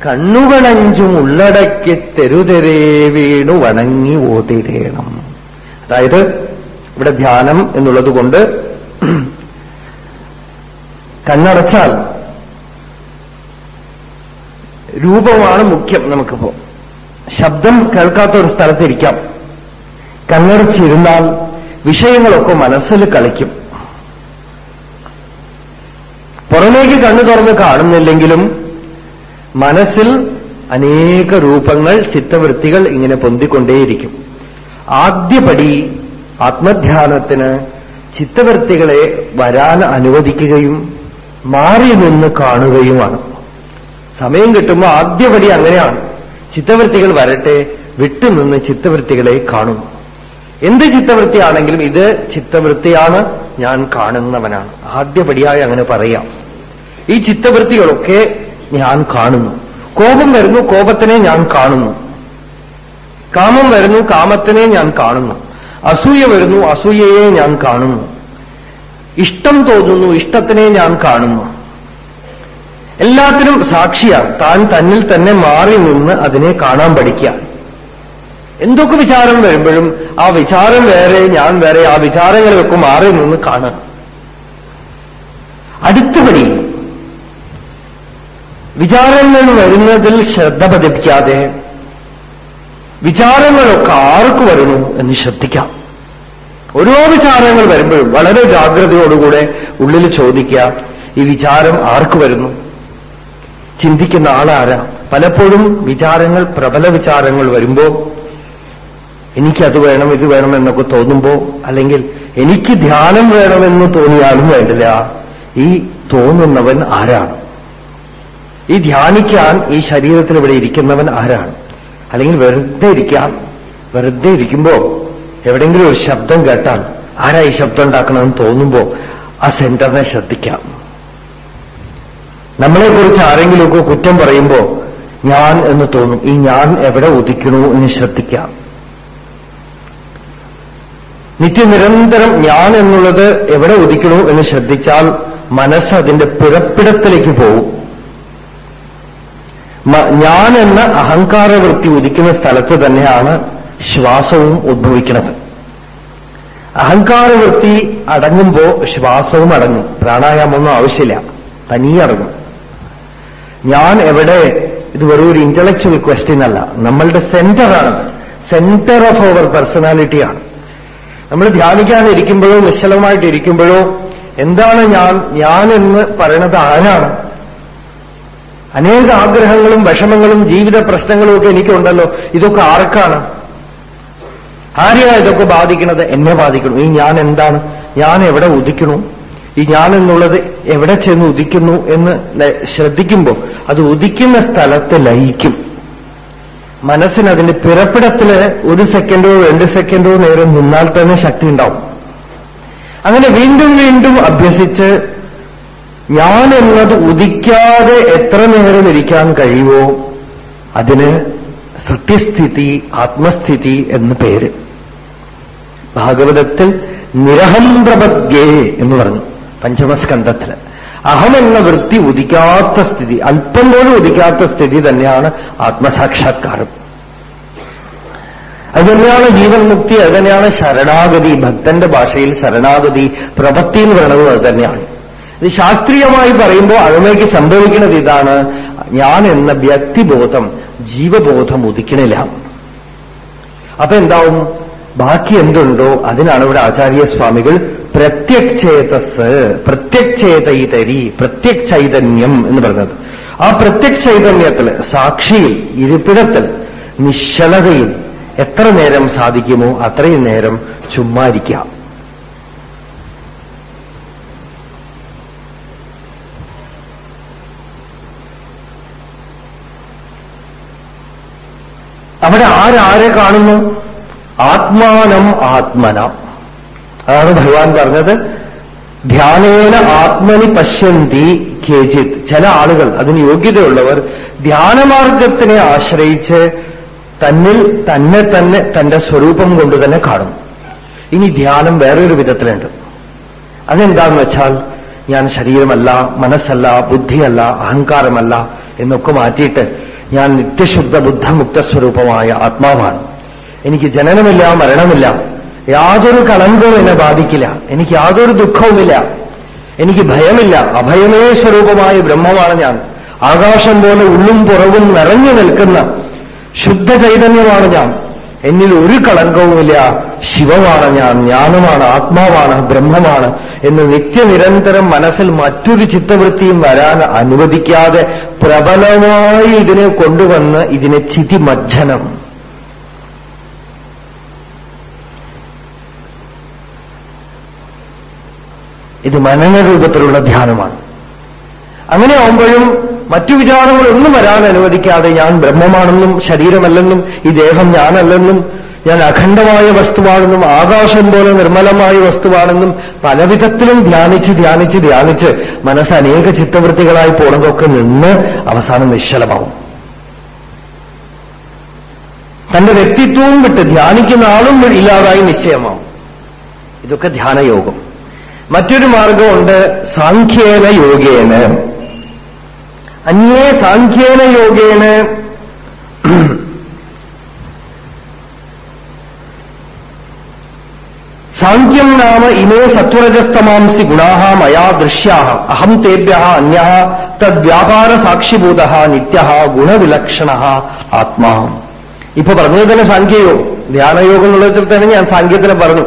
കണ്ണുകളഞ്ചും ഉള്ളടക്കി തെരുതെരേ വീണു വണങ്ങി ഓതിരേണം. അതായത് ഇവിടെ ധ്യാനം എന്നുള്ളത് കൊണ്ട് കണ്ണടച്ചാൽ രൂപമാണ് മുഖ്യം നമുക്കിപ്പോ. ശബ്ദം കേൾക്കാത്ത ഒരു സ്ഥലത്തിരിക്കാം. കണ്ണടച്ചിരുന്നാൽ വിഷയങ്ങളൊക്കെ മനസ്സിൽ കളിക്കും. പുറമേക്ക് കണ്ണു തുറന്ന് കാണുന്നില്ലെങ്കിലും മനസ്സിൽ അനേക രൂപങ്ങൾ ചിത്തവൃത്തികൾ ഇങ്ങനെ പൊന്തിക്കൊണ്ടേയിരിക്കും. ആദ്യപടി ആത്മധ്യാനത്തിന് ചിത്തവൃത്തികളെ വരാൻ അനുവദിക്കുകയും മാറി നിന്ന് കാണുകയുമാണ്. സമയം കിട്ടുമ്പോൾ ആദ്യപടി അങ്ങനെയാണ്. ചിത്തവൃത്തികൾ വരട്ടെ വിട്ടുനിന്ന് ചിത്തവൃത്തികളെ കാണും. എന്ത് ചിത്തവൃത്തിയാണെങ്കിലും ഇത് ചിത്തവൃത്തിയാണ് ഞാൻ കാണുന്നവനാണ്. ആദ്യപടിയായി അങ്ങനെ പറയാം. ഈ ചിത്തവൃത്തികളൊക്കെ ഞാൻ കാണുന്നു. കോപം വരുന്നു കോപത്തിനെ ഞാൻ കാണുന്നു. കാമം വരുന്നു കാമത്തിനെ ഞാൻ കാണുന്നു. അസൂയ വരുന്നു അസൂയയെ ഞാൻ കാണുന്നു. ഇഷ്ടം തോന്നുന്നു ഇഷ്ടത്തിനെ ഞാൻ കാണുന്നു. എല്ലാത്തിനും സാക്ഷിയാണ് താൻ തന്നിൽ തന്നെ മാറി നിന്ന് അതിനെ കാണാൻ പഠിക്കുക. എന്തൊക്കെ വിചാരം വരുമ്പോഴും ആ വിചാരം വേറെ ഞാൻ വേറെ ആ വിചാരങ്ങളിലൊക്കെ മാറി നിന്ന് കാണണം അടുത്തപടി വിചാരങ്ങൾ വരുന്നതിൽ ശ്രദ്ധ പതിപ്പിക്കാതെ വിചാരങ്ങളൊക്കെ ആർക്ക് വരുന്നു എന്ന് ശ്രദ്ധിക്കാം. ഓരോ വിചാരങ്ങൾ വരുമ്പോഴും വളരെ ജാഗ്രതയോടുകൂടെ ഉള്ളിൽ ചോദിക്കുക ഈ വിചാരം ആർക്ക് വരുന്നു? ചിന്തിക്കുന്ന ആളാരാ? പലപ്പോഴും വിചാരങ്ങൾ പ്രബല വിചാരങ്ങൾ വരുമ്പോ എനിക്കത് വേണം ഇത് വേണം എന്നൊക്കെ തോന്നുമ്പോ അല്ലെങ്കിൽ എനിക്ക് ധ്യാനം വേണമെന്ന് തോന്നിയാലും വേണ്ടില്ല. ഈ തോന്നുന്നവൻ ആരാണ്? ഈ ധ്യാനിക്കാൻ ഈ ശരീരത്തിൽ ഇവിടെ ഇരിക്കുന്നവൻ ആരാണ്? അല്ലെങ്കിൽ വെറുതെ ഇരിക്കാം. വെറുതെ ഇരിക്കുമ്പോ എവിടെയെങ്കിലും ഒരു ശബ്ദം കേട്ടാൽ ആരാ ഈ ശബ്ദം ഉണ്ടാക്കണമെന്ന് തോന്നുമ്പോ ആ സെന്ററിനെ ശ്രദ്ധിക്കാം. നമ്മളെക്കുറിച്ച് ആരെങ്കിലുമൊക്കെ കുറ്റം പറയുമ്പോ ഞാൻ എന്ന് തോന്നും. ഈ ഞാൻ എവിടെ ഉദിക്കണു എന്ന് ശ്രദ്ധിക്കാം. നിത്യനിരന്തരം ഞാൻ എന്നുള്ളത് എവിടെ ഉദിക്കണു എന്ന് ശ്രദ്ധിച്ചാൽ മനസ്സ് അതിന്റെ പിറപ്പിടത്തിലേക്ക് പോകും. ഞാൻ എന്ന അഹങ്കാരവൃത്തി ഉദിക്കുന്ന സ്ഥലത്ത് തന്നെയാണ് ശ്വാസവും ഉദ്ഭവിക്കുന്നത്. അഹങ്കാരവൃത്തി അടങ്ങുമ്പോ ശ്വാസവും അടങ്ങും. പ്രാണായാമൊന്നും ആവശ്യമില്ല. തനിയെ അടങ്ങും. ഞാൻ എവിടെ ഇത് വെറും ഒരു ഇന്റലക്ച്വൽ ക്വസ്റ്റ്യൻ അല്ല. നമ്മളുടെ സെന്ററാണ് സെന്റർ ഓഫ് അവർ പേഴ്സണാലിറ്റിയാണ് നമ്മൾ ധ്യാനിക്കാനിരിക്കുമ്പോഴോ നിശ്ചലമായിട്ടിരിക്കുമ്പോഴോ എന്താണ് ഞാൻ ഞാൻ എന്ന് പറയണത് ആരാണ്? അനേക ആഗ്രഹങ്ങളും വിഷമങ്ങളും ജീവിത പ്രശ്നങ്ങളും ഒക്കെ എനിക്കുണ്ടല്ലോ. ഇതൊക്കെ ആർക്കാണ്? ആരെയാണ് ഇതൊക്കെ ബാധിക്കുന്നത്? എന്നെ ബാധിക്കണം ഈ ഞാൻ എന്താണ്? ഞാൻ എവിടെ ഉദിക്കണു ഈ ഞാൻ എന്നുള്ളത് എവിടെ ചെന്ന് ഉദിക്കുന്നു എന്ന് ശ്രദ്ധിക്കുമ്പോൾ അത് ഉദിക്കുന്ന സ്ഥലത്ത് ലയിക്കും. മനസ്സിന് അതിന്റെ പിറപ്പിടത്തിൽ ഒരു സെക്കൻഡോ രണ്ട് സെക്കൻഡോ നേരം നിന്നാൽ തന്നെ ശക്തി ഉണ്ടാവും. അങ്ങനെ വീണ്ടും വീണ്ടും അഭ്യസിച്ച് ഞാൻ എന്നത് ഉദിക്കാതെ എത്ര നേരം ഇരിക്കാൻ കഴിയുമോ അതിന് സത്യസ്ഥിതി ആത്മസ്ഥിതി എന്ന് പേര്. ഭാഗവതത്തിൽ നിരഹം പ്രപദ്യേ എന്ന് പറഞ്ഞു പഞ്ചമസ്കന്ധത്തിൽ. അഹം എന്ന വൃത്തി ഉദിക്കാത്ത സ്ഥിതി അല്പം പോലും ഉദിക്കാത്ത സ്ഥിതി തന്നെയാണ് ആത്മസാക്ഷാത്കാരം. അതുതന്നെയാണ് ജീവൻ മുക്തി അതുതന്നെയാണ് ശരണാഗതി ഭക്തന്റെ ഭാഷയിൽ ശരണാഗതി പ്രപത്തി എന്ന് പറയുന്നത് അത് തന്നെയാണ്. ഇത് ശാസ്ത്രീയമായി പറയുമ്പോൾ അതിലേക്ക് സംഭവിക്കുന്നത് ഇതാണ്. ഞാൻ എന്ന വ്യക്തിബോധം ജീവബോധം ഉദിക്കണില്ല. അപ്പൊ എന്താവും? ബാക്കി എന്തുണ്ടോ അതിനാണ് ഇവിടെ ആചാര്യസ്വാമികൾ പ്രത്യക്ഷേതസ് പ്രത്യക്ഷേതൈതരി പ്രത്യക്ഷൈതന്യം എന്ന് പറഞ്ഞത്. ആ പ്രത്യക്ഷൈതന്യത്തിൽ സാക്ഷിയിൽ ഇരിപ്പിടത്തിൽ നിശ്ചലതയിൽ എത്ര നേരം സാധിക്കുമോ അത്രയും നേരം ചുമ്മാരിക്കാം. അവിടെ ആരാരെ കാണുന്നു? ആത്മാനം ആത്മന. അതാണ് ഭഗവാൻ പറഞ്ഞത്. ധ്യാനേന ആത്മനി പശ്യന്തി കേജിത് ചില ആളുകൾ അതിന് യോഗ്യതയുള്ളവർ ധ്യാനമാർഗത്തിനെ ആശ്രയിച്ച് തന്നിൽ തന്നെ തന്നെ തന്റെ സ്വരൂപം കൊണ്ട് തന്നെ കാണും. ഇനി ധ്യാനം വേറൊരു വിധത്തിലുണ്ട്. അതെന്താന്ന് വെച്ചാൽ ഞാൻ ശരീരമല്ല മനസ്സല്ല ബുദ്ധിയല്ല അഹങ്കാരമല്ല എന്നൊക്കെ മാറ്റിയിട്ട് ഞാൻ നിത്യശുദ്ധ ബുദ്ധമുക്ത സ്വരൂപമായ ആത്മാവാണ്. എനിക്ക് ജനനമില്ല മരണമില്ല. യാതൊരു കളങ്കവും എന്നെ ബാധിക്കില്ല. എനിക്ക് യാതൊരു ദുഃഖവുമില്ല. എനിക്ക് ഭയമില്ല. അഭയമേ സ്വരൂപമായ ബ്രഹ്മമാണ് ഞാൻ. ആകാശം പോലെ ഉള്ളും പുറവും നിറഞ്ഞു നിൽക്കുന്ന ശുദ്ധ ചൈതന്യമാണ് ഞാൻ. എന്നിൽ ഒരു കളങ്കവുമില്ല. ശിവമാണ് ഞാൻ ജ്ഞാനമാണ് ആത്മാവാണ് ബ്രഹ്മമാണ് എന്ന് നിത്യനിരന്തരം മനസ്സിൽ മറ്റൊരു ചിത്തവൃത്തിയും വരാൻ അനുവദിക്കാതെ പ്രബലമായി ഇതിനെ കൊണ്ടുവന്ന് ഇതിനെ ചിതിമജ്ജനം. ഇത് മനനരൂപത്തിലുള്ള ധ്യാനമാണ്. അങ്ങനെ ആവുമ്പോഴും മറ്റു വിചാരങ്ങളൊന്നും വരാൻ അനുവദിക്കാതെ ഞാൻ ബ്രഹ്മമാണെന്നും ശരീരമല്ലെന്നും ഈ ദേഹം ഞാനല്ലെന്നും ഞാൻ അഖണ്ഡമായ വസ്തുവാണെന്നും ആകാശം പോലെ നിർമ്മലമായ വസ്തുവാണെന്നും പലവിധത്തിലും ധ്യാനിച്ച് ധ്യാനിച്ച് ധ്യാനിച്ച് മനസ്സ് അനേക ചിത്തവൃത്തികളായി പോണതൊക്കെ നിന്ന് അവസാനം നിശ്ചലമാവും. തന്റെ വ്യക്തിത്വവും വിട്ട് ധ്യാനിക്കുന്ന ആളും ഇല്ലാതായി നിശ്ചയമാവും. ഇതൊക്കെ ധ്യാനയോഗം. മറ്റൊരു മാർഗമുണ്ട് സാഖ്യേന യോഗേന. അന്യേ സാഖ്യേന യോഗേന. സാഖ്യം നാമ ഇമേ സത്വരജസ്തമാംസി ഗുണാ മയാ ദൃശ്യാ അഹം തേഭ്യ അന്യ തദ്വ്യാപാര സാക്ഷിഭൂത നിത്യ ഗുണവിലക്ഷണ ആത്മാ ഇപ്പൊ പറഞ്ഞത് തന്നെ സാഖ്യയോഗം. ധ്യാനയോഗം എന്നുള്ളതിൽ തന്നെ ഞാൻ സാഖ്യത്തിനെ പറഞ്ഞു.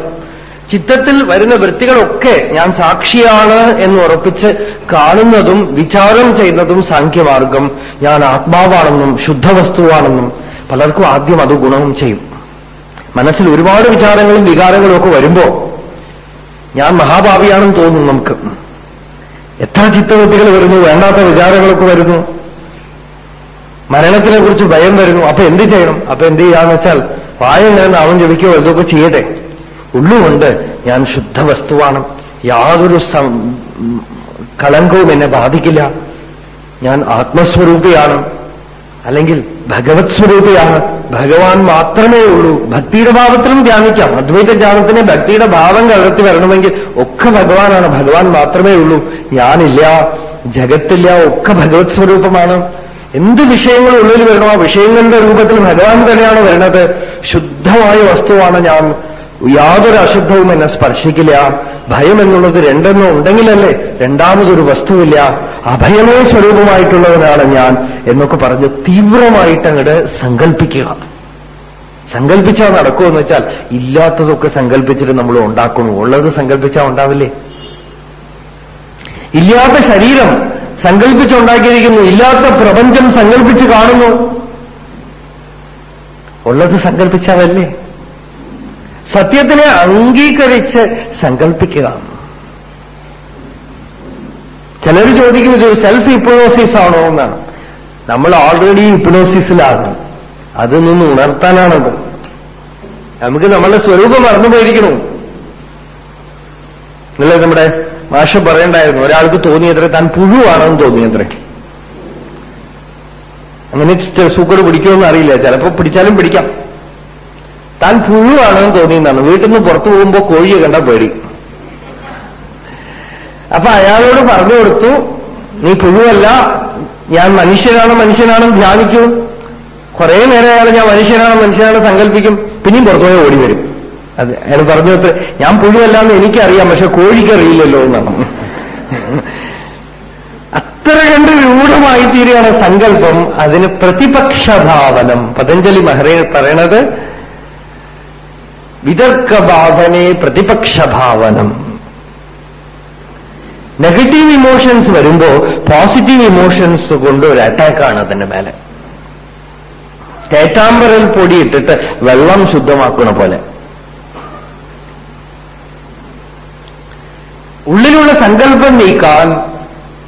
ചിത്തത്തിൽ വരുന്ന വൃത്തികളൊക്കെ ഞാൻ സാക്ഷിയാണ് എന്ന് ഉറപ്പിച്ച് കാണുന്നതും വിചാരം ചെയ്യുന്നതും സാഖ്യമാർഗം. ഞാൻ ആത്മാവാണെന്നും ശുദ്ധവസ്തുവാണെന്നും പലർക്കും ആദ്യം അത് ഗുണവും ചെയ്യും. മനസ്സിൽ ഒരുപാട് വിചാരങ്ങളും വികാരങ്ങളും ഒക്കെ വരുമ്പോ ഞാൻ മഹാഭാവിയാണെന്ന് തോന്നും നമുക്ക്. എത്ര ചിത്തവൃത്തികൾ വരുന്നു വേണ്ടാത്ത വിചാരങ്ങളൊക്കെ വരുന്നു. മരണത്തിനെ കുറിച്ച് ഭയം വരുന്നു. അപ്പൊ എന്ത് ചെയ്യണം? അപ്പൊ എന്ത് ചെയ്യാന്ന് വെച്ചാൽ വായം ഞാൻ നാമം ജപിക്കോ ഇതൊക്കെ ചെയ്യട്ടെ. ഉള്ളുകൊണ്ട് ഞാൻ ശുദ്ധ വസ്തുവാണ് യാതൊരു കളങ്കവും എന്നെ ബാധിക്കില്ല. ഞാൻ ആത്മസ്വരൂപിയാണ്. അല്ലെങ്കിൽ ഭഗവത് സ്വരൂപിയാണ്. ഭഗവാൻ മാത്രമേ ഉള്ളൂ. ഭക്തിയുടെ ഭാവത്തിലും ധ്യാനിക്കാം. അദ്വൈത ധ്യാനത്തിന് ഭക്തിയുടെ ഭാവം കലർത്തി വരണമെങ്കിൽ ഒക്കെ ഭഗവാനാണ്. ഭഗവാൻ മാത്രമേ ഉള്ളൂ. ഞാനില്ല ജഗത്തില്ല ഒക്കെ ഭഗവത് സ്വരൂപമാണ്. എന്ത് വിഷയങ്ങൾ ഉള്ളിൽ വരണോ ആ വിഷയങ്ങളുടെ രൂപത്തിൽ ഭഗവാൻ തന്നെയാണ് വരുന്നത് ശുദ്ധമായ വസ്തുവാണ് ഞാൻ. യാതൊരു അശുദ്ധവും എന്നെ സ്പർശിക്കില്ല. ഭയമെന്നുള്ളത് രണ്ടെന്നോ ഉണ്ടെങ്കിലല്ലേ രണ്ടാമതൊരു വസ്തുവില്ല. അഭയമേ സ്വരൂപമായിട്ടുള്ളവനാണ് ഞാൻ എന്നൊക്കെ പറഞ്ഞ് തീവ്രമായിട്ട് അങ്ങോട്ട് സങ്കല്പിക്കുക സങ്കല്പിച്ചാൽ നടക്കുമെന്ന് വെച്ചാൽ ഇല്ലാത്തതൊക്കെ സങ്കല്പിച്ചിട്ട് നമ്മൾ ഉണ്ടാക്കുന്നു ഉള്ളത് സങ്കല്പിച്ചാൽ ഉണ്ടാവില്ലേ? ഇല്ലാത്ത ശരീരം സങ്കല്പിച്ചുണ്ടാക്കിയിരിക്കുന്നു ഇല്ലാത്ത പ്രപഞ്ചം സങ്കല്പിച്ച് കാണുന്നു. ഉള്ളത് സങ്കല്പിച്ചാവല്ലേ സത്യത്തിനെ അംഗീകരിച്ച് സങ്കല്പിക്കുക ചിലർ ചോദിക്കും ഇത് സെൽഫ് ഹിപ്നോസിസ് ആണോ എന്നാണ്. നമ്മൾ ഓൾറെഡി ഹിപ്നോസിസിലാണ് അത് നിന്ന് ഉണർത്താനാണത്. നമുക്ക് നമ്മളുടെ സ്വരൂപം മറന്നുപോയിരിക്കണു അല്ലേ നമ്മുടെ മാഷ പറയണ്ടായിരുന്നു ഒരാൾക്ക് തോന്നിയത്ര താൻ പുഴുവാണെന്ന് തോന്നിയത്രേ അങ്ങനെ സൂക്കട് പിടിക്കുമെന്ന് അറിയില്ല. ചിലപ്പോ പിടിച്ചാലും പിടിക്കാം. താൻ പുഴുവാണെന്ന് തോന്നിയെന്നാണ്. വീട്ടിൽ നിന്ന് പുറത്തു പോകുമ്പോൾ കോഴിയെ കണ്ട പേടി. അപ്പൊ അയാളോട് പറഞ്ഞു കൊടുത്തു നീ പുഴുവല്ല ഞാൻ മനുഷ്യനാണ് മനുഷ്യനാണെന്ന് ധ്യാനിക്കൂ. കുറെ നേരം അയാൾ ഞാൻ മനുഷ്യനാണ് മനുഷ്യനാണ് സങ്കല്പിക്കും. പിന്നെയും പുറത്തുപോയി ഓടി വരും. അത് അയാൾ പറഞ്ഞു കൊടുത്ത് ഞാൻ പുഴുവല്ലാന്ന് എനിക്കറിയാം പക്ഷെ കോഴിക്കറിയില്ലല്ലോ എന്നാണ്. അത്ര കണ്ട് രൂഢമായി തീരുകയാണ് സങ്കല്പം. അതിന് പ്രതിപക്ഷഭാവനം പതഞ്ജലി മഹറേ പറയണത് വിതർക്കബാധനെ പ്രതിപക്ഷഭാവനം. നെഗറ്റീവ് ഇമോഷൻസ് വരുമ്പോ പോസിറ്റീവ് ഇമോഷൻസ് കൊണ്ട് ഒരു അറ്റാക്കാണ് അതിന്റെ മേലെ. തേറ്റാമ്പറൽ പൊടി ഇട്ടിട്ട് വെള്ളം ശുദ്ധമാക്കുന്ന പോലെ. ഉള്ളിലുള്ള സങ്കല്പം നീക്കാൻ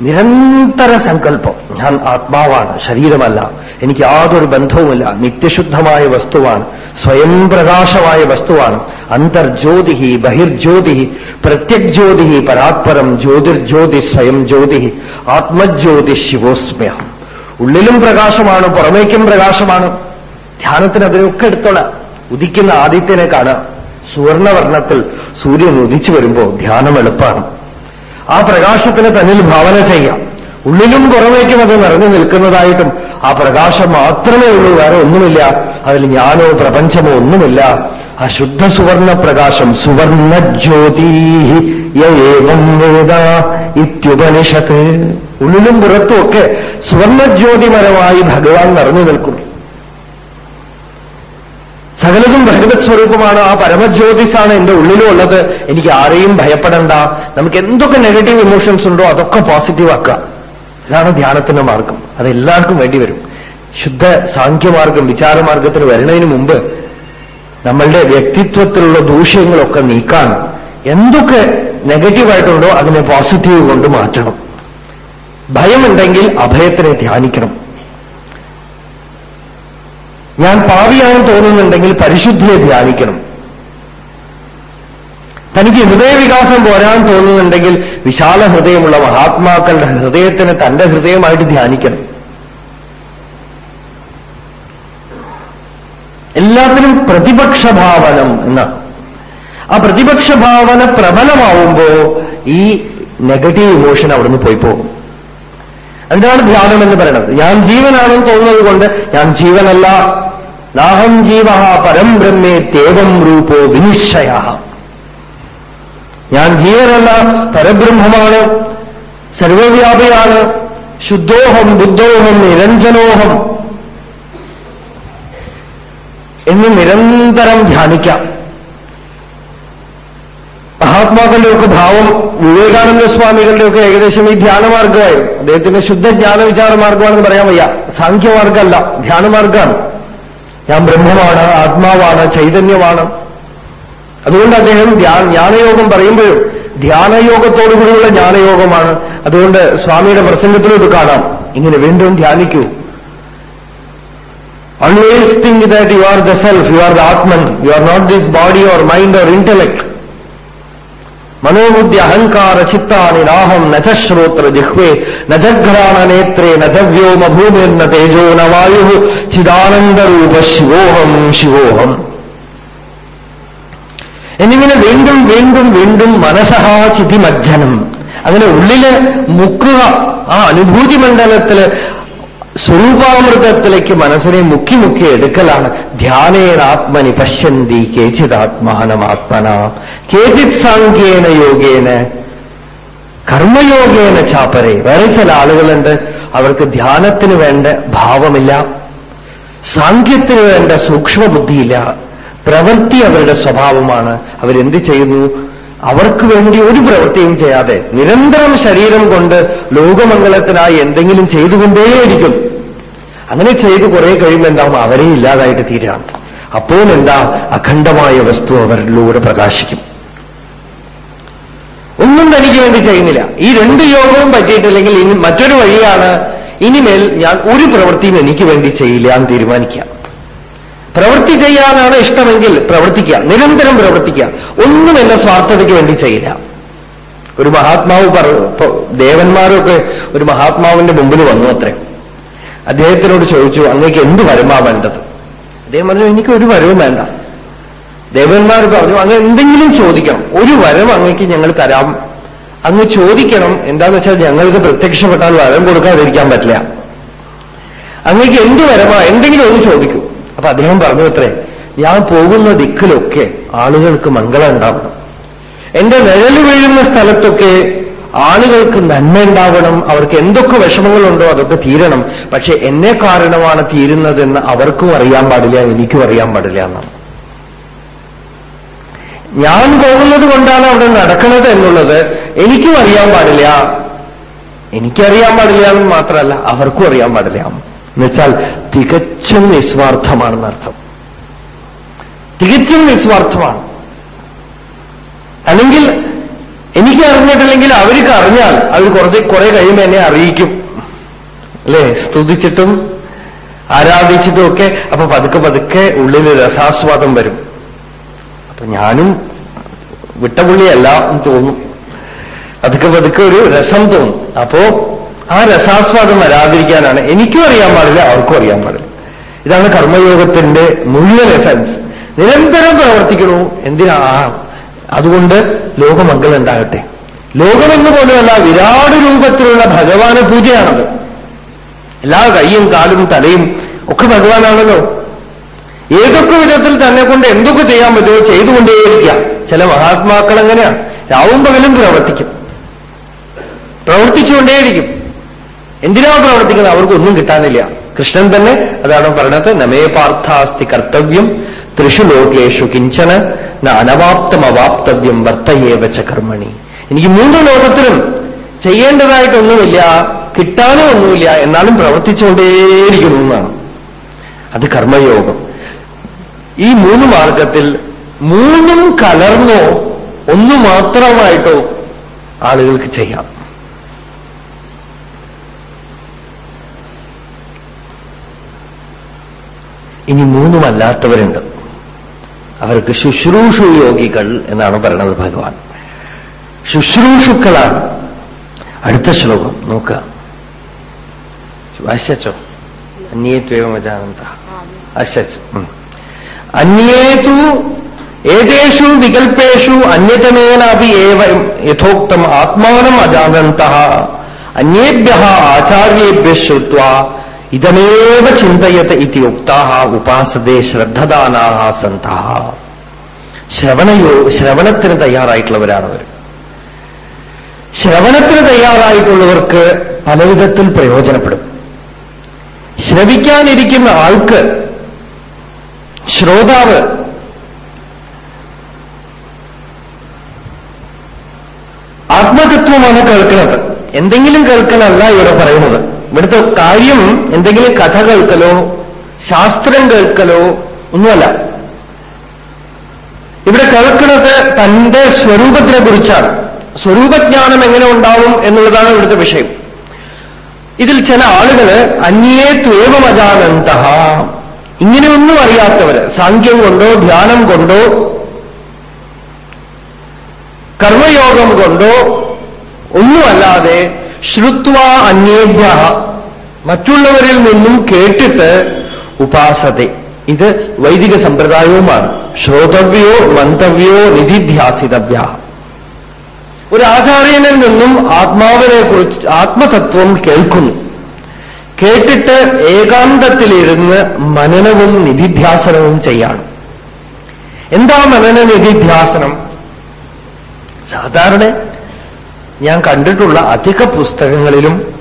നിരന്തര സങ്കല്പം. ഞാൻ ആത്മാവാണ് ശരീരമല്ല. എനിക്ക് യാതൊരു ബന്ധവുമില്ല. നിത്യശുദ്ധമായ വസ്തുവാണ്. സ്വയം പ്രകാശമായ വസ്തുവാണ്. അന്തർജ്യോതിഹി ബഹിർജ്യോതിഹി പ്രത്യഗ്ജ്യോതി പരാത്പരം ജ്യോതിർജ്യോതി സ്വയം ജ്യോതി ആത്മജ്യോതി ശിവോസ്മ്യ. ഉള്ളിലും പ്രകാശമാണ് പുറമേക്കും പ്രകാശമാണ്. ധ്യാനത്തിന് അതിനൊക്കെ എടുത്തോളാം. ഉദിക്കുന്ന ആദിത്യനെ കാണാം സുവർണവർണത്തിൽ സൂര്യൻ ഉദിച്ചു വരുമ്പോൾ ധ്യാനം എളുപ്പമാണ് ആ പ്രകാശത്തിന് തന്നിൽ ഭാവന ചെയ്യാം. ഉള്ളിലും പുറമേക്കും അത് നിറഞ്ഞു നിൽക്കുന്നതായിട്ടും ആ പ്രകാശം മാത്രമേ ഉള്ളൂ വേറെ ഒന്നുമില്ല. അതിൽ ഞാനോ പ്രപഞ്ചമോ ഒന്നുമില്ല. ആ ശുദ്ധ സുവർണ പ്രകാശം സുവർണ ജ്യോതി ഇത്യുപനിഷത്ത്. ഉള്ളിലും പുറത്തും ഒക്കെ സുവർണജ്യോതിമരമായി ഭഗവാൻ നിറഞ്ഞു നിൽക്കുന്നു. സകലതും ഭഗവത് സ്വരൂപമാണ്. ആ പരമജ്യോതിസാണ് എന്റെ ഉള്ളിലും ഉള്ളത് എനിക്ക് ആരെയും ഭയപ്പെടണ്ട. നമുക്ക് എന്തൊക്കെ നെഗറ്റീവ് ഇമോഷൻസ് ഉണ്ടോ അതൊക്കെ പോസിറ്റീവ് ഇതാണ് ധ്യാനത്തിന്റെ മാർഗം. അത് എല്ലാവർക്കും വേണ്ടി വരും. ശുദ്ധ സാഖ്യമാർഗം വിചാരമാർഗത്തിന് വരുന്നതിന് മുമ്പ് നമ്മളുടെ വ്യക്തിത്വത്തിലുള്ള ദൂഷ്യങ്ങളൊക്കെ നീക്കാൻ എന്തൊക്കെ നെഗറ്റീവായിട്ടുണ്ടോ അതിനെ പോസിറ്റീവ് കൊണ്ട് മാറ്റണം. ഭയമുണ്ടെങ്കിൽ അഭയത്തിനെ ധ്യാനിക്കണം. ഞാൻ പാവിയാണെന്ന് തോന്നുന്നുണ്ടെങ്കിൽ പരിശുദ്ധിയെ ധ്യാനിക്കണം. തനിക്ക് ഹൃദയവികാസം പോരാൻ തോന്നുന്നുണ്ടെങ്കിൽ വിശാല ഹൃദയമുള്ള മഹാത്മാക്കളുടെ ഹൃദയത്തിന് തന്റെ ഹൃദയമായിട്ട് ധ്യാനിക്കണം. എല്ലാത്തിനും പ്രതിപക്ഷഭാവനം എന്നാണ് ആ പ്രതിപക്ഷ പ്രതിപക്ഷഭാവന പ്രബലമാവുമ്പോ ഈ നെഗറ്റീവ് ഇമോഷൻ അവിടുന്ന് പോയി പോകും. അതിനാണ് ധ്യാനം എന്ന് പറയുന്നത്? ഞാൻ ജീവനാണെന്ന് തോന്നുന്നത് കൊണ്ട് ഞാൻ ജീവനല്ല. നാഹം ജീവ പരം ബ്രഹ്മേ തേവം രൂപോ വിനിശ്ചയ ഞാൻ ജീവനല്ല പരബ്രഹ്മമാണ് സർവവ്യാപിയാണ് ശുദ്ധോഹം ബുദ്ധോഹം നിരഞ്ജനോഹം എന്ന് നിരന്തരം ധ്യാനിക്കാം. മഹാത്മാക്കളുടെയൊക്കെ ഭാവം വിവേകാനന്ദ സ്വാമികളുടെയൊക്കെ ഏകദേശം ഈ ധ്യാനമാർഗമായിരുന്നു. അദ്ദേഹത്തിന്റെ ശുദ്ധ ജ്ഞാന വിചാര മാർഗമാണെന്ന് പറയാൻ വയ്യ. സാഖ്യമാർഗമല്ല ധ്യാനമാർഗമാണ്. ഞാൻ ബ്രഹ്മമാണ് ആത്മാവാണ് ചൈതന്യമാണ്. അതുകൊണ്ട് അദ്ദേഹം ജ്ഞാനയോഗം പറയുമ്പോഴും ധ്യാനയോഗത്തോടുകൂടിയുള്ള ജ്ഞാനയോഗമാണ് അതുകൊണ്ട് സ്വാമിയുടെ പ്രസംഗത്തിലും ഇത് കാണാം ഇങ്ങനെ വീണ്ടും ധ്യാനിക്കൂ Always think that you are the self, you are the Atman, you are not this body or mind or intellect. മനോബുദ്ധി അഹങ്കാര ചിത്താനി നാഹം നച ശ്രോത്ര ജിഹ്വേ നജഘ്രാണ നേത്രേ നജവ്യോമ ഭൂമിർന്ന തേജോ ന വായു ചിദാനന്ദരൂപ ശിവോഹം ശിവോഹം എന്നിങ്ങനെ വീണ്ടും വീണ്ടും വീണ്ടും മനസഹാ ചിതിമജ്ജനം അങ്ങനെ ഉള്ളിൽ മുക്കുക ആ അനുഭൂതി മണ്ഡലത്തിൽ സ്വരൂപാമൃതത്തിലേക്ക് മനസ്സിനെ മുക്കി മുക്കി എടുക്കലാണ്. ധ്യാനേനാത്മനി പശ്യന്തി കേചിതാത്മാനമാത്മന. കേചിത് സാങ്കേന യോഗേന കർമ്മയോഗേന ചാപ്പരെ വേറെ ചില ആളുകളുണ്ട് അവർക്ക് ധ്യാനത്തിന് വേണ്ട ഭാവമില്ല. സാങ്കേത്തിന് വേണ്ട സൂക്ഷ്മബുദ്ധിയില്ല. പ്രവൃത്തി അവരുടെ സ്വഭാവമാണ്. അവരെന്ത് ചെയ്യുന്നു? അവർക്ക് വേണ്ടി ഒരു പ്രവൃത്തിയും ചെയ്യാതെ നിരന്തരം ശരീരം കൊണ്ട് ലോകമംഗളത്തിനായി എന്തെങ്കിലും ചെയ്തുകൊണ്ടേയിരിക്കും. അങ്ങനെ ചെയ്ത് കുറെ കഴിയുമ്പോൾ എന്താവും? അവരെ ഇല്ലാതായിട്ട് തീരാണ് അപ്പോൾ എന്താ? അഖണ്ഡമായ വസ്തു അവരിലൂടെ പ്രകാശിക്കും. ഒന്നും തനിക്ക് വേണ്ടി ചെയ്യുന്നില്ല. ഈ രണ്ട് യോഗവും പറ്റിയിട്ടില്ലെങ്കിൽ ഇനി മറ്റൊരു വഴിയാണ്. ഇനിമേൽ ഞാൻ ഒരു പ്രവൃത്തിയും എനിക്ക് വേണ്ടി ചെയ്യില്ല എന്ന് തീരുമാനിക്കാം. പ്രവൃത്തി ചെയ്യാനാണ് ഇഷ്ടമെങ്കിൽ പ്രവർത്തിക്കുക. നിരന്തരം പ്രവർത്തിക്കുക. ഒന്നും എന്റെ സ്വാർത്ഥതയ്ക്ക് വേണ്ടി ചെയ്യില്ല. ഒരു മഹാത്മാവ് ദേവന്മാരൊക്കെ ഒരു മഹാത്മാവിന്റെ മുമ്പിൽ വന്നു അത്രേ. അദ്ദേഹത്തിനോട് ചോദിച്ചു അങ്ങേക്ക് എന്ത് വരമാ വേണ്ടത്? അദ്ദേഹം പറഞ്ഞു എനിക്ക് ഒരു വരവും വേണ്ട. ദേവന്മാർ പറഞ്ഞു അങ്ങ് എന്തെങ്കിലും ചോദിക്കണം. ഒരു വരം അങ്ങേക്ക് ഞങ്ങൾ തരാം. അങ്ങ് ചോദിക്കണം. എന്താന്ന് വെച്ചാൽ ഞങ്ങൾക്ക് പ്രത്യക്ഷപ്പെട്ടാൽ വരം കൊടുക്കാതിരിക്കാൻ പറ്റില്ല. അങ്ങേക്ക് എന്ത് വരമാ എന്തെങ്കിലും ഒന്ന് ചോദിക്കൂ. അപ്പൊ അദ്ദേഹം പറഞ്ഞു അത്രേ ഞാൻ പോകുന്ന ദിക്കിലൊക്കെ ആളുകൾക്ക് മംഗളം ഉണ്ടാവണം. എന്റെ നിഴൽ വീഴുന്ന സ്ഥലത്തൊക്കെ ആളുകൾക്ക് നന്മ ഉണ്ടാവണം. അവർക്ക് എന്തൊക്കെ വിഷമങ്ങളുണ്ടോ അതൊക്കെ തീരണം. പക്ഷെ എന്നെ കാരണമാണ് തീരുന്നതെന്ന് അവർക്കും അറിയാൻ പാടില്ല എനിക്കും അറിയാൻ പാടില്ല എന്നാണ്. ഞാൻ പോകുന്നത് കൊണ്ടാണ് അവിടെ നടക്കുന്നത് എന്നുള്ളത് എനിക്കും അറിയാൻ പാടില്ല. എനിക്കറിയാൻ പാടില്ല എന്ന് മാത്രമല്ല അവർക്കും അറിയാൻ പാടില്ല. എന്നുവെച്ചാൽ തികച്ചും നിസ്വാർത്ഥമാണെന്നർത്ഥം തികച്ചും നിസ്വാർത്ഥമാണ്. അല്ലെങ്കിൽ എനിക്ക് അറിഞ്ഞിട്ടില്ലെങ്കിൽ അവർക്ക് അറിഞ്ഞാൽ അവർ കുറച്ച് കുറെ കഴിയുമ്പോൾ എന്നെ അറിയിക്കും. അല്ലെ? സ്തുതിച്ചിട്ടും ആരാധിച്ചിട്ടുമൊക്കെ അപ്പൊ പതുക്കെ പതുക്കെ ഉള്ളിൽ രസാസ്വാദം വരും. അപ്പൊ ഞാനും വിട്ടപുള്ളിയല്ല എന്ന് തോന്നും. പതുക്കെ പതുക്കെ ഒരു രസം തോന്നും. അപ്പോ ആ രസാസ്വാദം വരാതിരിക്കാനാണ് എനിക്കും അറിയാൻ പാടില്ല അവർക്കും അറിയാൻ പാടില്ല. ഇതാണ് കർമ്മയോഗത്തിന്റെ മുഴുവൻ എസൻസ് നിരന്തരം പ്രവർത്തിക്കണു എന്തിനാ? അതുകൊണ്ട് ലോകമംഗലം ഉണ്ടാകട്ടെ. ലോകമെന്ന് പോലെയല്ല വിരാട് രൂപത്തിലുള്ള ഭഗവാന പൂജയാണത്. എല്ലാ കൈയും കാലും തലയും ഒക്കെ ഭഗവാനാണല്ലോ. ഏതൊക്കെ വിധത്തിൽ തന്നെ കൊണ്ട് എന്തൊക്കെ ചെയ്യാൻ പറ്റുമോ ചെയ്തുകൊണ്ടേയിരിക്കാം. ചില മഹാത്മാക്കൾ എങ്ങനെയാണ് രാവും പകലും പ്രവർത്തിക്കും. പ്രവർത്തിച്ചുകൊണ്ടേയിരിക്കും. എന്തിനാ പ്രവർത്തിക്കുന്നത്? അവർക്കൊന്നും കിട്ടാനില്ല. കൃഷ്ണൻ തന്നെ അതാണ് പറഞ്ഞത് നമേ പാർത്ഥാസ്തി കർത്തവ്യം തൃശു ലോകേഷു കിഞ്ചന അനവാപ്തം അവാപ്തവ്യം വർത്തയേവ ച കർമ്മണി. എനിക്ക് മൂന്ന് ലോകത്തിലും ചെയ്യേണ്ടതായിട്ടൊന്നുമില്ല കിട്ടാനും ഒന്നുമില്ല എന്നാലും പ്രവർത്തിച്ചുകൊണ്ടേയിരിക്കുന്നു എന്നാണ്. അത് കർമ്മയോഗം. ഈ മൂന്ന് മാർഗത്തിൽ മൂന്നും കലർന്നോ ഒന്നു മാത്രമായിട്ടോ ആളുകൾക്ക് ചെയ്യാം. ഇനി മൂന്നുമല്ലാത്തവരുണ്ട് അവർക്ക് ശുശ്രൂഷു യോഗികൾ എന്നാണ് പറയുന്നത് ഭഗവാൻ. ശുശ്രൂഷുക്കളാണ്. അടുത്ത ശ്ലോകം നോക്കുക. വായിച്ചോ അന്യേത്വേവമജാനന്ത അശച്ച് അന്യേതു ഏതേഷു വികൽപ്പേഷു അന്യതമേനാപി യഥോക്തം ആത്മാനം അജാനന്ത. അന്യേഭ്യ ആചാര്യേഭ്യ ശ്രുത്വാ ഇതമേവ ചിന്തയത ഇതി ഉക്താഹ ഉപാസതേ ശ്രദ്ധദാനാഹ സന്ത ശ്രവണയോ ശ്രവണത്തിന് തയ്യാറായിട്ടുള്ളവരാണ് അവർ ശ്രവണത്തിന് തയ്യാറായിട്ടുള്ളവർക്ക് പലവിധത്തിൽ പ്രയോജനപ്പെടും. ശ്രവിക്കാനിരിക്കുന്ന ആൾക്ക് ശ്രോതാവ് ആത്മതത്വമാണ് കേൾക്കുന്നത്. എന്തെങ്കിലും കേൾക്കലല്ല ഇവിടെ പറയുന്നത്. ഇവിടുത്തെ കാര്യം എന്തെങ്കിലും കഥ കേൾക്കലോ ശാസ്ത്രം കേൾക്കലോ ഒന്നുമല്ല. ഇവിടെ കേൾക്കുന്നത് തന്റെ സ്വരൂപത്തിനെ കുറിച്ചാണ്. സ്വരൂപജ്ഞാനം എങ്ങനെ ഉണ്ടാവും എന്നുള്ളതാണ് ഇവിടുത്തെ വിഷയം. ഇതിൽ ചില ആളുകൾ അന്യേ ത്വേവമജാനന്ത ഇങ്ങനെയൊന്നും അറിയാത്തവര് സാഖ്യം കൊണ്ടോ ധ്യാനം കൊണ്ടോ കർമ്മയോഗം കൊണ്ടോ ഒന്നുമല്ലാതെ ശ്രുത്വ അന്യേഭ്യ മറ്റുള്ളവരിൽ നിന്നും കേട്ടിട്ട് ഉപാസത ഇത് വൈദിക സമ്പ്രദായവുമാണ്. ശ്രോതവ്യോ മന്തവ്യോ നിധിധ്യാസിതവ്യ ഒരു ആചാര്യനിൽ നിന്നും ആത്മാവിനെ കുറിച്ച് ആത്മതത്വം കേൾക്കുന്നു. കേട്ടിട്ട് ഏകാന്തത്തിലിരുന്ന് മനനവും നിധിധ്യാസനവും ചെയ്യാണ്. എന്താ മനന നിധിധ്യാസനം? സാധാരണ ഞാൻ കണ്ടിട്ടുള്ള അധിക പുസ്തകങ്ങളിലും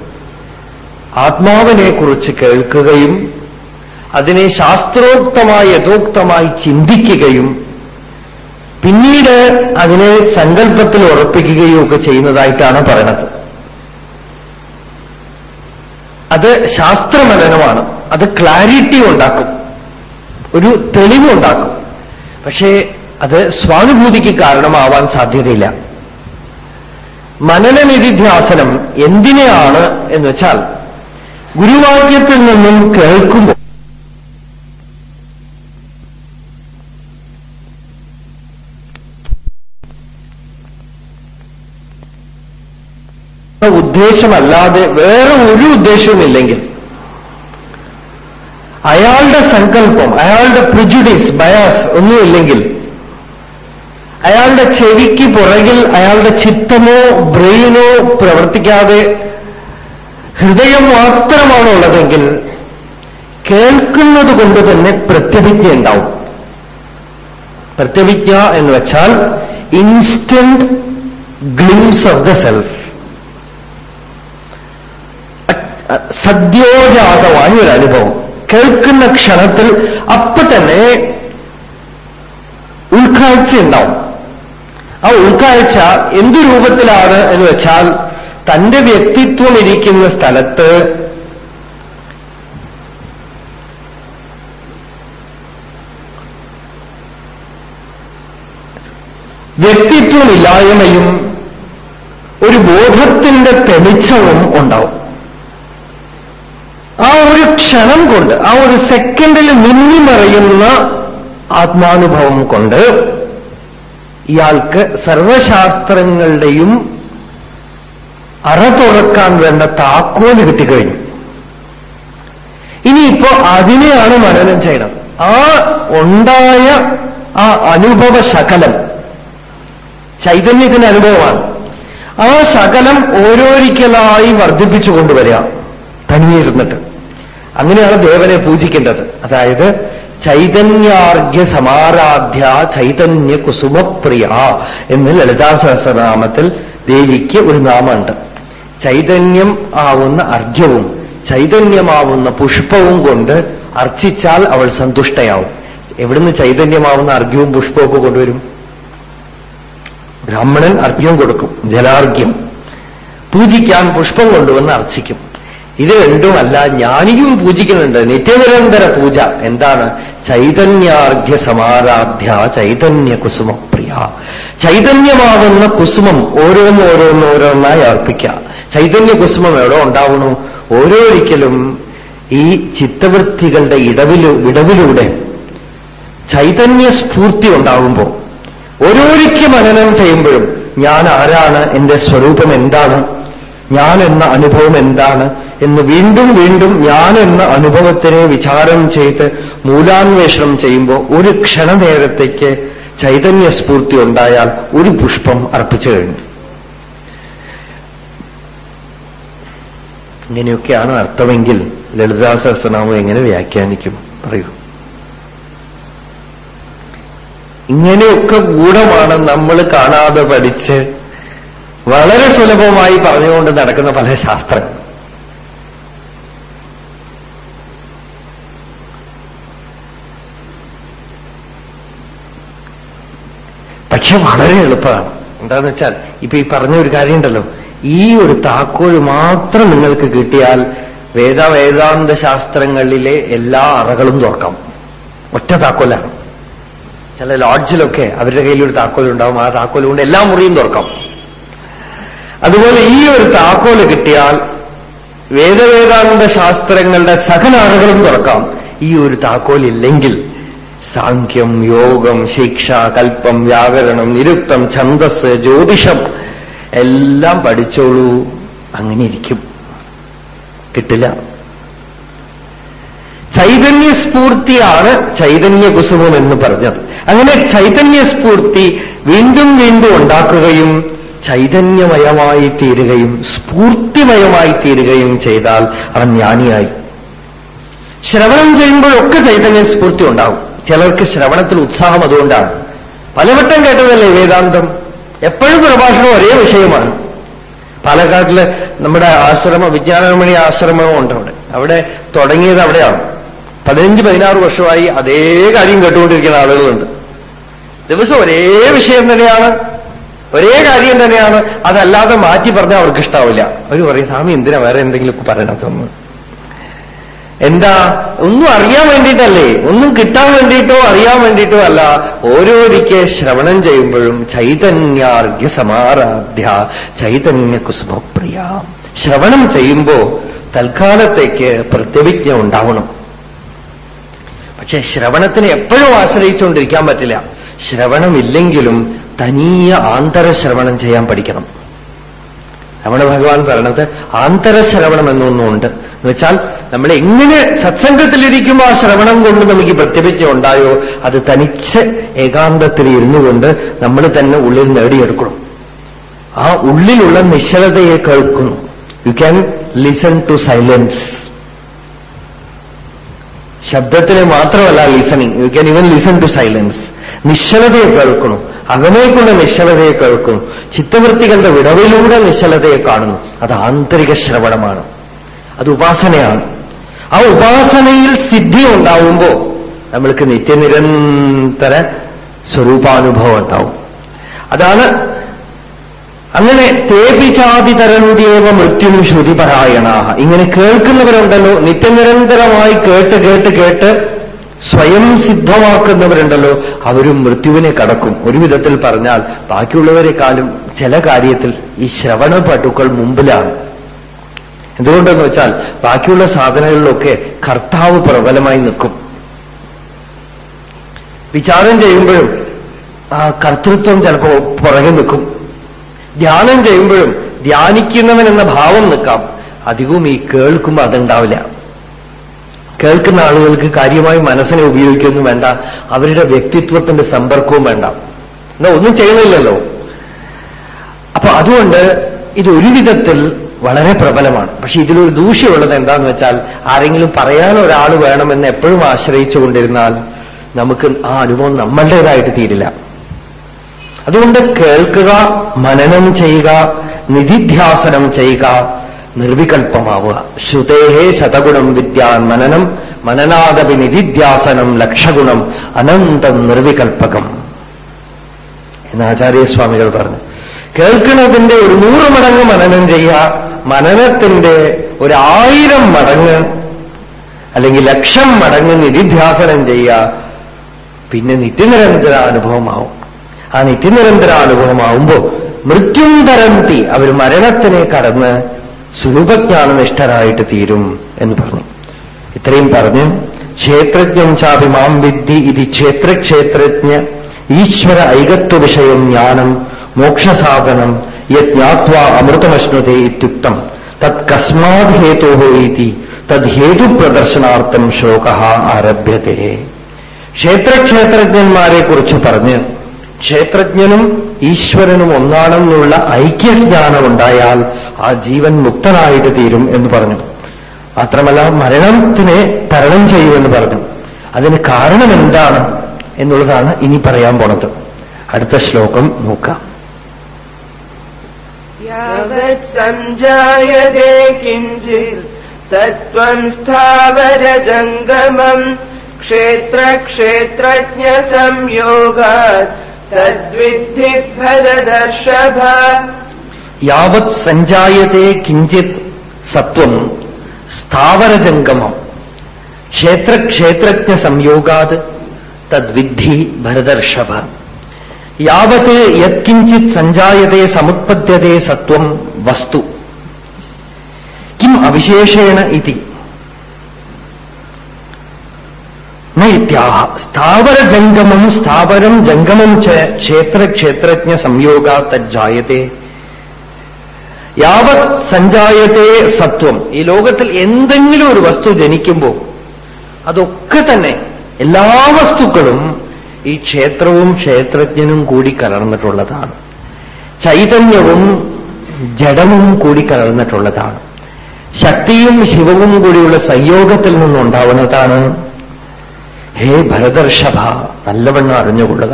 ആത്മാവിനെക്കുറിച്ച് കേൾക്കുകയും അതിനെ ശാസ്ത്രോക്തമായി യഥോക്തമായി ചിന്തിക്കുകയും പിന്നീട് അതിനെ സങ്കല്പത്തിൽ ഉറപ്പിക്കുകയും ഒക്കെ ചെയ്യുന്നതായിട്ടാണ് പറയണത്. അത് ശാസ്ത്രമനനമാണ്. അത് ക്ലാരിറ്റി ഉണ്ടാക്കും. ഒരു തെളിവുണ്ടാക്കും. പക്ഷേ അത് സ്വാനുഭൂതിക്ക് കാരണമാവാൻ സാധ്യതയില്ല. മനനനിധിധ്യാസനം എന്തിനെയാണ് എന്ന് വെച്ചാൽ ഗുരുവാക്യത്തിൽ നിന്നും കേൾക്കുമ്പോൾ ഉദ്ദേശമല്ലാതെ വേറെ ഒരു ഉദ്ദേശവുമില്ലെങ്കിൽ അയാളുടെ സങ്കല്പം അയാളുടെ പ്രിജുഡീസ് ബയാസ് ഒന്നുമില്ലെങ്കിൽ അയാളുടെ ചെവിക്ക് പുറകിൽ അയാളുടെ ചിത്തമോ ബ്രെയിനോ പ്രവർത്തിക്കാതെ ഹൃദയം മാത്രമാണ് ഉള്ളതെങ്കിൽ കേൾക്കുന്നത് കൊണ്ട് തന്നെ പ്രത്യഭിജ്ഞ ഉണ്ടാവും. പ്രത്യഭിജ്ഞ എന്ന് വെച്ചാൽ instant glimpse of the self സദ്യോജാതമായ ഒരു അനുഭവം. കേൾക്കുന്ന ക്ഷണത്തിൽ അപ്പൊ തന്നെ ഉൾക്കാഴ്ച ഉണ്ടാവും. ആ ഉൾക്കാഴ്ച എന്തു രൂപത്തിലാണ് എന്ന് വെച്ചാൽ തന്റെ വ്യക്തിത്വം ഇരിക്കുന്ന സ്ഥലത്ത് വ്യക്തിത്വമില്ലായ്മയും ഒരു ബോധത്തിന്റെ തെളിച്ചവും ഉണ്ടാവും. ആ ഒരു ക്ഷണം കൊണ്ട് ആ ഒരു സെക്കൻഡിൽ മിന്നിമറയുന്ന ആത്മാനുഭവം കൊണ്ട് ഇയാൾക്ക് സർവശാസ്ത്രങ്ങളുടെയും അറ തുറക്കാൻ വേണ്ട താക്കോൽ കിട്ടിക്കഴിഞ്ഞു. ഇനിയിപ്പോ അതിനെയാണ് മനനം ചെയ്യണം. ആ ഉണ്ടായ ആ അനുഭവ ശകലം ചൈതന്യത്തിന്റെ അനുഭവമാണ്. ആ ശകലം ഓരോരിക്കലായി വർദ്ധിപ്പിച്ചു കൊണ്ടുവരിക തനിയെ ഇരുന്നിട്ട്. അങ്ങനെയാണ് ദേവനെ പൂജിക്കേണ്ടത്. അതായത് ചൈതന്യാർഘ്യ സമാരാധ്യ ചൈതന്യ കുസുമപ്രിയ എന്ന് ലളിതാ സഹസ്രനാമത്തിൽ ദേവിക്ക് ഒരു നാമമുണ്ട്. ചൈതന്യം ആവുന്ന അർഘ്യവും ചൈതന്യമാവുന്ന പുഷ്പവും കൊണ്ട് അർച്ചിച്ചാൽ അവൾ സന്തുഷ്ടയാവും. എവിടുന്ന് ചൈതന്യമാവുന്ന അർഘ്യവും പുഷ്പവും കൊണ്ടുവരും? ബ്രാഹ്മണൻ അർഘ്യം കൊടുക്കും ജലാർഘ്യം. പൂജിക്കാൻ പുഷ്പം കൊണ്ടുവന്ന് അർച്ചിക്കും. ഇത് രണ്ടുമല്ല ജ്ഞാനിയും പൂജിക്കുന്നുണ്ട്. നിത്യനിരന്തര പൂജ. എന്താണ്? ചൈതന്യാർഘ്യ സമാരാധ്യ ചൈതന്യ കുസുമപ്രിയ ചൈതന്യമാവുന്ന കുസുമം ഓരോന്ന് ഓരോന്ന് ഓരോന്നായി അർപ്പിക്കുക. ചൈതന്യ കുസുമം എവിടെ ഉണ്ടാവണു ഓരോരിക്കലും ഈ ചിത്തവൃത്തികളുടെ ഇടവിലു വിടവിലൂടെ ചൈതന്യ സ്ഫൂർത്തി ഉണ്ടാകുമ്പോൾ ഓരോരിക്കും മനനം ചെയ്യുമ്പോഴും ഞാൻ ആരാണ്? എന്റെ സ്വരൂപം എന്താണ്? ഞാൻ എന്ന അനുഭവം എന്താണ്? എന്ന് വീണ്ടും വീണ്ടും ഞാൻ എന്ന അനുഭവത്തിനെ വിചാരം ചെയ്ത് മൂലാന്വേഷണം ചെയ്യുമ്പോൾ ഒരു ക്ഷണനേരത്തേക്ക് ചൈതന്യ സ്ഫൂർത്തി ഉണ്ടായാൽ ഒരു പുഷ്പം അർപ്പിച്ചു കഴിഞ്ഞു. ഇങ്ങനെയൊക്കെയാണ് അർത്ഥമെങ്കിൽ ലളിതാ സഹസ്രനാമം എങ്ങനെ വ്യാഖ്യാനിക്കും? പറയൂ. ഇങ്ങനെയൊക്കെ ഗൂഢമാണ് നമ്മൾ കാണാതെ പഠിച്ച് വളരെ സുലഭമായി പറഞ്ഞുകൊണ്ട് നടക്കുന്ന പല ശാസ്ത്രങ്ങൾ. പക്ഷെ വളരെ എളുപ്പമാണ്. എന്താന്ന് വെച്ചാൽ ഇപ്പൊ ഈ പറഞ്ഞ ഒരു കാര്യമുണ്ടല്ലോ. ഈ ഒരു താക്കോൽ മാത്രം നിങ്ങൾക്ക് കിട്ടിയാൽ വേദ വേദാന്ത ശാസ്ത്രങ്ങളിലെ എല്ലാ അറകളും തുറക്കാം. ഒറ്റ താക്കോലാണ്. ചില ലോഡ്ജിലൊക്കെ അവരുടെ കയ്യിൽ ഒരു താക്കോലുണ്ടാവും ആ താക്കോലുകൊണ്ട് എല്ലാ മുറിയും തുറക്കാം. അതുപോലെ ഈ ഒരു താക്കോൽ കിട്ടിയാൽ വേദവേദാന്ത ശാസ്ത്രങ്ങളുടെ സകല തുറക്കാം. ഈ ഒരു താക്കോൽ ഇല്ലെങ്കിൽ സാഖ്യം യോഗം ശിക്ഷ കൽപ്പം വ്യാകരണം നിരുക്തം ഛന്ദസ് ജ്യോതിഷം എല്ലാം പഠിച്ചോളൂ. അങ്ങനെ ഇരിക്കും. കിട്ടില്ല. ചൈതന്യസ്ഫൂർത്തിയാണ് ചൈതന്യ കുസുമം എന്ന് പറഞ്ഞത്. അങ്ങനെ ചൈതന്യസ്ഫൂർത്തി വീണ്ടും വീണ്ടും ഉണ്ടാക്കുകയും ചൈതന്യമയമായി തീരുകയും സ്ഫൂർത്തിമയമായി തീരുകയും ചെയ്താൽ അവൻ ജ്ഞാനിയായി. ശ്രവണം ചെയ്യുമ്പോഴൊക്കെ ചൈതന്യ സ്ഫൂർത്തി ഉണ്ടാവും ചിലർക്ക് ശ്രവണത്തിൽ ഉത്സാഹം അതുകൊണ്ടാണ്. പലവട്ടം കേട്ടതല്ലേ വേദാന്തം? എപ്പോഴും പ്രഭാഷണം ഒരേ വിഷയമാണ്. പാലക്കാട്ടിൽ നമ്മുടെ ആശ്രമ വിജ്ഞാനമണി ആശ്രമവും ഉണ്ട് അവിടെ. അവിടെ തുടങ്ങിയത് അവിടെയാണ്. പതിനഞ്ച് പതിനാറ് വർഷമായി അതേ കാര്യം കേട്ടുകൊണ്ടിരിക്കുന്ന ആളുകളുണ്ട്. ദിവസം ഒരേ വിഷയം തന്നെയാണ്. ഒരേ കാര്യം തന്നെയാണ്. അതല്ലാതെ മാറ്റി പറഞ്ഞാൽ അവർക്ക് ഇഷ്ടാവില്ല. അവർ പറയും സ്വാമി എന്തിനാ വേറെ എന്തെങ്കിലുമൊക്കെ പറയണതെന്ന് എന്താ? ഒന്നും അറിയാൻ വേണ്ടിയിട്ടല്ലേ? ഒന്നും കിട്ടാൻ വേണ്ടിയിട്ടോ അറിയാൻ വേണ്ടിയിട്ടോ അല്ല. ഓരോരിക്കെ ശ്രവണം ചെയ്യുമ്പോഴും ചൈതന്യാർഘ്യ സമാരാധ്യ ചൈതന്യ കുസുമപ്രിയ. ശ്രവണം ചെയ്യുമ്പോ തൽക്കാലത്തേക്ക് പ്രത്യവിജ്ഞ ഉണ്ടാവണം. പക്ഷെ ശ്രവണത്തിന് എപ്പോഴും ആശ്രയിച്ചുകൊണ്ടിരിക്കാൻ പറ്റില്ല. ശ്രവണമില്ലെങ്കിലും തനിയ ആന്തരശ്രവണം ചെയ്യാൻ പഠിക്കണം. രമണ ഭഗവാൻ പറയണത് ആന്തരശ്രവണം എന്നൊന്നുണ്ട്. എന്ന് വെച്ചാൽ നമ്മൾ എങ്ങനെ സത്സംഗത്തിലിരിക്കുമ്പോൾ ആ ശ്രവണം കൊണ്ട് നമുക്ക് പ്രത്യഭിജ്ഞ ഉണ്ടായോ അത് തനിച്ച് ഏകാന്തത്തിൽ ഇരുന്നു കൊണ്ട് നമ്മൾ തന്നെ ഉള്ളിൽ നേടിയെടുക്കണം. ആ ഉള്ളിലുള്ള നിശ്ചലതയെ കേൾക്കുന്നു. You can listen to silence ശബ്ദത്തിന് മാത്രമല്ല listening you can even listen to silence നിശ്ചലതയെ കേൾക്കണം. അകമേക്കുള്ള നിശ്ചലതയെ കേൾക്കുന്നു ചിത്തവൃത്തികളുടെ വിടവിലൂടെ നിശ്ചലതയെ കാണുന്നു. അത് ആന്തരിക ശ്രവണമാണ്. അത് ഉപാസനയാണ്. ആ ഉപാസനയിൽ സിദ്ധി ഉണ്ടാവുമ്പോ നമ്മൾക്ക് നിത്യനിരന്തര സ്വരൂപാനുഭവം ഉണ്ടാവും. അതാണ് അങ്ങനെ തേപിചാതി തരന്ത്യേവ മൃത്യും ശ്രുതിപരായണ ഇങ്ങനെ കേൾക്കുന്നവരുണ്ടല്ലോ. നിത്യനിരന്തരമായി കേട്ട് കേട്ട് കേട്ട് സ്വയം സിദ്ധമാക്കുന്നവരുണ്ടല്ലോ അവരും മൃത്യുവിനെ കടക്കും. ഒരു വിധത്തിൽ പറഞ്ഞാൽ ബാക്കിയുള്ളവരെക്കാളും ചില കാര്യത്തിൽ ഈ ശ്രവണ പട്ടുക്കൾ മുമ്പിലാണ്. എന്തുകൊണ്ടെന്ന് വെച്ചാൽ ബാക്കിയുള്ള സാധനങ്ങളിലൊക്കെ കർത്താവ് പ്രബലമായി നിൽക്കും. വിചാരം ചെയ്യുമ്പോഴും ആ കർത്തൃത്വം ചിലപ്പോ പുറകെ നിൽക്കും. ധ്യാനം ചെയ്യുമ്പോഴും ധ്യാനിക്കുന്നവൻ എന്ന ഭാവം നിൽക്കാം. അധികവും ഈ കേൾക്കുമ്പോൾ അതുണ്ടാവില്ല. കേൾക്കുന്ന ആളുകൾക്ക് കാര്യമായി മനസ്സിനെ ഉപയോഗിക്കൊന്നും വേണ്ട. അവരുടെ വ്യക്തിത്വത്തിന്റെ സമ്പർക്കവും വേണ്ട. എന്നാ ഒന്നും ചെയ്യണില്ലല്ലോ അപ്പൊ അതുകൊണ്ട് ഇത് വിധത്തിൽ വളരെ പ്രബലമാണ്. പക്ഷെ ഇതിലൊരു ദൂഷ്യമുള്ളത് എന്താന്ന് വെച്ചാൽ ആരെങ്കിലും പറയാൻ ഒരാൾ വേണമെന്ന് എപ്പോഴും ആശ്രയിച്ചുകൊണ്ടിരുന്നാൽ നമുക്ക് ആ അനുഭവം നമ്മളുടേതായിട്ട് തീരില്ല. അതുകൊണ്ട് കേൾക്കുക മനനം ചെയ്യുക നിധിധ്യാസനം ചെയ്യുക നിർവികൽപ്പമാവുക. ശ്രുതേഹേ ശതഗുണം വിദ്യാൻ മനനം മനനാദവി നിധിധ്യാസനം ലക്ഷഗുണം അനന്തം നിർവികൽപ്പകം. എന്ന് ആചാര്യസ്വാമികൾ പറഞ്ഞു. കേൾക്കുന്നതിന്റെ ഒരു നൂറ് മടങ്ങ് മനനം ചെയ്യുക മനനത്തിന്റെ ഒരു ആയിരം മടങ്ങ് അല്ലെങ്കിൽ ലക്ഷം മടങ്ങ് നിധിധ്യാസനം ചെയ്യുക പിന്നെ നിത്യനിരന്തര അനുഭവമാവും. ആ നിത്യനിരന്തര അനുഭവമാവുമ്പോ മൃത്യുന്തരന്തി അവർ മരണത്തിനെ കടന്ന് സ്വരൂപജ്ഞാനനിഷ്ഠരായിട്ട് തീരും എന്ന് പറഞ്ഞു. ഇത്രയും പറഞ്ഞ് ക്ഷേത്രജ്ഞം ചാപി മാം വിദ്ധി ഇത് ക്ഷേത്രക്ഷേത്രജ്ഞ ഈശ്വര ഐകത്വ വിഷയം ജ്ഞാനം മോക്ഷസാധനം യജ്ഞാത്വ അമൃതമശ്നുതേ ഇത്യുക്തം. തത് കസ്മാത് ഹേതോ ഇതി തത് ഹേതു പ്രദർശനാർത്ഥം ശ്ലോക ആരഭ്യത്തെ ക്ഷേത്രക്ഷേത്രജ്ഞന്മാരെ കുറിച്ച് പറഞ്ഞ് ക്ഷേത്രജ്ഞനും ഈശ്വരനും ഒന്നാണെന്നുള്ള ഐക്യജ്ഞാനം ഉണ്ടായാൽ ആ ജീവൻ മുക്തനായിട്ട് തീരും എന്ന് പറഞ്ഞു. മാത്രമല്ല മരണത്തിനെ തരണം ചെയ്യുമെന്ന് പറഞ്ഞു. അതിന് കാരണം എന്താണ് എന്നുള്ളതാണ് ഇനി പറയാൻ പോണത്. അടുത്ത ശ്ലോകം നോക്കാം. സത്വം സ്ഥാവര ജംഗമം ക്ഷേത്ര ക്ഷേത്രജ്ഞ സംയോഗാത് യാവത് സഞ്ജായത്തെ കിഞ്ചിത് സത്വം സ്ഥാവരജംഗമം. ക്ഷേത്രക്ഷേത്രജ്ഞ സംയോഗാത് തദ്വിദ്ധി ഭരതർഷഭ യാവത് യത്കിഞ്ചിത് സഞ്ജായത്തെ സമുത്പദ്യത്തെ സത്വം വസ്തു. കിം അവിശേഷേണ ഇതി? ന സ്ഥാവര സ്ഥാവരജംഗമം സ്ഥാവരം ജംഗമം ച ക്ഷേത്രക്ഷേത്രജ്ഞ സംയോഗ തജ്ജായത്തെ. യാവത് സഞ്ജായത്തെ സത്വം. ഈ ലോകത്തിൽ എന്തെങ്കിലും ഒരു വസ്തു ജനിക്കുമ്പോൾ അതൊക്കെ തന്നെ എല്ലാ വസ്തുക്കളും ഈ ക്ഷേത്രവും ക്ഷേത്രജ്ഞനും കൂടി കലർന്നിട്ടുള്ളതാണ്. ചൈതന്യവും ജഡവും കൂടി കലർന്നിട്ടുള്ളതാണ്. ശക്തിയും ശിവവും കൂടിയുള്ള സംയോഗത്തിൽ നിന്നുണ്ടാവുന്നതാണ് ഹേ ഭരതർഷഭ നല്ലവണ്ണം അറിഞ്ഞുകൊള്ളുക.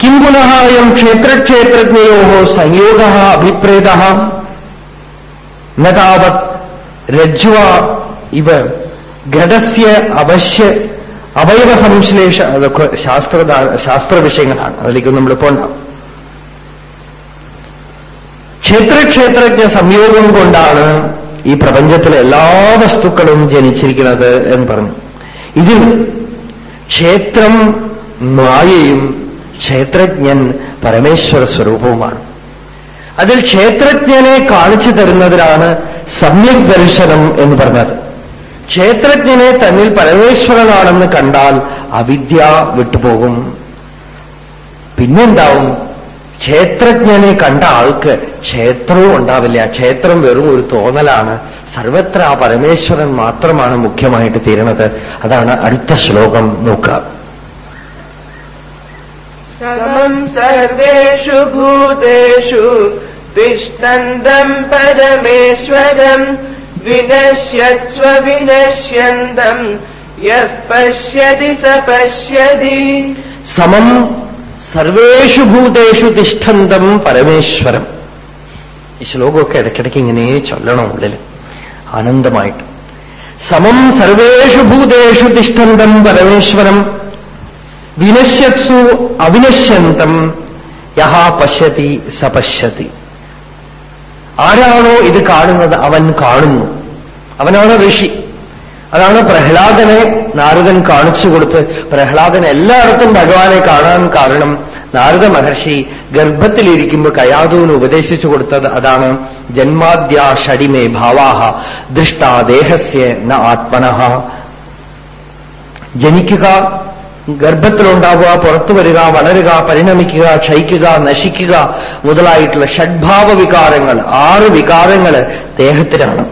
കിം പുനഃ അയം ക്ഷേത്രക്ഷേത്രജ്ഞയോ സംയോഗ അഭിപ്രേത. നാവത് രജ്വ ഇവ ഘടസ്യ അവശ്യ അവയവ സംശ്ലേഷ അതൊക്കെ ശാസ്ത്ര ശാസ്ത്ര വിഷയങ്ങളാണ്. അതിലേക്ക് നമ്മൾ പോണ്ടാവും ക്ഷേത്രക്ഷേത്രജ്ഞ സംയോഗം കൊണ്ടാണ് ഈ പ്രപഞ്ചത്തിലെ എല്ലാ വസ്തുക്കളും ജനിച്ചിരിക്കുന്നത് എന്ന് പറഞ്ഞു. ഇതിൽ ക്ഷേത്രം മായയും ക്ഷേത്രജ്ഞൻ പരമേശ്വര സ്വരൂപവുമാണ്. അതിൽ ക്ഷേത്രജ്ഞനെ കാണിച്ചു തരുന്നതിനാണ് സമ്യക് ദർശനം എന്ന് പറഞ്ഞത്. ക്ഷേത്രജ്ഞനെ തന്നിൽ പരമേശ്വരനാണെന്ന് കണ്ടാൽ അവിദ്യ വിട്ടുപോകും. പിന്നെന്താവും? ക്ഷേത്രജ്ഞനെ കണ്ട ആൾക്ക് ക്ഷേത്രവും ഉണ്ടാവില്ല. ക്ഷേത്രം വെറും ഒരു തോന്നലാണ്. സർവത്ര ആ പരമേശ്വരൻ മാത്രമാണ് മുഖ്യമായിട്ട് തീരണത്. അതാണ് അടുത്ത ശ്ലോകം നോക്കാം സമം സർവേഷു ഭൂതേഷു തിഷ്ടന്തം പരമേശ്വരം വിനശ്യസ്വ വിനശ്യന്തം. യശ്യതി സ പശ്യതി. സമം സർവേഷു ഭൂതേഷു തിഷ്ഠന്തം പരമേശ്വരം. ഈ ശ്ലോകമൊക്കെ ഇടയ്ക്കിടയ്ക്ക് ഇങ്ങനെ ചൊല്ലണം ഉള്ളിൽ ആനന്ദമായിട്ട്. സമം സർവേഷു ഭൂതേഷു തിഷ്ഠന്തം പരമേശ്വരം. വിനശ്യത്സു അവിനശ്യന്തം. യഹ പശ്യതി സപശ്യതി പശ്യതി. ആരാണോ ഇത് കാണുന്നത് അവൻ കാണുന്നു. അവനാണ് ഋഷി. അതാണ് പ്രഹ്ലാദനെ നാരദൻ കാണിച്ചു കൊടുത്ത് പ്രഹ്ലാദൻ എല്ലായിടത്തും ഭഗവാനെ കാണാൻ കാരണം നാരദ മഹർഷി ഗർഭത്തിലിരിക്കുമ്പോൾ കയാതുവിന് ഉപദേശിച്ചു കൊടുത്തത് അതാണ് ജന്മാദ്യാ ഷടിമേ ഭാവാഹ ദൃഷ്ടാ ദേഹസ്യ ന ആത്മനഹ ജനിക്കുക ഗർഭത്തിലുണ്ടാവുക പുറത്തു വരിക വളരുക പരിണമിക്കുക ക്ഷയിക്കുക നശിക്കുക മുതലായിട്ടുള്ള ഷഡ്ഭാവ വികാരങ്ങൾ ആറ് വികാരങ്ങൾ ദേഹത്തിനാണ്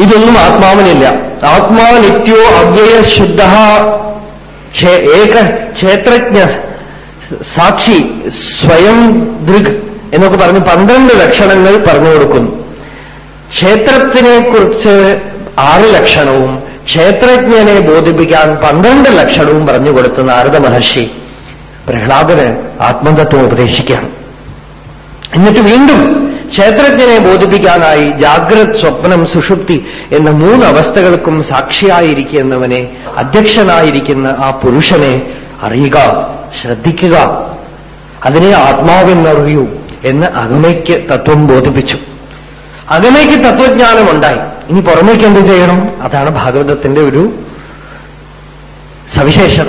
ഇതൊന്നും ആത്മാവിനില്ല. ആത്മാ നിത്യോ അവ്യയ ശുദ്ധ ഏക ക്ഷേത്രജ്ഞ സാക്ഷി സ്വയം ദൃഗ് എന്നൊക്കെ പറഞ്ഞ് പന്ത്രണ്ട് ലക്ഷണങ്ങൾ പറഞ്ഞു കൊടുക്കുന്നു. ക്ഷേത്രത്തിനെ കുറിച്ച് ആറ് ലക്ഷണവും ക്ഷേത്രജ്ഞനെ ബോധിപ്പിക്കാൻ പന്ത്രണ്ട് ലക്ഷണവും പറഞ്ഞു കൊടുത്ത നാരദ മഹർഷി പ്രഹ്ലാദന് ആത്മതത്വം ഉപദേശിക്കുകയാണ്. എന്നിട്ട് വീണ്ടും ക്ഷേത്രജ്ഞനെ ബോധിപ്പിക്കാനായി ജാഗ്രത് സ്വപ്നം സുഷുപ്തി എന്ന മൂന്ന് അവസ്ഥകൾക്കും സാക്ഷിയായിരിക്കുന്നവനെ അധ്യക്ഷനായിരിക്കുന്ന ആ പുരുഷനെ അറിയുക ശ്രദ്ധിക്കുക. അതിനെ ആത്മാവെന്നറിയൂ എന്ന് അകമയ്ക്ക് തത്വം ബോധിപ്പിച്ചു. അകമയ്ക്ക് തത്വജ്ഞാനമുണ്ടായി. ഇനി പുറമേക്ക് എന്ത് ചെയ്യണം? അതാണ് ഭാഗവതത്തിന്റെ ഒരു സവിശേഷത.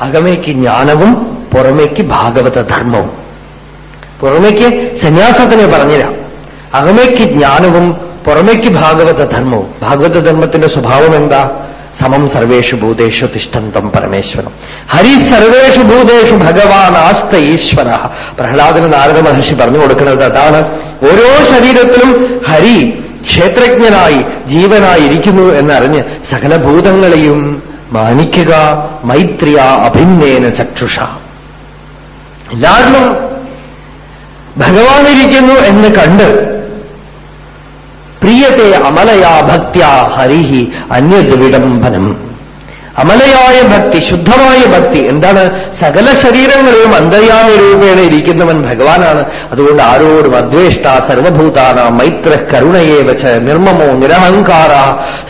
അകമയ്ക്ക് ജ്ഞാനവും പുറമേക്ക് ഭാഗവത ധർമ്മവും പുറമേക്ക് സന്യാസത്തിനെ പറഞ്ഞില്ല. അകമയ്ക്ക് ജ്ഞാനവും പുറമേക്ക് ഭാഗവത ധർമ്മവും. ഭാഗവത ധർമ്മത്തിന്റെ സ്വഭാവം എന്താ? സമം സർവേഷു ഭൂതേഷു തിഷ്ടന്തം പരമേശ്വരം. ഹരി സർവേഷു ഭൂതേഷു ഭഗവാൻ ആസ്ത ഈശ്വര. പ്രഹ്ലാദന നാരദ മഹർഷി പറഞ്ഞു കൊടുക്കുന്നത് അതാണ്. ഓരോ ശരീരത്തിലും ഹരി ക്ഷേത്രജ്ഞനായി ജീവനായി ഇരിക്കുന്നു എന്നറിഞ്ഞ് സകല ഭൂതങ്ങളെയും മാനിക്കുക മൈത്രിയ അഭിന്നേന ചക്ഷുഷ. എല്ലാവരിലും ഭഗവാനിരിക്കുന്നു എന്ന് കണ്ട് പ്രിയത്തെ അമലയാ ഭക്തി ഹരിഹി അന്യത് വിടംബനം അമലയായ ഭക്തി ശുദ്ധമായ ഭക്തി എന്താണ്? സകല ശരീരങ്ങളിലും അന്തര്യാമി രൂപേണ ഇരിക്കുന്നവൻ ഭഗവാനാണ്. അതുകൊണ്ട് ആരോടും അദ്വേഷ്ട സർവഭൂതാന മൈത്ര കരുണയെ വച്ച് നിർമ്മമോ നിരഹങ്കാര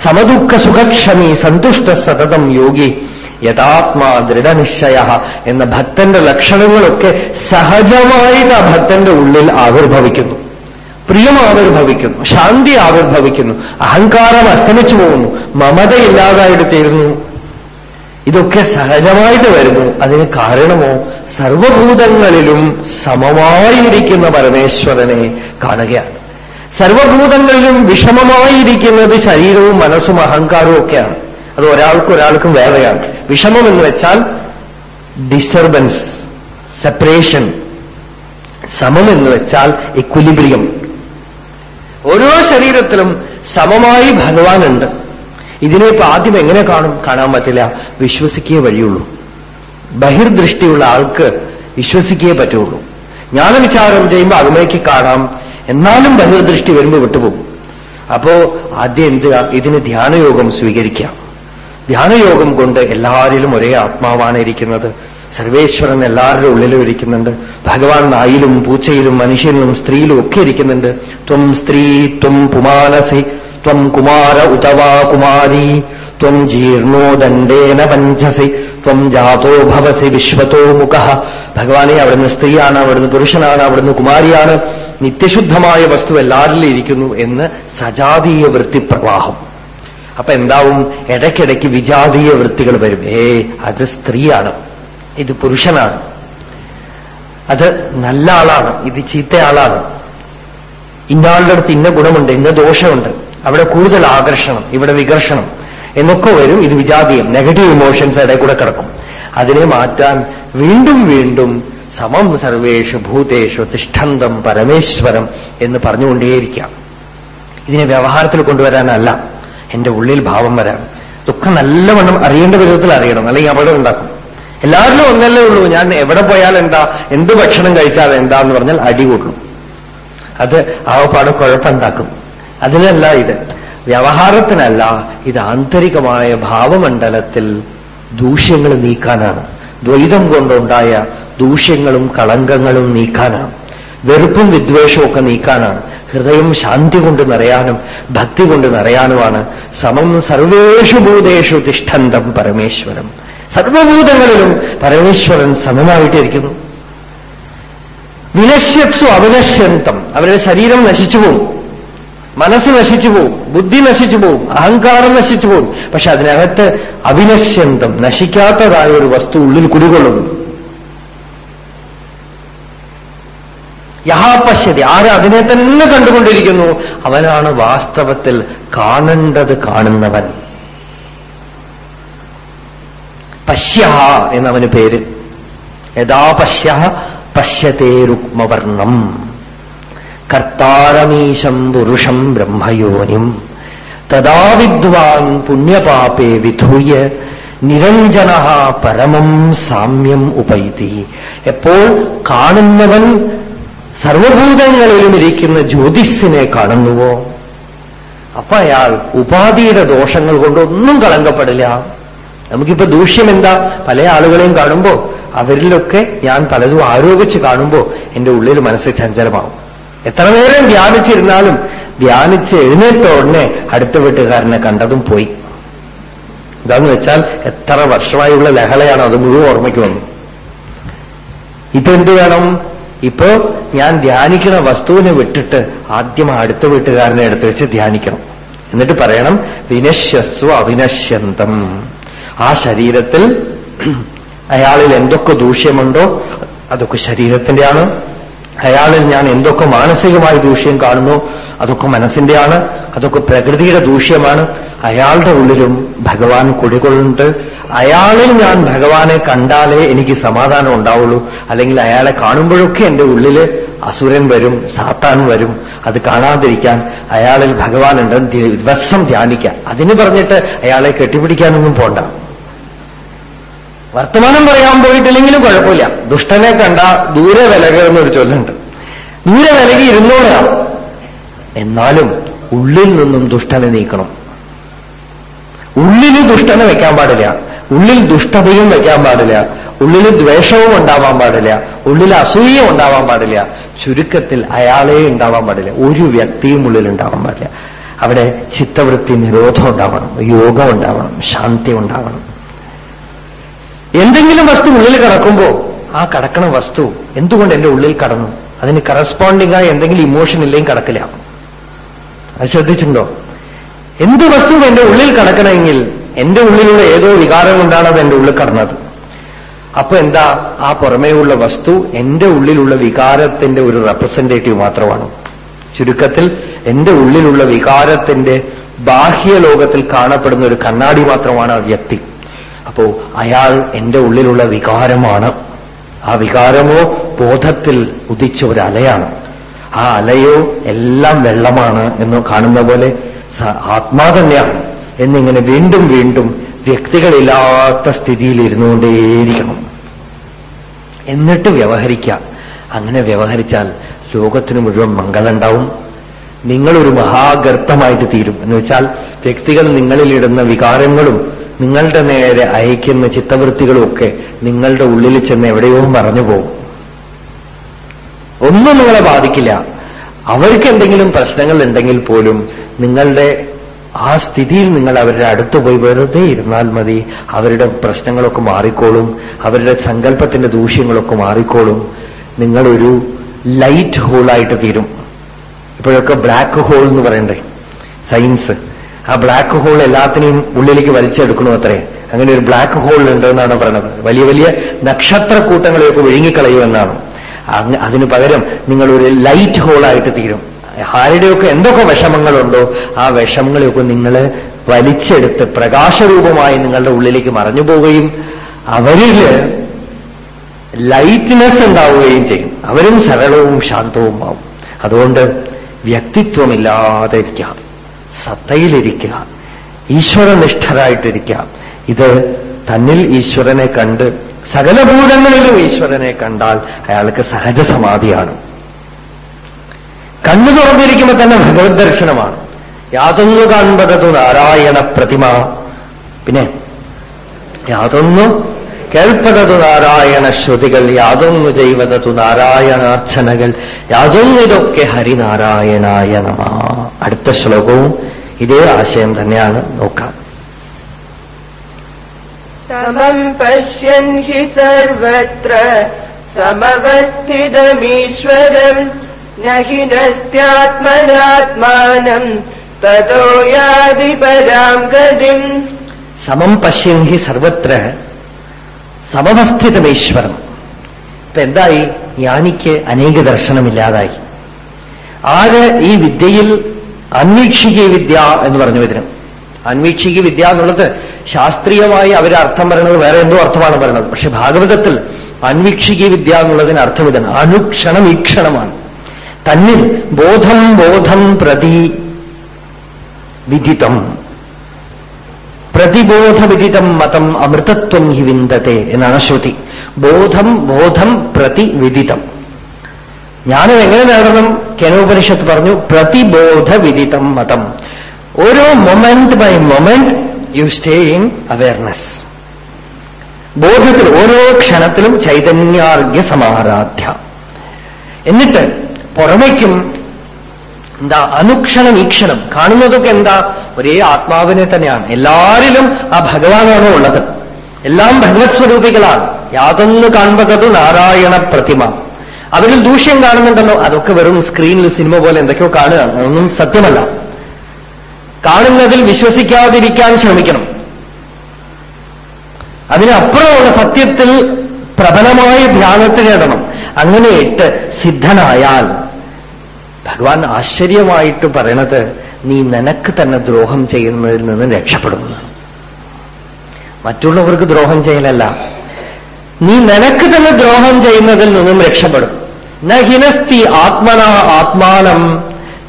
സമദുഃഖ സുഖക്ഷമി സന്തുഷ്ട സതതം യോഗി. യഥാത്മാ ദൃഢനിശ്ചയ എന്ന ഭക്തന്റെ ലക്ഷണങ്ങളൊക്കെ സഹജമായിട്ട് ആ ഭക്തന്റെ ഉള്ളിൽ ആവിർഭവിക്കുന്നു. പ്രിയം ആവിർഭവിക്കുന്നു ശാന്തി ആവിർഭവിക്കുന്നു. അഹങ്കാരം അസ്തമിച്ചു പോകുന്നു. മമതയില്ലാതായിട്ട് തീരുന്നു. ഇതൊക്കെ സഹജമായിട്ട് വരുന്നു. അതിന് കാരണമോ? സർവഭൂതങ്ങളിലും സമമായിരിക്കുന്ന പരമേശ്വരനെ കാണുകയാണ്. സർവഭൂതങ്ങളിലും വിഷമമായിരിക്കുന്നത് ശരീരവും മനസ്സും അഹങ്കാരവും ഒക്കെയാണ്. അത് ഒരാൾക്കും ഒരാൾക്കും വേറെയാണ്. വിഷമം എന്ന് വെച്ചാൽ ഡിസ്റ്റർബൻസ് സെപ്പറേഷൻ സമം എന്ന് വെച്ചാൽ എക്വിലിബ്രിയം ഓരോ ശരീരത്തിലും സമമായി ഭഗവാനുണ്ട്. ഇതിനെ ആദ്യം എങ്ങനെ കാണും? കാണാൻ പറ്റില്ല. വിശ്വസിക്കേ വഴിയുള്ളൂ. ബഹിർദൃഷ്ടിയുള്ള ആൾക്ക് വിശ്വസിക്കേ പറ്റുള്ളൂ. ജ്ഞാനവിചാരം ചെയ്യുമ്പോൾ അതിലേക്ക് കാണാം. എന്നാലും ബഹിർദൃഷ്ടി വരുമ്പോൾ വിട്ടുപോകും. അപ്പോ ആദ്യം എന്ത് ഇതിന് ധ്യാനയോഗം സ്വീകരിക്കാം. ധ്യാനയോഗം കൊണ്ട് എല്ലാവരിലും ഒരേ ആത്മാവാണ് ഇരിക്കുന്നത്. സർവേശ്വരൻ എല്ലാവരുടെ ഉള്ളിലും ഇരിക്കുന്നുണ്ട്. ഭഗവാൻ നായിലും പൂച്ചയിലും മനുഷ്യനിലും സ്ത്രീയിലും ഒക്കെ ഇരിക്കുന്നുണ്ട്. ത്വം സ്ത്രീ ത്വം പുമാനസി ത്വം കുമാര ഉതവാ കുമാരി ത്വം ജീർണോ ദണ്ഡേന പഞ്ചസി ത്വം ജാതോ ഭവസി വിശ്വത്തോ മുഖ. ഭഗവാനെ അവിടുന്ന് സ്ത്രീയാണ് അവിടുന്ന് പുരുഷനാണ് അവിടുന്ന് കുമാരിയാണ്. നിത്യശുദ്ധമായ വസ്തു എല്ലാവരിലും ഇരിക്കുന്നു എന്ന് സജാതീയ വൃത്തിപ്രവാഹം. അപ്പൊ എന്താവും? ഇടയ്ക്കിടയ്ക്ക് വിജാതീയ വൃത്തികൾ വരും. ഏ അത് സ്ത്രീയാണ്. ഇത് പുരുഷനാണ്. അത് നല്ല ആളാണ്. ഇത് ചീത്ത ആളാണ്. ഇന്നാളുടെ അടുത്ത് ഇന്ന ഗുണമുണ്ട് ഇന്ന ദോഷമുണ്ട്. അവിടെ കൂടുതൽ ആകർഷണം ഇവിടെ വികർഷണം. എന്നൊക്കെ വരും ഇത് വിജാതീയം. നെഗറ്റീവ് ഇമോഷൻസ് ഇടയിൽ കൂടെ കിടക്കും. അതിനെ മാറ്റാൻ വീണ്ടും വീണ്ടും സമം സർവേഷു ഭൂതേഷു തിഷ്ഠന്തം പരമേശ്വരം എന്ന് പറഞ്ഞുകൊണ്ടേയിരിക്കാം. ഇതിനെ വ്യവഹാരത്തിൽ കൊണ്ടുവരാനല്ല. എന്റെ ഉള്ളിൽ ഭാവം വരാം. ദുഃഖം നല്ലവണ്ണം അറിയേണ്ട വിധത്തിൽ അറിയണം. അല്ലെങ്കിൽ അവിടെ ഉണ്ടാക്കും. എല്ലാവരിലും ഒന്നല്ലേ ഉള്ളൂ. ഞാൻ എവിടെ പോയാൽ എന്താ? എന്ത് ഭക്ഷണം കഴിച്ചാൽ എന്താ എന്ന് പറഞ്ഞാൽ അടി കൂട്ടണം അത് ആവപ്പാട് കുഴപ്പമുണ്ടാക്കും. അതിലല്ല ഇത്. വ്യവഹാരത്തിനല്ല ഇത് ആന്തരികമായ ഭാവമണ്ഡലത്തിൽ ദൂഷ്യങ്ങൾ നീക്കാനാണ്. ദ്വൈതം കൊണ്ടുണ്ടായ ദൂഷ്യങ്ങളും കളങ്കങ്ങളും നീക്കാനാണ്. വെറുപ്പും വിദ്വേഷവും ഒക്കെ നീക്കാനാണ്. ഹൃദയം ശാന്തി കൊണ്ട് നിറയാനും ഭക്തി കൊണ്ട് നിറയാനുമാണ് സമം സർവേഷു ഭൂതേഷു തിഷ്ഠന്തം പരമേശ്വരം. സർവഭൂതങ്ങളിലും പരമേശ്വരൻ സമമായിട്ടിരിക്കുന്നു. വിനശ്യത്സു അവിനശ്യന്തം. അവരുടെ ശരീരം നശിച്ചു പോവും. മനസ്സ് നശിച്ചു പോവും. ബുദ്ധി നശിച്ചു പോവും. അഹങ്കാരം നശിച്ചു പോവും. പക്ഷെ അതിനകത്ത് അവിനശ്യന്തം നശിക്കാത്തതായ ഒരു വസ്തു ഉള്ളിൽ കുടികൊള്ളുന്നു. യഹാ പശ്യതി ആര് അതിനെ തന്നെ കണ്ടുകൊണ്ടിരിക്കുന്നു? അവനാണ് വാസ്തവത്തിൽ കാണേണ്ടത് കാണുന്നവൻ. പശ്യ എന്നവന് പേര്. യഥാ പശ്യ പശ്യത്തെ രുക്മവർണം. കർത്താരമീശം പുരുഷം ബ്രഹ്മയോനിം. തഥാ വിദ്വാൻ പുണ്യപാപേ വിധൂയ. നിരഞ്ജന പരമം സാമ്യം ഉപൈതി. എപ്പോൾ കാണുന്നവൻ സർവഭൂതങ്ങളിലും ഇരിക്കുന്ന ജ്യോതിസിനെ കാണുന്നുവോ? അപ്പൊ അയാൾ ഉപാധിയുടെ ദോഷങ്ങൾ കൊണ്ടൊന്നും കളങ്കപ്പെടില്ല. നമുക്കിപ്പോ ദൂഷ്യം എന്താ പല ആളുകളെയും കാണുമ്പോ അവരിലൊക്കെ ഞാൻ പലതും ആരോപിച്ച് കാണുമ്പോ എന്റെ ഉള്ളിൽ മനസ്സ് ചഞ്ചലമാവും. എത്ര നേരം ധ്യാനിച്ചിരുന്നാലും ധ്യാനിച്ച് എഴുന്നേറ്റ ഉടനെ അടുത്ത വീട്ടുകാരനെ കണ്ടതും പോയി. എന്താന്ന് വെച്ചാൽ എത്ര വർഷമായുള്ള ലഹളയാണ് അത് മുഴുവൻ ഓർമ്മയ്ക്ക് വന്നു ഇപ്പൊ എന്ത് വേണം? ഇപ്പോ ഞാൻ ധ്യാനിക്കുന്ന വസ്തുവിനെ വിട്ടിട്ട് ആദ്യം അടുത്ത വീട്ടുകാരനെ എടുത്തു വെച്ച് ധ്യാനിക്കണം. എന്നിട്ട് പറയണം വിനശ്യസ്തു അവിനശ്യന്തം. ആ ശരീരത്തിൽ അയാളിൽ എന്തൊക്കെ ദൂഷ്യമുണ്ടോ അതൊക്കെ ശരീരത്തിന്റെയാണ് അയാളിൽ ഞാൻ എന്തൊക്കെ മാനസികമായി ദൂഷ്യം കാണുന്നു അതൊക്കെ മനസ്സിന്റെയാണ് അതൊക്കെ പ്രകൃതിയുടെ ദൂഷ്യമാണ്. അയാളുടെ ഉള്ളിലും ഭഗവാൻ കുടികൊള്ളുന്നുണ്ട്. അയാളിൽ ഞാൻ ഭഗവാനെ കണ്ടാലേ എനിക്ക് സമാധാനം ഉണ്ടാവുള്ളൂ. അല്ലെങ്കിൽ അയാളെ കാണുമ്പോഴൊക്കെ എന്റെ ഉള്ളിൽ അസുരൻ വരും സാത്താൻ വരും. അത് കാണാതിരിക്കാൻ അയാളിൽ ഭഗവാൻ ഉണ്ടെന്ന് ദിവസം ധ്യാനിക്കാം അതിന് പറഞ്ഞിട്ട് അയാളെ കെട്ടിപ്പിടിക്കാനൊന്നും പോണ്ട. വർത്തമാനം പറയാൻ പോയിട്ടില്ലെങ്കിലും കുഴപ്പമില്ല. ദുഷ്ടനെ കണ്ട ദൂരെ വിലക എന്നൊരു ചൊല്ലുണ്ട്. ദൂരെ വിലകി ഇരുന്നോടാം എന്നാലും ഉള്ളിൽ നിന്നും ദുഷ്ടനെ നീക്കണം. ഉള്ളിൽ ദുഷ്ടനെ വെക്കാൻ പാടില്ല. ഉള്ളിൽ ദുഷ്ടതയും വയ്ക്കാൻ പാടില്ല. ഉള്ളിൽ ദ്വേഷവും ഉണ്ടാവാൻ പാടില്ല. ഉള്ളിൽ അസൂയയും ഉണ്ടാവാൻ പാടില്ല. ചുരുക്കത്തിൽ അയാളെ ഉണ്ടാവാൻ പാടില്ല. ഒരു വ്യക്തിയും ഉള്ളിൽ ഉണ്ടാവാൻ പാടില്ല. അവിടെ ചിത്തവൃത്തി നിരോധം ഉണ്ടാവണം യോഗം ഉണ്ടാവണം ശാന്തി ഉണ്ടാവണം. എന്തെങ്കിലും വസ്തു ഉള്ളിൽ കിടക്കുമ്പോ ആ കടക്കണ വസ്തു എന്തുകൊണ്ട് എന്റെ ഉള്ളിൽ കടന്നു? അതിന് കറസ്പോണ്ടിങ് ആയ എന്തെങ്കിലും ഇമോഷൻ ഇല്ലെങ്കിൽ കടക്കില്ല. അത് ശ്രദ്ധിച്ചിട്ടുണ്ടോ? എന്ത് വസ്തു എന്റെ ഉള്ളിൽ കടക്കണമെങ്കിൽ എന്റെ ഉള്ളിലുള്ള ഏതോ വികാരം കൊണ്ടാണ് അത് എന്റെ ഉള്ളിൽ കടന്നത്. അപ്പൊ എന്താ ആ പുറമേയുള്ള വസ്തു എന്റെ ഉള്ളിലുള്ള വികാരത്തിന്റെ ഒരു റെപ്രസെന്റേറ്റീവ് മാത്രമാണ്. ചുരുക്കത്തിൽ എന്റെ ഉള്ളിലുള്ള വികാരത്തിന്റെ ബാഹ്യ ലോകത്തിൽ കാണപ്പെടുന്ന ഒരു കണ്ണാടി മാത്രമാണ് ആ വ്യക്തി. അപ്പോ അയാൾ എന്റെ ഉള്ളിലുള്ള വികാരമാണ്. ആ വികാരമോ ബോധത്തിൽ ഉദിച്ച ഒരു അലയാണ്. ആ അലയോ എല്ലാം വെള്ളമാണ് എന്ന് കാണുന്ന പോലെ ആത്മാ തന്നെയാണ്. എന്നിങ്ങനെ വീണ്ടും വീണ്ടും വ്യക്തികളില്ലാത്ത സ്ഥിതിയിൽ എന്നിട്ട് വ്യവഹരിക്കുക. അങ്ങനെ വ്യവഹരിച്ചാൽ ലോകത്തിന് മുഴുവൻ മംഗളുണ്ടാവും. നിങ്ങളൊരു മഹാഗർത്തമായിട്ട് തീരും. എന്ന് വെച്ചാൽ വ്യക്തികൾ നിങ്ങളിലിടുന്ന വികാരങ്ങളും നിങ്ങളുടെ നേരെ അയക്കുന്ന ചിത്തവൃത്തികളും ഒക്കെ നിങ്ങളുടെ ഉള്ളിൽ ചെന്ന് എവിടെയോ മറഞ്ഞു പോകും. ഒന്നും നിങ്ങളെ ബാധിക്കില്ല. അവർക്ക് എന്തെങ്കിലും പ്രശ്നങ്ങൾ ഉണ്ടെങ്കിൽ പോലും നിങ്ങളുടെ ആ സ്ഥിതിയിൽ നിങ്ങൾ അവരുടെ അടുത്ത് പോയി വെറുതെ ഇരുന്നാൽ മതി. അവരുടെ പ്രശ്നങ്ങളൊക്കെ മാറിക്കോളും. അവരുടെ സങ്കല്പത്തിന്റെ ദൂഷ്യങ്ങളൊക്കെ മാറിക്കോളും. നിങ്ങളൊരു ലൈറ്റ് ഹോളായിട്ട് തീരും. ഇപ്പോഴൊക്കെ ബ്ലാക്ക് ഹോൾ എന്ന് പറയണ്ടേ? സയൻസ് ആ ബ്ലാക്ക് ഹോൾ എല്ലാത്തിനെയും ഉള്ളിലേക്ക് വലിച്ചെടുക്കണു അത്രേ. അങ്ങനെ ഒരു ബ്ലാക്ക് ഹോൾ ഉണ്ട് എന്നാണ് പറയുന്നത്. വലിയ വലിയ നക്ഷത്രക്കൂട്ടങ്ങളെയൊക്കെ വിഴുങ്ങിക്കളയുമെന്നാണ് അതിനു പകരം നിങ്ങളൊരു ലൈറ്റ് ഹോളായിട്ട് തീരും. ആരുടെയൊക്കെ എന്തൊക്കെ വിഷമങ്ങളുണ്ടോ ആ വിഷമങ്ങളെയൊക്കെ നിങ്ങൾ വലിച്ചെടുത്ത് പ്രകാശരൂപമായി നിങ്ങളുടെ ഉള്ളിലേക്ക് മറഞ്ഞു പോവുകയും അവരിൽ ലൈറ്റ്നെസ് ഉണ്ടാവുകയും ചെയ്യും. അവരും സരളവും ശാന്തവും ആവും. അതുകൊണ്ട് വ്യക്തിത്വമില്ലാതെ ഇരിക്കുക സത്തയിലിരിക്കുക ഈശ്വരനിഷ്ഠരായിട്ടിരിക്കുക. ഇത് തന്നിൽ ഈശ്വരനെ കണ്ട് സകലഭൂതങ്ങളിലും ഈശ്വരനെ കണ്ടാൽ അയാൾക്ക് സഹജ സമാധിയാണ് കണ്ണു തുറന്നിരിക്കുമ്പോൾ തന്നെ ഭഗവത് ദർശനമാണ്. യാതൊന്നു കാൺപതതു നാരായണ പ്രതിമ. പിന്നെ യാതൊന്നു കേൾപ്പതതു നാരായണ ശ്രുതികൾ യാതൊന്നു ചെയ്വതതു നാരായണാർച്ചനകൾ യാതൊന്നിതൊക്കെ ഹരിനാരായണായ നമ. അടുത്ത ശ്ലോകവും ഇതേ ആശയം തന്നെയാണ്. നോക്കാം. സമം പശ്യൻ ഹി സർവത്ര സമവസ്ഥിതമീശ്വരം നഹി നസ്ത്യാത്മനാത്മാനം തതോ യാതി പരാം ഗതിം. സമം പശ്യൻ ഹി സർവത്ര സമവസ്ഥിതമേശ്വരം. ഇപ്പൊ എന്തായി? ജ്ഞാനിക്ക് അനേക ദർശനമില്ലാതായി. ആര് ഈ വിദ്യയിൽ അന്വീക്ഷിക വിദ്യ എന്ന് പറഞ്ഞു ഇതിനും അന്വീക്ഷിക വിദ്യ എന്നുള്ളത് ശാസ്ത്രീയമായി അവർ അർത്ഥം പറയുന്നത് വേറെ എന്തോ അർത്ഥമാണ് പറയുന്നത് പക്ഷെ ഭാഗവതത്തിൽ അന്വീക്ഷിക വിദ്യ എന്നുള്ളതിന് അർത്ഥം ഇതാണ്. അനുക്ഷണം ഈക്ഷണമാണ് തന്നിൽ ബോധം ബോധം പ്രതി വിദിതം. പ്രതിബോധവിദിതം മതം അമൃതത്വം ഹി വിന്ദത്തെ എന്നാണ് ശ്രുതി. ബോധം ബോധം പ്രതി വിദിതം. ജ്ഞാനം എങ്ങനെ നേടണം? കേനോപനിഷത്ത് പറഞ്ഞു പ്രതിബോധവിദിതം മതം. ഓരോ moment by moment you stay in awareness. ബോധത്തിൽ ഓരോ ക്ഷണത്തിലും ചൈതന്യാർഗ്യ സമാരാധ്യ. എന്നിട്ട് പുറമേക്കും എന്താ അനുക്ഷണ വീക്ഷണം കാണുന്നതൊക്കെ എന്താ? ഒരേ ആത്മാവിനെ തന്നെയാണ്. എല്ലാരിലും ആ ഭഗവാനാണ് ഉള്ളത്. എല്ലാം ഭഗവത് സ്വരൂപികളാണ്. യാതൊന്ന് കാൺപതതു നാരായണ പ്രതിമ. അവരിൽ ദൂഷ്യം കാണുന്നുണ്ടല്ലോ. അതൊക്കെ വെറും സ്ക്രീനിൽ സിനിമ പോലെ എന്തൊക്കെയോ കാണുകയാണ്. അതൊന്നും സത്യമല്ല. കാണുന്നതിൽ വിശ്വസിക്കാതിരിക്കാൻ ശ്രമിക്കണം. അതിനപ്പുറമുള്ള സത്യത്തിൽ പ്രബലമായ ധ്യാനത്തിനിടണം അങ്ങനെയിട്ട് സിദ്ധനായാൽ ഭഗവാൻ ആശ്ചര്യമായിട്ട് പറയണത് നീ നിനക്ക് തന്നെ ദ്രോഹം ചെയ്യുന്നതിൽ നിന്ന് രക്ഷപ്പെടുമെന്നാണ് മറ്റുള്ളവർക്ക് ദ്രോഹം ചെയ്യലല്ല. നീ നിനക്ക് തന്നെ ദ്രോഹം ചെയ്യുന്നതിൽ നിന്നും രക്ഷപ്പെടും. നഹിനസ്തി ഹിനസ്തി ആത്മന ആത്മാനം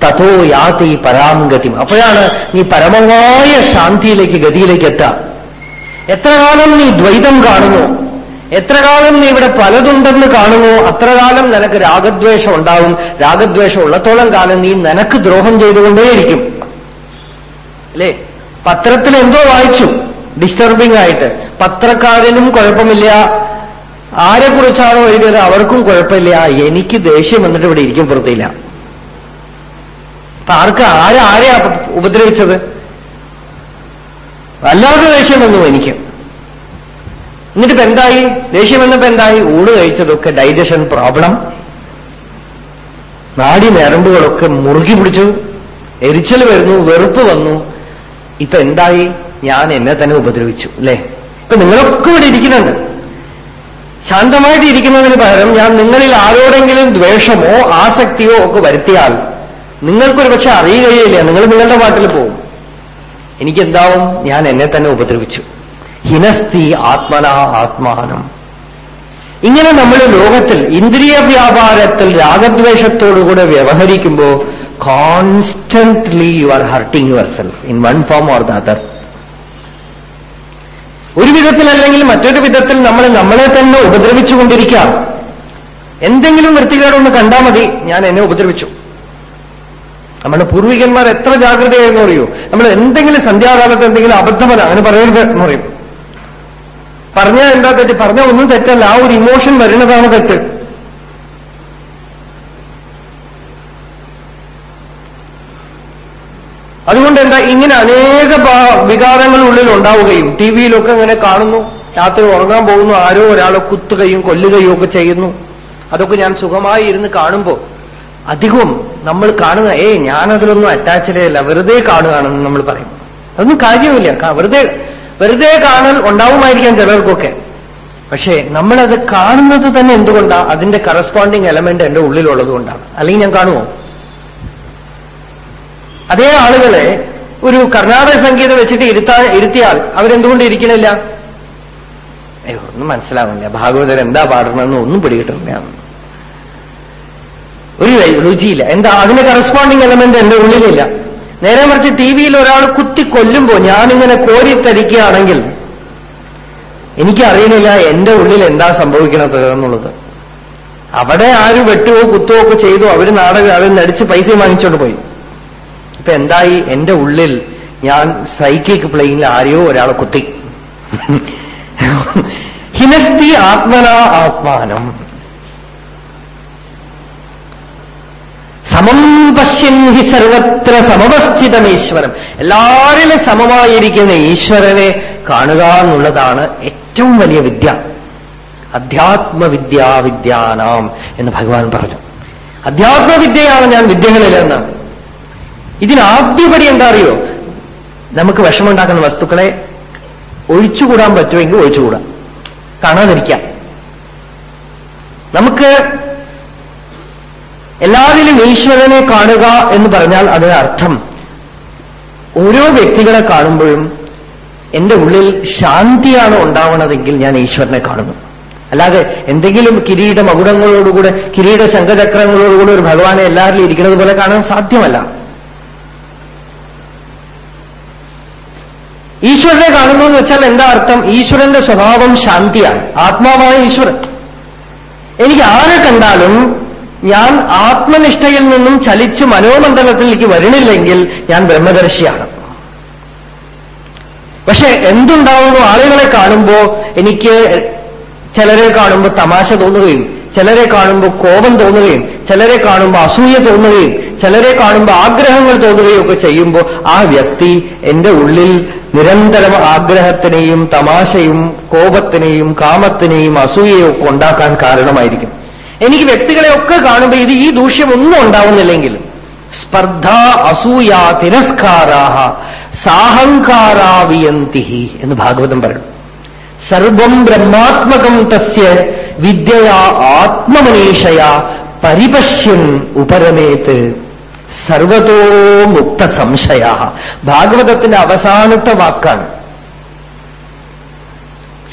തഥോ യാതി പരാംഗതി അപ്പോഴാണ് നീ പരമമായ ശാന്തിയിലേക്ക് ഗതിയിലേക്ക് എത്തുക. എത്ര കാലം നീ ദ്വൈതം കാണുന്നു? എത്ര കാലം നീ ഇവിടെ പലതുണ്ടെന്ന് കാണുമോ അത്ര കാലം നിനക്ക് രാഗദ്വേഷം ഉണ്ടാവും. രാഗദ്വേഷം ഉള്ളത്തോളം കാലം നീ നിനക്ക് ദ്രോഹം ചെയ്തുകൊണ്ടേയിരിക്കും. അല്ലേ? പത്രത്തിൽ എന്തോ വായിച്ചു ഡിസ്റ്റർബിംഗ് ആയിട്ട്. പത്രക്കാരനും കുഴപ്പമില്ല. ആരെക്കുറിച്ചാണോ എഴുതിയത് അവർക്കും കുഴപ്പമില്ല. എനിക്ക് ദേഷ്യം വന്നിട്ട് ഇവിടെ ഇരിക്കും പുറത്തില്ല. അപ്പൊ ആർക്ക് ആരെ ആരെയാ ഉപദ്രവിച്ചത്? വല്ലാതെ ദേഷ്യം വന്നു എനിക്ക്. എന്നിട്ടിപ്പോ എന്തായി? ദേഷ്യം വന്നപ്പോ എന്തായി? ഊട് കഴിച്ചതൊക്കെ ഡൈജഷൻ പ്രോബ്ലം നാടി ഞരമ്പുകളൊക്കെ മുറുകി പിടിച്ചു. എരിച്ചൽ വരുന്നു വെറുപ്പ് വന്നു. ഇപ്പൊ എന്തായി? ഞാൻ എന്നെ തന്നെ ഉപദ്രവിച്ചു അല്ലേ? ഇപ്പൊ നിങ്ങളൊക്കെ ഇവിടെ ഇരിക്കുന്നുണ്ട്. ശാന്തമായിട്ട് ഇരിക്കുന്നതിന് പകരം ഞാൻ നിങ്ങളിൽ ആരോടെങ്കിലും ദ്വേഷമോ ആസക്തിയോ ഒക്കെ വരുത്തിയാൽ നിങ്ങൾക്കൊരു പക്ഷെ അറിയുകയില്ല. നിങ്ങൾ നിങ്ങളുടെ പാട്ടിൽ പോവും എനിക്കെന്താവും? ഞാൻ എന്നെ തന്നെ ഉപദ്രവിച്ചു. ഹിനസ്തി ആത്മന ആത്മാനം. ഇങ്ങനെ നമ്മൾ ലോകത്തിൽ ഇന്ദ്രിയ വ്യാപാരത്തിൽ രാഗദ്വേഷത്തോടുകൂടെ വ്യവഹരിക്കുമ്പോൾ constantly you are hurting yourself in one form or the other ഒരു വിധത്തിലല്ലെങ്കിൽ മറ്റൊരു വിധത്തിൽ നമ്മൾ നമ്മളെ തന്നെ ഉപദ്രവിച്ചുകൊണ്ടിരിക്കാം എന്തെങ്കിലും വൃത്തികേടൊന്ന് കണ്ടാൽ മതി ഞാൻ എന്നെ ഉപദ്രവിച്ചു. നമ്മുടെ പൂർവികന്മാർ എത്ര ജാഗ്രതയായിരുന്നു അറിയോ? നമ്മൾ എന്തെങ്കിലും സന്ധ്യാകാലത്ത് എന്തെങ്കിലും അബദ്ധമല്ല അങ്ങനെ പറയരുത് എന്ന് പറയും. പറഞ്ഞാൽ എന്താ തെറ്റ്? പറഞ്ഞാൽ ഒന്നും തെറ്റല്ല. ആ ഒരു ഇമോഷൻ വരുന്നതാണ് തെറ്റ്. അതുകൊണ്ട് എന്താ? ഇങ്ങനെ അനേക വികാരങ്ങൾ ഉള്ളിൽ ഉണ്ടാവുകയും ടി വിയിലൊക്കെ ഇങ്ങനെ കാണുന്നു. രാത്രി ഉറങ്ങാൻ പോകുന്നു. ആരോ ഒരാളെ കുത്തുകയും കൊല്ലുകയും ഒക്കെ ചെയ്യുന്നു. അതൊക്കെ ഞാൻ സുഖമായി ഇരുന്ന് കാണുമ്പോൾ അധികവും നമ്മൾ കാണുന്ന ഏ ഞാനതിലൊന്നും അറ്റാച്ച്ഡേ അല്ല. വെറുതെ കാണുകയാണെന്ന് നമ്മൾ പറയും. അതൊന്നും കാര്യമില്ല വെറുതെ വെറുതെ കാണൽ ഉണ്ടാവുമായിരിക്കാം ചിലർക്കൊക്കെ. പക്ഷേ നമ്മളത് കാണുന്നത് തന്നെ എന്തുകൊണ്ടാ? അതിന്റെ കറസ്പോണ്ടിങ് എലമെന്റ് എന്റെ ഉള്ളിലുള്ളത് കൊണ്ടാണ്. അല്ലെങ്കിൽ ഞാൻ കാണുമോ? അതേ ആളുകളെ ഒരു കർണാടക സംഗീതം വെച്ചിട്ട് ഇരുത്താ ഇരുത്തിയാൽ അവരെന്തുകൊണ്ട് ഇരിക്കണില്ല? അയ്യോ ഒന്നും മനസ്സിലാവുന്നില്ല. ഭാഗവതർ എന്താ പാടണമെന്ന് ഒന്നും പിടികിട്ടില്ല ഒരു രുചിയില്ല. എന്താ അതിന് കറസ്പോണ്ടിങ് എലമെന്റ് എന്റെ ഉള്ളിലില്ല. നേരെ മറിച്ച് ടി വിയിൽ ഒരാൾ കുത്തി കൊല്ലുമ്പോ ഞാനിങ്ങനെ കോരിത്തരിക്കുകയാണെങ്കിൽ എനിക്കറിയണില്ല എന്റെ ഉള്ളിൽ എന്താ സംഭവിക്കണത് എന്നുള്ളത്. അവിടെ ആര് വെട്ടുവോ കുത്തുവോ ഒക്കെ ചെയ്തു അവർ നാടകം അവർ നടിച്ച് പൈസ വാങ്ങിച്ചോണ്ട് പോയി. ഇപ്പൊ എന്തായി? എന്റെ ഉള്ളിൽ ഞാൻ സൈക്കിക് പ്ലെയിനിൽ ആരെയോ ഒരാളെ കുത്തി. ഹിനസ്തി ആത്മനാ ആത്മാനം. സമം പശ്യൻ ഹി സർവത്ര സമവസ്ഥിതമീശ്വരം. എല്ലാവരിലും സമമായിരിക്കുന്ന ഈശ്വരനെ കാണുക എന്നുള്ളതാണ് ഏറ്റവും വലിയ വിദ്യ. അധ്യാത്മവിദ്യാ വിദ്യാനാം എന്ന് ഭഗവാൻ പറഞ്ഞു. അധ്യാത്മവിദ്യയാണ് ഞാൻ വിദ്യകളിലെന്ന് ഇതിനാദ്യപടി എന്താ അറിയോ? നമുക്ക് വിഷമുണ്ടാക്കുന്ന വസ്തുക്കളെ ഒഴിച്ചുകൂടാൻ പറ്റുമെങ്കിൽ ഒഴിച്ചുകൂടാം. കാണാതിരിക്കാം. നമുക്ക് എല്ലാവരിലും ഈശ്വരനെ കാണുക എന്ന് പറഞ്ഞാൽ അതിന് അർത്ഥം. ഓരോ വ്യക്തികളെ കാണുമ്പോഴും എന്റെ ഉള്ളിൽ ശാന്തിയാണ് ഉണ്ടാവണതെങ്കിൽ ഞാൻ ഈശ്വരനെ കാണുന്നു. അല്ലാതെ എന്തെങ്കിലും കിരീട മകുടങ്ങളോടുകൂടെ കിരീട ശംഖചക്രങ്ങളോടുകൂടെ ഒരു ഭഗവാനെ എല്ലാവരിലും ഇരിക്കുന്നത് പോലെ കാണാൻ സാധ്യമല്ല. ഈശ്വരനെ കാണുന്നു എന്ന് വെച്ചാൽ എന്താ അർത്ഥം? ഈശ്വരന്റെ സ്വഭാവം ശാന്തിയാണ്. ആത്മാവായ ഈശ്വരൻ. എനിക്ക് ആരെ കണ്ടാലും ഞാൻ ആത്മനിഷ്ഠയിൽ നിന്നും ചലിച്ച് മനോമണ്ഡലത്തിലേക്ക് വരണില്ലെങ്കിൽ ഞാൻ ബ്രഹ്മദർശിയാണ്. പക്ഷെ എന്തുണ്ടാവുന്നു ആളുകളെ കാണുമ്പോ എനിക്ക് ചിലരെ കാണുമ്പോൾ തമാശ തോന്നുകയും ചിലരെ കാണുമ്പോൾ കോപം തോന്നുകയും ചിലരെ കാണുമ്പോൾ അസൂയ തോന്നുകയും ചിലരെ കാണുമ്പോൾ ആഗ്രഹങ്ങൾ തോന്നുകയും ഒക്കെ ചെയ്യുമ്പോൾ ആ വ്യക്തി എന്റെ ഉള്ളിൽ നിരന്തരം ആഗ്രഹത്തിനെയും തമാശയും കോപത്തിനെയും കാമത്തിനെയും അസൂയയും ഒക്കെ ഉണ്ടാക്കാൻ കാരണമായിരിക്കും. എനിക്ക് വ്യക്തികളെ ഒക്കെ കാണുമ്പോൾ ഇത് ഈ ദൂഷ്യമൊന്നും ഉണ്ടാവുന്നില്ലെങ്കിൽ സ്പർദ്ധ അസൂയ തിരസ്കാരാഹ സാഹങ്കാരാവിയന്തി എന്ന് ഭാഗവതം പറയും സർവം ബ്രഹ്മാത്മകം തസ്യ വിദ്യയാ ആത്മമനീഷയാ പരിപശ്യൻ ഉപരമേത്ത് സർവതോ മുക്ത സംശയ ഭാഗവതത്തിന്റെ അവസാനത്തെ വാക്കാണ്.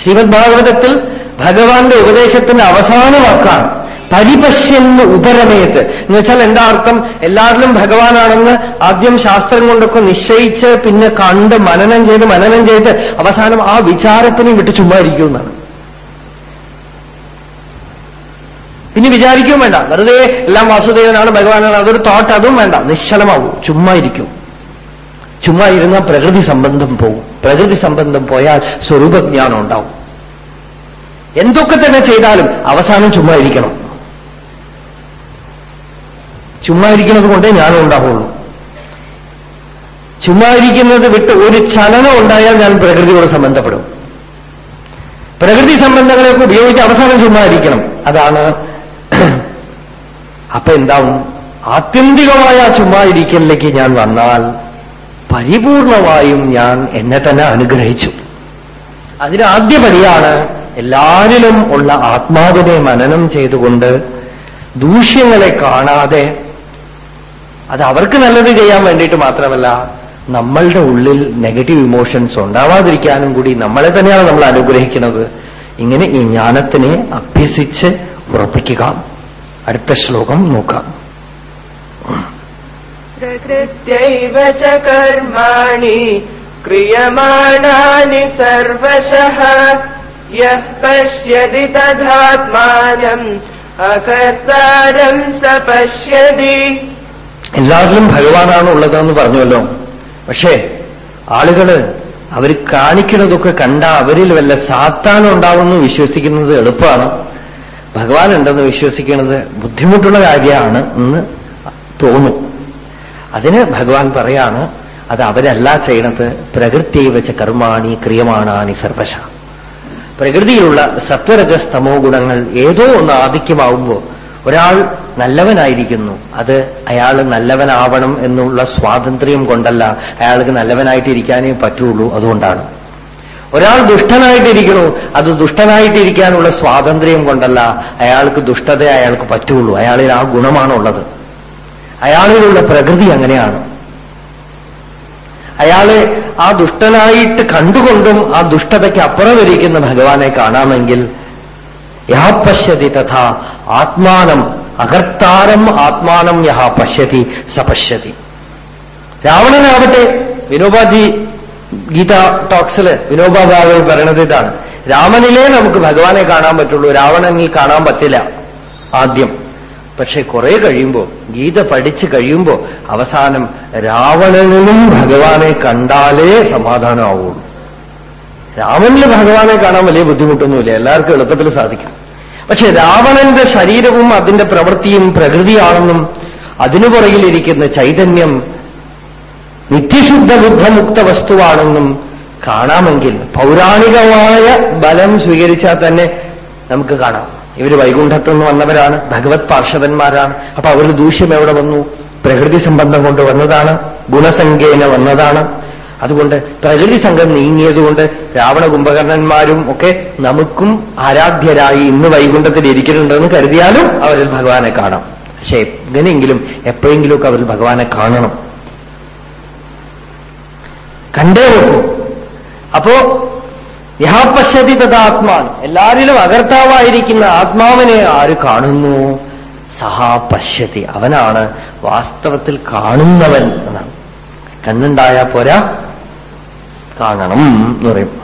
ശ്രീമദ് ഭാഗവതത്തിൽ ഭഗവാന്റെ ഉപദേശത്തിന്റെ അവസാന വാക്കാണ്. പരിപശ്യന് ഉപരമയത്ത് എന്ന് വെച്ചാൽ എന്താ അർത്ഥം? എല്ലാവരിലും ഭഗവാനാണെന്ന് ആദ്യം ശാസ്ത്രം കൊണ്ടൊക്കെ നിശ്ചയിച്ച് പിന്നെ കണ്ട് മനനം ചെയ്ത് മനനം ചെയ്ത് അവസാനം ആ വിചാരത്തിനെ വിട്ട് ചുമ്മാ ഇരിക്കുമെന്നാണ് പിന്നെ വിചാരിക്കും വേണ്ട. വെറുതെ എല്ലാം വാസുദേവനാണ് ഭഗവാനാണ് അതൊരു തോട്ട് അതും വേണ്ട. നിശ്ചലമാവും. ചുമ്മാ ഇരിക്കും. ചുമ്മാ ഇരുന്നാൽ പ്രകൃതി സംബന്ധം പോവും. പ്രകൃതി സംബന്ധം പോയാൽ സ്വരൂപജ്ഞാനം ഉണ്ടാവും. എന്തൊക്കെ തന്നെ ചെയ്താലും അവസാനം ചുമ്മാ ഇരിക്കണം. ചുമ്മാ ഇരിക്കുന്നത് കൊണ്ടേ ഞാനും ഉണ്ടാവുള്ളൂ. ചുമ്മാ ഇരിക്കുന്നത് വിട്ട് ഒരു ചലനം ഉണ്ടായാൽ ഞാൻ പ്രകൃതിയോട് സംബന്ധപ്പെടും. പ്രകൃതി സംബന്ധങ്ങളെയൊക്കെ ഉപയോഗിച്ച് അവസാനം ചുമ്മാ ഇരിക്കണം അതാണ് അപ്പൊ എന്താവും? ആത്യന്തികമായ ചുമ്മാ ഇരിക്കലിലേക്ക് ഞാൻ വന്നാൽ പരിപൂർണമായും ഞാൻ എന്നെ തന്നെ അനുഗ്രഹിച്ചു. അതിന് ആദ്യപടിയാണ് എല്ലാരിലും ഉള്ള ആത്മാവിനെ മനനം ചെയ്തുകൊണ്ട് ദൂഷ്യങ്ങളെ കാണാതെ അത് അവർക്ക് നല്ലത് ചെയ്യാൻ വേണ്ടിയിട്ട് മാത്രമല്ല നമ്മളുടെ ഉള്ളിൽ നെഗറ്റീവ് ഇമോഷൻസ് ഉണ്ടാവാതിരിക്കാനും കൂടി നമ്മളെ തന്നെയാണ് നമ്മൾ അനുഗ്രഹിക്കുന്നത്. ഇങ്ങനെ ഈ ജ്ഞാനത്തിനെ അഭ്യസിച്ച് ഉറപ്പിക്കുക. അടുത്ത ശ്ലോകം നോക്കാം. പ്രകൃത്യൈവ കർമാണി ക്രിയമാണാനി സർവശഃ. യഃ പശ്യതി അകർത്താരം സ പശ്യതി. എല്ലാവരിലും ഭഗവാനാണ് ഉള്ളതെന്ന് പറഞ്ഞുവല്ലോ. പക്ഷേ ആളുകൾ അവർ കാണിക്കുന്നതൊക്കെ കണ്ട അവരിൽ വല്ല സാത്താനുണ്ടാവുമെന്ന് വിശ്വസിക്കുന്നത് എളുപ്പമാണ്. ഭഗവാൻ ഉണ്ടെന്ന് വിശ്വസിക്കുന്നത് ബുദ്ധിമുട്ടുള്ള കാര്യമാണ് എന്ന് തോന്നും. അതിന് ഭഗവാൻ പറയാണ് അത് അവരല്ല ചെയ്യണത്. പ്രകൃതി വെച്ച കർമാണി ക്രിയമാണാനി സർവശ. പ്രകൃതിയിലുള്ള സത്വരജസ്തമോ ഗുണങ്ങൾ ഏതോ ഒന്ന് ആധിക്യമാവുമ്പോൾ ഒരാൾ നല്ലവനായിരിക്കുന്നു. അത് അയാൾ നല്ലവനാവണം എന്നുള്ള സ്വാതന്ത്ര്യം കൊണ്ടല്ല അയാൾക്ക് നല്ലവനായിട്ടിരിക്കാനേ പറ്റുള്ളൂ അതുകൊണ്ടാണ്. ഒരാൾ ദുഷ്ടനായിട്ടിരിക്കണു അത് ദുഷ്ടനായിട്ടിരിക്കാനുള്ള സ്വാതന്ത്ര്യം കൊണ്ടല്ല അയാൾക്ക് ദുഷ്ടത അയാൾക്ക് പറ്റുള്ളൂ. അയാളിൽ ആ ഗുണമാണുള്ളത്. അയാളിലുള്ള പ്രകൃതി അങ്ങനെയാണ്. അയാളെ ആ ദുഷ്ടനായിട്ട് കണ്ടുകൊണ്ടും ആ ദുഷ്ടതയ്ക്ക് അപ്പുറം ഇരിക്കുന്ന ഭഗവാനെ കാണാമെങ്കിൽ യഹ പശ്യതി തഥാ ആത്മാനം അകർത്താരം ആത്മാനം യഹ പശ്യതി സ പശ്യതി. രാവണനാവട്ടെ വിനോബാജി ഗീത ടോക്സിൽ വിനോബാ പറയണത് ഇതാണ്. രാമനിലേ നമുക്ക് ഭഗവാനെ കാണാൻ പറ്റുള്ളൂ രാവണനിൽ കാണാൻ പറ്റില്ല ആദ്യം. പക്ഷെ കുറെ കഴിയുമ്പോ ഗീത പഠിച്ചു കഴിയുമ്പോ അവസാനം രാവണനിലും ഭഗവാനെ കണ്ടാലേ സമാധാനമാവുള്ളൂ. രാവണിൽ ഭഗവാനെ കാണാൻ വലിയ ബുദ്ധിമുട്ടൊന്നുമില്ല. എല്ലാവർക്കും എളുപ്പത്തിൽ സാധിക്കും. പക്ഷെ രാവണന്റെ ശരീരവും അതിന്റെ പ്രവൃത്തിയും പ്രകൃതിയാണെന്നും അതിനു പുറകിലിരിക്കുന്ന ചൈതന്യം നിത്യശുദ്ധ ബുദ്ധമുക്ത വസ്തുവാണെന്നും കാണാമെങ്കിൽ പൗരാണികമായ ബലം സ്വീകരിച്ചാൽ തന്നെ നമുക്ക് കാണാം. ഇവർ വൈകുണ്ഠത്തു നിന്ന് വന്നവരാണ് ഭഗവത് പാർഷവന്മാരാണ്. അപ്പൊ അവരുടെ ദൂഷ്യം എവിടെ വന്നു? പ്രകൃതി സംബന്ധം കൊണ്ട് വന്നതാണ് ഗുണസംഖ്യേന വന്നതാണ്. അതുകൊണ്ട് പ്രകൃതി സംഘം നീങ്ങിയതുകൊണ്ട് രാവണ കുംഭകർണന്മാരും ഒക്കെ നമുക്കും ആരാധ്യരായി ഇന്ന് വൈകുണ്ഠത്തിൽ ഇരിക്കുന്നുണ്ടെന്ന് കരുതിയാലും അവരിൽ ഭഗവാനെ കാണാം. പക്ഷെ എങ്ങനെയെങ്കിലും എപ്പോഴെങ്കിലുമൊക്കെ അവരിൽ ഭഗവാനെ കാണണം. കണ്ടേ നോക്കൂ. അപ്പോ യഹാപശ്യതി തഥാത്മാൻ എല്ലാരിലും അകർത്താവായിരിക്കുന്ന ആത്മാവിനെ ആര് കാണുന്നു? സഹാ പശ്യതി. അവനാണ് വാസ്തവത്തിൽ കാണുന്നവൻ എന്നാണ്. കണ്ണുണ്ടായാ പോരാ കാണണം എന്ന് പറയും.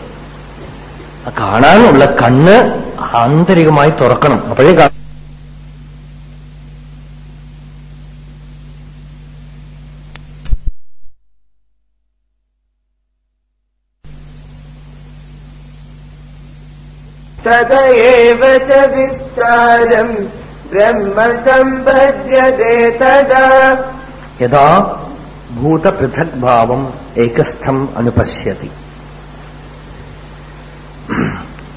കാണാനുള്ള കണ്ണ് ആന്തരികമായി തുറക്കണം. അപ്പോഴേ തദയേവ യഥാ ഭൂതപൃഥക് ഭാവം ഏകസ്ഥം അനുപശ്യതി.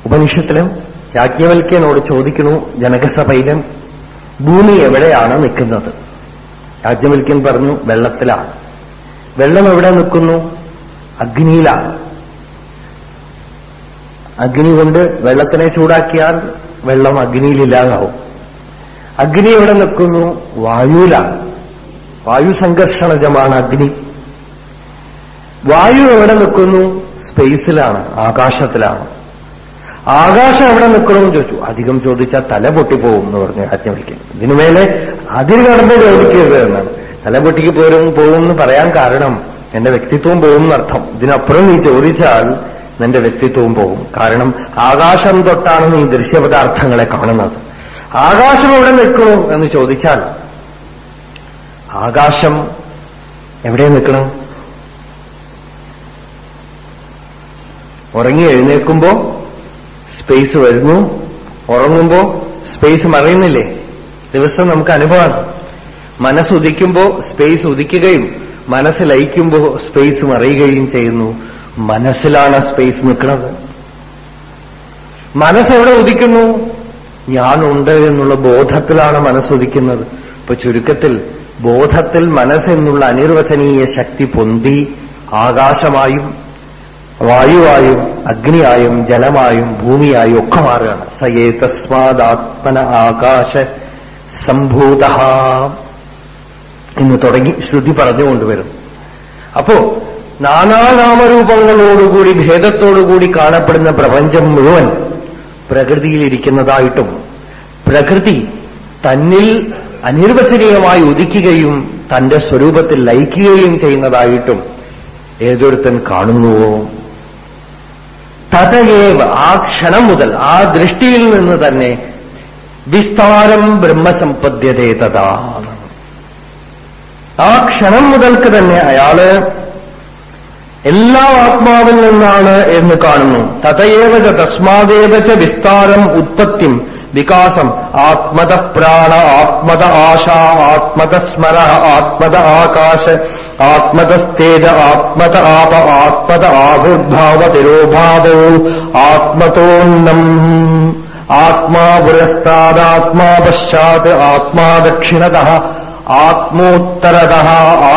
ഉപനിഷത്തിൽ യാജ്ഞവൽക്യനോട് ചോദിക്കുന്നു ജനകസഭയിലും ഭൂമി എവിടെയാണ് നിൽക്കുന്നത്? യാജ്ഞവൽക്യൻ പറഞ്ഞു വെള്ളത്തിലാണ്. വെള്ളം എവിടെ നിൽക്കുന്നു? അഗ്നിയിലാണ്. അഗ്നി കൊണ്ട് വെള്ളത്തിനെ ചൂടാക്കിയാൽ വെള്ളം അഗ്നിയിലില്ലാതാവും അഗ്നി എവിടെ നിൽക്കുന്നു? വായുവിലാണ്. വായു സംഘർഷണജമാണ് അഗ്നി. വായു എവിടെ നിൽക്കുന്നു? സ്പേസിലാണ് ആകാശത്തിലാണ്. ആകാശം എവിടെ നിൽക്കണമെന്ന് ചോദിച്ചു. അധികം ചോദിച്ചാൽ തല പൊട്ടിപ്പോകും എന്ന് പറഞ്ഞു ഇതിനു ഇതിനുമേലെ അതിൽ കടന്ന് ചോദിക്കരുത് എന്നാണ്. തല പൊട്ടിക്ക് പോരും പോകും എന്ന് പറയാൻ കാരണം എന്റെ വ്യക്തിത്വം പോകും എന്നർത്ഥം. ഇതിനപ്പുറം നീ ചോദിച്ചാൽ നിന്റെ വ്യക്തിത്വവും പോകും കാരണം ആകാശം തൊട്ടാണ് നീ ദൃശ്യപദാർത്ഥങ്ങളെ കാണുന്നത്. ആകാശം എവിടെ നിൽക്കണോ എന്ന് ചോദിച്ചാൽ ആകാശം എവിടെ നിൽക്കണം? ഉറങ്ങി എഴുന്നേൽക്കുമ്പോ സ്പേസ് വരുന്നു. ഉറങ്ങുമ്പോ സ്പേസ് മറയുന്നില്ലേ? ദിവസം നമുക്ക് അനുഭവമാണ്. മനസ്സുദിക്കുമ്പോ സ്പേസ് ഉദിക്കുകയും മനസ്സ് ലയിക്കുമ്പോ സ്പേസ് മറയുകയും ചെയ്യുന്നു. മനസ്സിലാണ് സ്പേസ് നിൽക്കുന്നത് മനസ്സെവിടെ ഉദിക്കുന്നു? ഞാനുണ്ട് എന്നുള്ള ബോധത്തിലാണ് മനസ്സുദിക്കുന്നത്. ഇപ്പൊ ചുരുക്കത്തിൽ ബോധത്തിൽ മനസ്സെന്നുള്ള അനിർവചനീയ ശക്തി പൊന്തി ആകാശമായും വായുവായും അഗ്നിയായും ജലമായും ഭൂമിയായും ഒക്കെ മാറുകയാണ്. സയേ തസ്മാദാത്മന ആകാശ സംഭൂത എന്ന് തുടങ്ങി ശ്രുതി പറഞ്ഞുകൊണ്ടുവരും അപ്പോ നാനാനാമരൂപങ്ങളോടുകൂടി ഭേദത്തോടുകൂടി കാണപ്പെടുന്ന പ്രപഞ്ചം മുഴുവൻ പ്രകൃതിയിലിരിക്കുന്നതായിട്ടും പ്രകൃതി തന്നിൽ അനിർവചനീയമായി ഉദിക്കുകയും തന്റെ സ്വരൂപത്തിൽ ലയിക്കുകയും ചെയ്യുന്നതായിട്ടും ഏതൊരുത്തൻ കാണുന്നുവോ? തതയേവ് ആ ക്ഷണം മുതൽ ആ ദൃഷ്ടിയിൽ നിന്ന് തന്നെ വിസ്താരം ബ്രഹ്മസമ്പദ്യതേ തഥാ. ആ ക്ഷണം മുതൽക്ക് തന്നെ അയാൾ എല്ലാ ആത്മാവിൽ നിന്നാണ് എന്ന് കാണുന്നു. തതയേവ തസ്മാദേവ വിസ്താരം ഉത്പത്തിം വികാസം ആത്മത പ്രാണ ആത്മത ആശ ആത്മത സ്മര ആത്മത ആകാശ ആത്മതസ്തേജ ആത്മത ആപ ആത്മത ആവിർഭാവ തിരോഭാവോ ആത്മതോന്നം. ആത്മാ പശ്ചാത് ആത്മാ ദക്ഷിണത ആത്മോത്തരത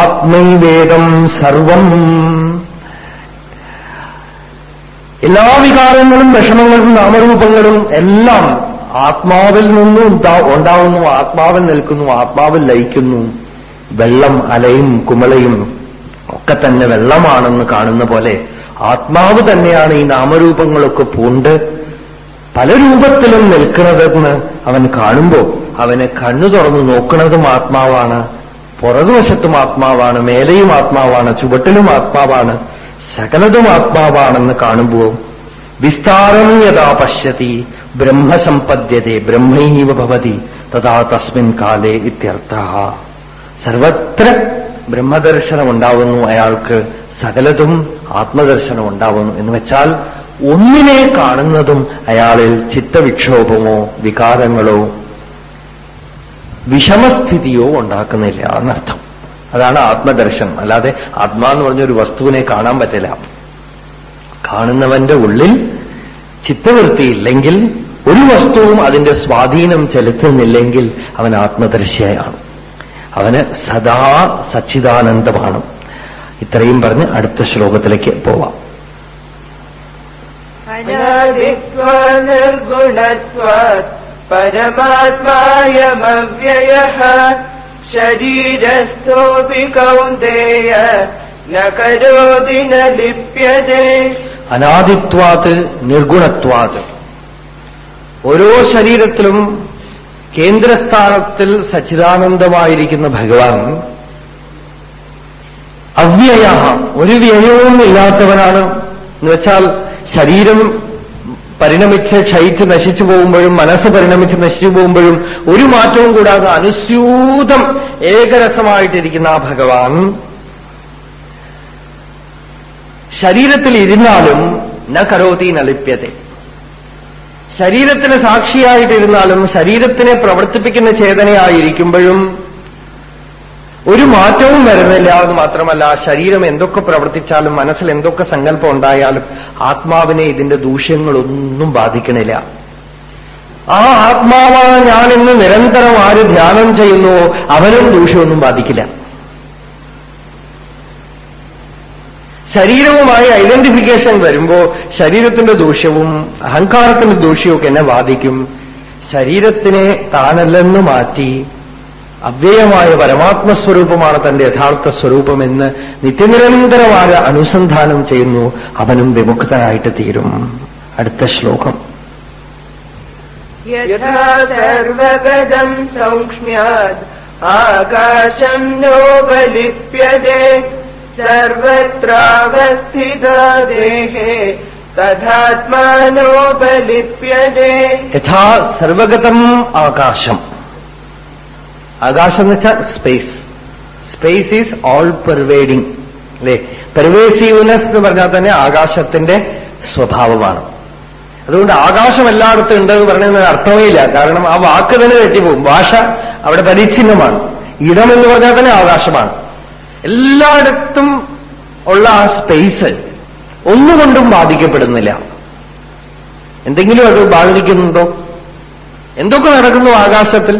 ആത്മൈവേദം സർവം. എല്ലാ വികാരങ്ങളും വിഷമങ്ങളും നാമരൂപങ്ങളും എല്ലാം ആത്മാവിൽ നിന്നും ഉണ്ടാ- ഉണ്ടാവുന്നു ആത്മാവിൽ നിൽക്കുന്നു ആത്മാവിൽ ലയിക്കുന്നു. വെള്ളം അലയും കുമളയും ഒക്കെ തന്നെ വെള്ളമാണെന്ന് കാണുന്ന പോലെ ആത്മാവ് തന്നെയാണ് ഈ നാമരൂപങ്ങളൊക്കെ പൂണ്ട് പല രൂപത്തിലും നിൽക്കുന്നതെന്ന് അവൻ കാണുമ്പോൾ അവനെ കണ്ണു തുറന്നു നോക്കുന്നതും ആത്മാവാണ്. പുറകുവശത്തും ആത്മാവാണ് മേലെയും ആത്മാവാണ് ചുവട്ടിലും ആത്മാവാണ് സകലതും ആത്മാവാണെന്ന് കാണുമ്പോൾ വിസ്താരം യഥാ പശ്യതി ബ്രഹ്മസമ്പദ്യത്തെ ബ്രഹ്മൈവ ഭവതി തഥാ തസ്മിൻ കാലേ ഇത്യർത്ഥ. സർവത്ര ബ്രഹ്മദർശനം ഉണ്ടാവുന്നു അയാൾക്ക് സകലതും ആത്മദർശനം ഉണ്ടാവുന്നു എന്ന് വെച്ചാൽ ഒന്നിനെ കാണുന്നതും അയാളിൽ ചിത്തവിക്ഷോഭമോ വികാരങ്ങളോ വിഷമസ്ഥിതിയോ ഉണ്ടാക്കുന്നില്ല എന്നർത്ഥം. അതാണ് ആത്മദർശനം. അല്ലാതെ ആത്മാ എന്ന് പറഞ്ഞൊരു വസ്തുവിനെ കാണാൻ പറ്റില്ല. കാണുന്നവന്റെ ഉള്ളിൽ ചിത്തവൃത്തിയില്ലെങ്കിൽ ഒരു വസ്തുവും അതിന്റെ സ്വാധീനം ചെലുത്തുന്നില്ലെങ്കിൽ അവൻ ആത്മദർശിയാണ് അവന് സദാ സച്ചിദാനന്ദമാണ്. ഇത്രയും പറഞ്ഞ് അടുത്ത ശ്ലോകത്തിലേക്ക് പോവാം. നിർഗുണത്വാത് ശരീരസ്ഥോപി കൗന്ദേയ നോതി ന ലിപ്യതേ അനാദിത്വാത് നിർഗുണത്വാത്. ഓരോ ശരീരത്തിലും കേന്ദ്രസ്ഥാനത്തിൽ സച്ചിദാനന്ദമായിരിക്കുന്ന ഭഗവാൻ അവ്യയ ഒരു വ്യയവും ഇല്ലാത്തവനാണ്. എന്നുവെച്ചാൽ ശരീരം പരിണമിച്ച് ക്ഷയിച്ച് നശിച്ചു പോകുമ്പോഴും മനസ്സ് പരിണമിച്ച് നശിച്ചു പോകുമ്പോഴും ഒരു മാറ്റവും കൂടാതെ അനുസ്യൂതം ഏകരസമായിട്ടിരിക്കുന്ന ആ ഭഗവാൻ ശരീരത്തിൽ ഇരുന്നാലും ന കരോതി നലിപ്യത്തെ ശരീരത്തിന് സാക്ഷിയായിട്ടിരുന്നാലും ശരീരത്തിനെ പ്രവർത്തിപ്പിക്കുന്ന ചേതനയായിരിക്കുമ്പോഴും ഒരു മാറ്റവും വരുന്നില്ല എന്ന് മാത്രമല്ല ശരീരം എന്തൊക്കെ പ്രവർത്തിച്ചാലും മനസ്സിൽ എന്തൊക്കെ സങ്കല്പം ഉണ്ടായാലും ആത്മാവിനെ ഇതിന്റെ ദൂഷ്യങ്ങളൊന്നും ബാധിക്കണില്ല. ആ ആത്മാവാണ് ഞാനിന്ന് നിരന്തരം ആര് ധ്യാനം ചെയ്യുന്നുവോ അവനും ദൂഷ്യമൊന്നും ബാധിക്കില്ല. ശരീരവുമായി ഐഡന്റിഫിക്കേഷൻ വരുമ്പോ ശരീരത്തിന്റെ ദോഷവും അഹങ്കാരത്തിന്റെ ദോഷവും എന്നെ ബാധിക്കും. ശരീരത്തിനെ താനല്ലെന്ന് മാറ്റി അവ്യയമായ പരമാത്മസ്വരൂപമാണ് തന്റെ യഥാർത്ഥ സ്വരൂപമെന്ന് നിത്യനിരന്തരമായ അനുസന്ധാനം ചെയ്യുന്നു. അവനും വിമുക്തനായിട്ട് തീരും. അടുത്ത ശ്ലോകം. സർവഗതം സൗക്ഷ്മ്യാത്. ആകാശം സർവത്രാവസ്ഥിത ദേഹേ യഥാ സർവഗതം ആകാശം. ആകാശം എന്ന് വെച്ചാൽ space space is all pervading അല്ലെ? പെർവേസീവ്നെസ് എന്ന് പറഞ്ഞാൽ തന്നെ ആകാശത്തിന്റെ സ്വഭാവമാണ്. അതുകൊണ്ട് ആകാശം എല്ലായിടത്തും ഉണ്ട് എന്ന് പറയുന്നത് അർത്ഥമേയില്ല കാരണം ആ വാക്ക് തന്നെ തെറ്റിപ്പോകും. ഭാഷ അവിടെ പരിച്ഛിന്നമാണ്. ഇടം എന്ന് പറഞ്ഞാൽ തന്നെ ആകാശമാണ്. എല്ലായിടത്തും ഉള്ള ആ സ്പേസ് ഒന്നുകൊണ്ടും ബാധിക്കപ്പെടുന്നില്ല. എന്തെങ്കിലും അത് ബാധിക്കുന്നുണ്ടോ? എന്തൊക്കെ നടക്കുന്നു ആകാശത്തിൽ?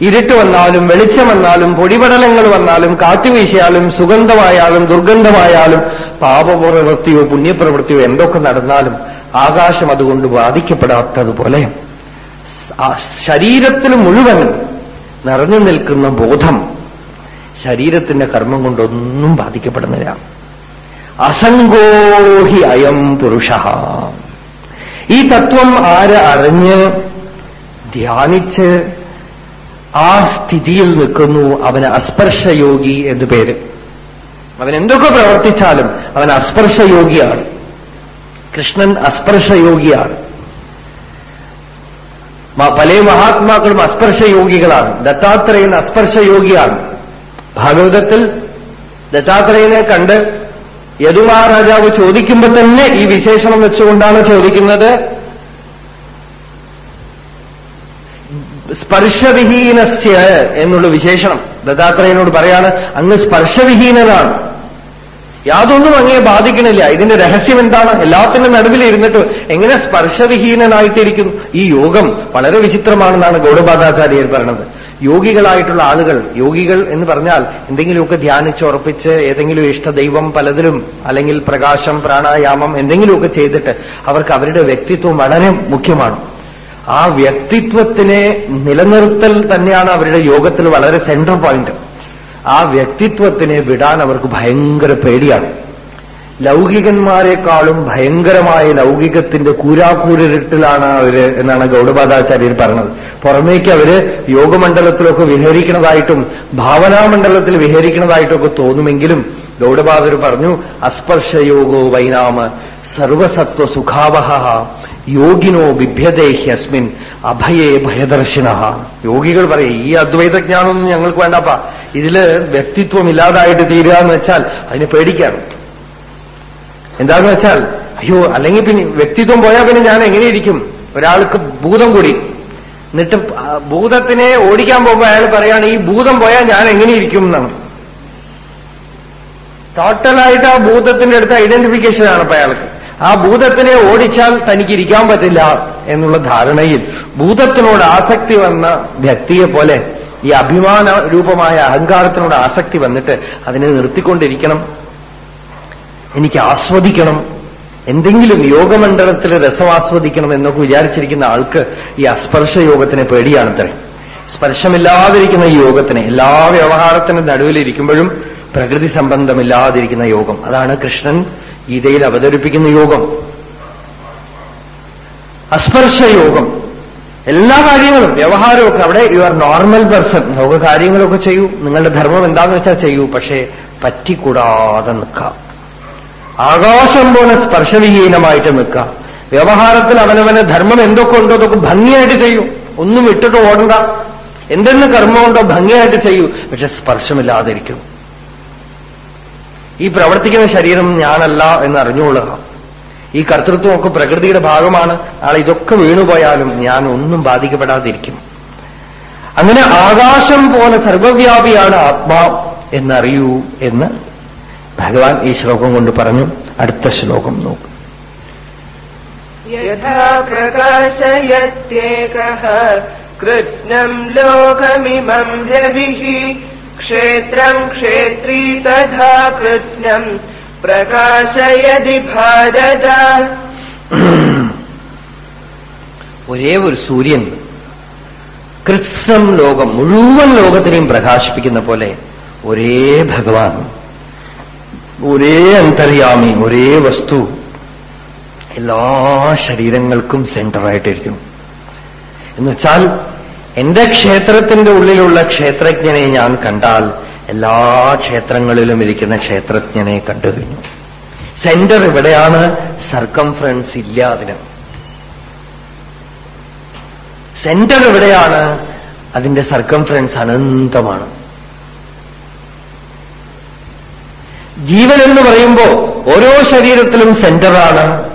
ഇരുട്ട് വന്നാലും വെളിച്ചം വന്നാലും പൊടിപടലങ്ങൾ വന്നാലും കാറ്റ് വീശിയാലും സുഗന്ധമായാലും ദുർഗന്ധമായാലും പാപപ്രവൃത്തിയോ പുണ്യപ്രവൃത്തിയോ എന്തൊക്കെ നടന്നാലും ആകാശം അതുകൊണ്ട് ബാധിക്കപ്പെടാത്തതുപോലെ ശരീരത്തിന് മുഴുവൻ നിറഞ്ഞു നിൽക്കുന്ന ബോധം ശരീരത്തിന്റെ കർമ്മം കൊണ്ടൊന്നും ബാധിക്കപ്പെടുന്നില്ല. അസംഗോഹി അയം പുരുഷ. ഈ തത്വം ആര് അറിഞ്ഞ് ധ്യാനിച്ച് ആ സ്ഥിതിയിൽ നിൽക്കുന്നു അവന് അസ്പർശയോഗി എന്നു പേര്. അവൻ എന്തൊക്കെ പ്രവർത്തിച്ചാലും അവൻ അസ്പർശയോഗിയാണ്. കൃഷ്ണൻ അസ്പർശയോഗിയാണ്. പല മഹാത്മാക്കളും അസ്പർശയോഗികളാണ്. ദത്താത്രേയൻ അസ്പർശയോഗിയാണ്. ഭാഗവതത്തിൽ ദത്താത്രേയനെ കണ്ട് യദുമഹാരാജാവ് ചോദിക്കുമ്പോൾ തന്നെ ഈ വിശേഷണം വെച്ചുകൊണ്ടാണ് ചോദിക്കുന്നത്. സ്പർശവിഹീനസ്യ എന്നുള്ള വിശേഷണം. ദത്താത്രേയനോട് പറയാണ് അങ്ങ് സ്പർശവിഹീനനാണ്. യാതൊന്നും അങ്ങയെ ബാധിക്കണില്ല. ഇതിന്റെ രഹസ്യം എന്താണ്? എല്ലാത്തിന്റെ നടുവിൽ ഇരുന്നിട്ട് എങ്ങനെ സ്പർശവിഹീനനായിട്ടിരിക്കുന്നു? ഈ യോഗം വളരെ വിചിത്രമാണെന്നാണ് ഗൗഡബാധാചാര്യർ പറയുന്നത് യോഗികളായിട്ടുള്ള ആളുകൾ യോഗികൾ എന്ന് പറഞ്ഞാൽ എന്തെങ്കിലുമൊക്കെ ധ്യാനിച്ച് ഉറപ്പിച്ച് ഏതെങ്കിലും ഇഷ്ടദൈവം പലതിലും അല്ലെങ്കിൽ പ്രകാശം പ്രാണായാമം എന്തെങ്കിലുമൊക്കെ ചെയ്തിട്ട് അവർക്ക് അവരുടെ വ്യക്തിത്വം വളരെ മുഖ്യമാണ്. ആ വ്യക്തിത്വത്തിനെ നിലനിർത്തൽ തന്നെയാണ് അവരുടെ യോഗത്തിൽ വളരെ സെന്റർ പോയിന്റ് ആ വ്യക്തിത്വത്തിനെ വിടാൻ അവർക്ക് ഭയങ്കര പേടിയാണ്. ലൗകികന്മാരെക്കാളും ഭയങ്കരമായ ലൗകികത്തിന്റെ കൂരാക്കൂരിട്ടിലാണ് അവർ എന്നാണ് ഗൗഡപാദാചാര്യർ പറഞ്ഞത്. പുറമേക്ക് അവർ യോഗമണ്ഡലത്തിലൊക്കെ വിഹരിക്കുന്നതായിട്ടും ഭാവനാമണ്ഡലത്തിൽ വിഹരിക്കുന്നതായിട്ടൊക്കെ തോന്നുമെങ്കിലും ഗൗഡപാദർ പറഞ്ഞു അസ്പർശയോഗോ വൈനാമ സർവസത്വ സുഖാവഹ യോഗിനോ ബിഭ്യദേഹ്യസ്മിൻ അഭയേ ഭയദർശിന. യോഗികൾ പറയും ഈ അദ്വൈതജ്ഞാനമൊന്നും ഞങ്ങൾക്ക് വേണ്ടപ്പാ. ഇതിൽ വ്യക്തിത്വം ഇല്ലാതായിട്ട് തീരുക എന്ന് വെച്ചാൽ അതിനെ പേടിക്കാണ് എന്താന്ന് വെച്ചാൽ അയ്യോ അല്ലെങ്കിൽ പിന്നെ വ്യക്തിത്വം പോയാൽ പിന്നെ ഞാൻ എങ്ങനെയിരിക്കും? ഒരാൾക്ക് ഭൂതം കൂടി. എന്നിട്ട് ഭൂതത്തിനെ ഓടിക്കാൻ പോകുമ്പോൾ അയാൾ പറയാണ് ഈ ഭൂതം പോയാൽ ഞാൻ എങ്ങനെയിരിക്കും എന്നാണ്. ടോട്ടലായിട്ട് ആ ഭൂതത്തിന്റെ അടുത്ത് ഐഡന്റിഫിക്കേഷൻ ആണ് ഇപ്പൊ അയാൾക്ക്. ആ ഭൂതത്തിനെ ഓടിച്ചാൽ തനിക്ക് ഇരിക്കാൻ പറ്റില്ല എന്നുള്ള ധാരണയിൽ ഭൂതത്തിനോട് ആസക്തി വന്ന വ്യക്തിയെ പോലെ ഈ അഭിമാന രൂപമായ അഹങ്കാരത്തിനോട് ആസക്തി വന്നിട്ട് അതിനെ നിർത്തിക്കൊണ്ടിരിക്കണം. എനിക്ക് ആസ്വദിക്കണം. എന്തെങ്കിലും യോഗമണ്ഡലത്തിൽ രസം ആസ്വദിക്കണം എന്നൊക്കെ വിചാരിച്ചിരിക്കുന്ന ആൾക്ക് ഈ അസ്പർശ യോഗത്തിനെ പേടിയാണത്രേ. സ്പർശമില്ലാതിരിക്കുന്ന ഈ യോഗത്തിന് എല്ലാ വ്യവഹാരത്തിന് നടുവിലിരിക്കുമ്പോഴും പ്രകൃതി സംബന്ധമില്ലാതിരിക്കുന്ന യോഗം. അതാണ് കൃഷ്ണൻ ഗീതയിൽ അവതരിപ്പിക്കുന്ന യോഗം. അസ്പർശയോഗം എല്ലാ കാര്യങ്ങളും വ്യവഹാരമൊക്കെ അവിടെ യു ആർ നോർമൽ പേഴ്സൺ ലോക കാര്യങ്ങളൊക്കെ ചെയ്യൂ. നിങ്ങളുടെ ധർമ്മം എന്താന്ന് വെച്ചാൽ ചെയ്യൂ. പക്ഷേ പറ്റിക്കൂടാതെ നിൽക്കാം. ആകാശം പോലെ സ്പർശവിഹീനമായിട്ട് നിൽക്കുക. വ്യവഹാരത്തിൽ അവനവന് ധർമ്മം എന്തൊക്കെ ഉണ്ടോ അതൊക്കെ ഭംഗിയായിട്ട് ചെയ്യൂ. ഒന്നും വിട്ടിട്ട് ഓടണ്ട. എന്തെന്ന് കർമ്മമുണ്ടോ ഭംഗിയായിട്ട് ചെയ്യൂ. പക്ഷെ സ്പർശമില്ലാതിരിക്കും ഈ പ്രവർത്തിക്കുന്ന ശരീരം ഞാനല്ല എന്ന് അറിഞ്ഞുകൊള്ളുക ഈ കർത്തൃത്വമൊക്കെ പ്രകൃതിയുടെ ഭാഗമാണ്. നാളെ ഇതൊക്കെ വീണുപോയാലും ഞാൻ ഒന്നും ബാധിക്കപ്പെടാതിരിക്കും. അങ്ങനെ ആകാശം പോലെ സർവവ്യാപിയാണ് ആത്മാ എന്നറിയൂ എന്ന് ഭഗവാൻ ഈ ശ്ലോകം കൊണ്ട് പറഞ്ഞു. അടുത്ത ശ്ലോകം നോക്കും. കൃഷ്ണം ലോകമിമം രവി. ക്ഷേത്രം ക്ഷേത്രീ തഥാ കൃത്സ്നം പ്രകാശയതി ഭാരത. ഒരേ ഒരു സൂര്യൻ കൃത്സം ലോകം മുഴുവൻ ലോകത്തിനെയും പ്രകാശിപ്പിക്കുന്ന പോലെ ഒരേ ഭഗവാൻ. ഒരേ അന്തര്യാമി ഒരേ വസ്തു. എല്ലാ ശരീരങ്ങൾക്കും സെന്ററായിട്ടിരിക്കുന്നു. എന്നുവെച്ചാൽ എന്റെ ക്ഷേത്രത്തിന്റെ ഉള്ളിലുള്ള ക്ഷേത്രജ്ഞനെ ഞാൻ കണ്ടാൽ എല്ലാ ക്ഷേത്രങ്ങളിലും ഇരിക്കുന്ന ക്ഷേത്രജ്ഞനെ കണ്ടു കഴിഞ്ഞു. സെന്റർ ഇവിടെയാണ് സർക്കംഫറൻസ് ഇല്ല അതിന്. സെന്റർ ഇവിടെയാണ് അതിന്റെ സർക്കംഫറൻസ് അനന്തമാണ്. ജീവൻ എന്ന് പറയുമ്പോ ഓരോ ശരീരത്തിലും സെന്ററാണ്.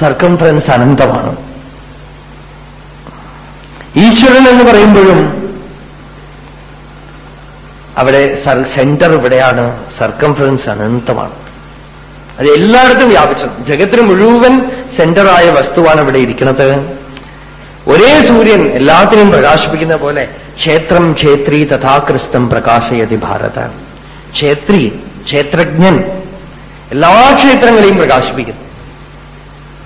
സർക്കംഫറൻസ് അനന്തമാണ്. ഈശ്വരൻ എന്ന് പറയുമ്പോഴും അവിടെ സെന്റർ ഇവിടെയാണ്. സർക്കംഫറൻസ് അനന്തമാണ്. അത് എല്ലായിടത്തും വ്യാപിച്ചു ജഗത്തിന് മുഴുവൻ സെന്ററായ വസ്തുവാണ് ഇവിടെ ഇരിക്കുന്നത്. ഒരേ സൂര്യൻ എല്ലാത്തിനും പ്രകാശിപ്പിക്കുന്ന പോലെ ക്ഷേത്രം ക്ഷേത്രി തഥാകൃസ്തം പ്രകാശയതി ഭാരത. ക്ഷേത്രി ക്ഷേത്രജ്ഞൻ എല്ലാ ക്ഷേത്രങ്ങളെയും പ്രകാശിപ്പിക്കുന്നു.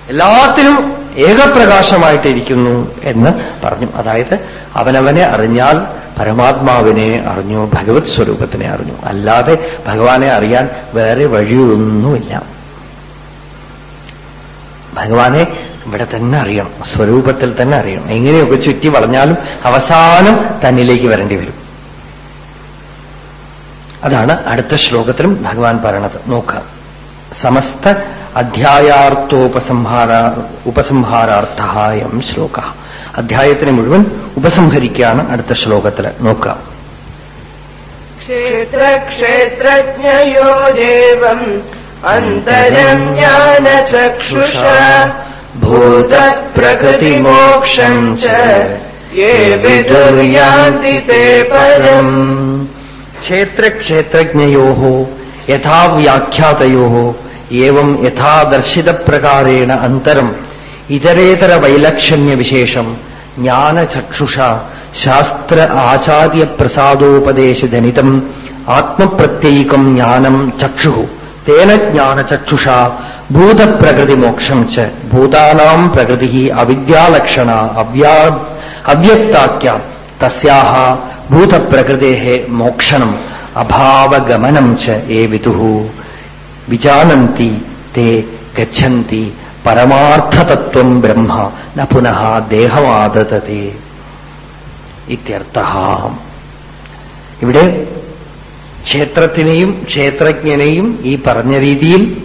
എല്ലാത്തിനും ഏകപ്രകാശമായിട്ടിരിക്കുന്നു എന്ന് പറഞ്ഞു. അതായത് അവനവനെ അറിഞ്ഞാൽ പരമാത്മാവിനെ അറിഞ്ഞു ഭഗവത് സ്വരൂപത്തിനെ അറിഞ്ഞു. അല്ലാതെ ഭഗവാനെ അറിയാൻ വേറെ വഴിയൊന്നുമില്ല. ഭഗവാനെ ഇവിടെ തന്നെ അറിയണം സ്വരൂപത്തിൽ തന്നെ അറിയണം. എങ്ങനെയൊക്കെ ചുറ്റി വളഞ്ഞാലും അവസാനം തന്നിലേക്ക് വരേണ്ടി വരും. അതാണ് അടുത്ത ശ്ലോകത്തിലും ഭഗവാൻ പറയണത്. നോക്കുക. സമസ്ത അധ്യായാർത്ഥോപസംഹാര ഉപസംഹാരാർത്ഥായം ശ്ലോക. അധ്യായത്തിന് മുഴുവൻ ഉപസംഹരിക്കുകയാണ് അടുത്ത ശ്ലോകത്തിൽ നോക്കുക. ക്ഷേത്രക്ഷേത്രജ്ഞയോ ദേവം അന്തരം ജ്ഞാനചക്ഷുഷ ഭൂതപ്രകൃതിമോക്ഷം ച. യേ പരം. ക്ഷേത്രക്ഷേത്രജ്ഞയോ യഥാവ്യാഖ്യാതയോ ഏവം യഥാദർശിതപ്രകാരേണ അന്തരം. ഇതരേതര വൈലക്ഷണ്യവിശേഷം ജ്ഞാനചക്ഷുഷ ശാസ്ത്ര ആചാര്യപ്രസാദോപദേശജനിതം ആത്മപ്രത്യൈകം ജ്ഞാനം ചക്ഷു തേന ജ്ഞാനചക്ഷുഷ ഭൂതപ്രകൃതിമോക്ഷം ച ഭൂതാനാം പ്രകൃതി അവിദ്യാലക്ഷണ അവ്യാ അവ്യക്താക്യ. തസ്യാഹ ഭൂതപ്രകൃതേ മോക്ഷണം അഭാവഗമനം ച ഏ തേ ഗച്ഛന്തി പരമാർത്ഥതത്വം ബ്രഹ്മ ന പുനഃ ദേഹമാദതേ ഇത്യർത്ഥ. ഇവിടെ ക്ഷേത്രത്തിനെയും ക്ഷേത്രജ്ഞനെയും ഈ പറഞ്ഞ രീതിയിൽ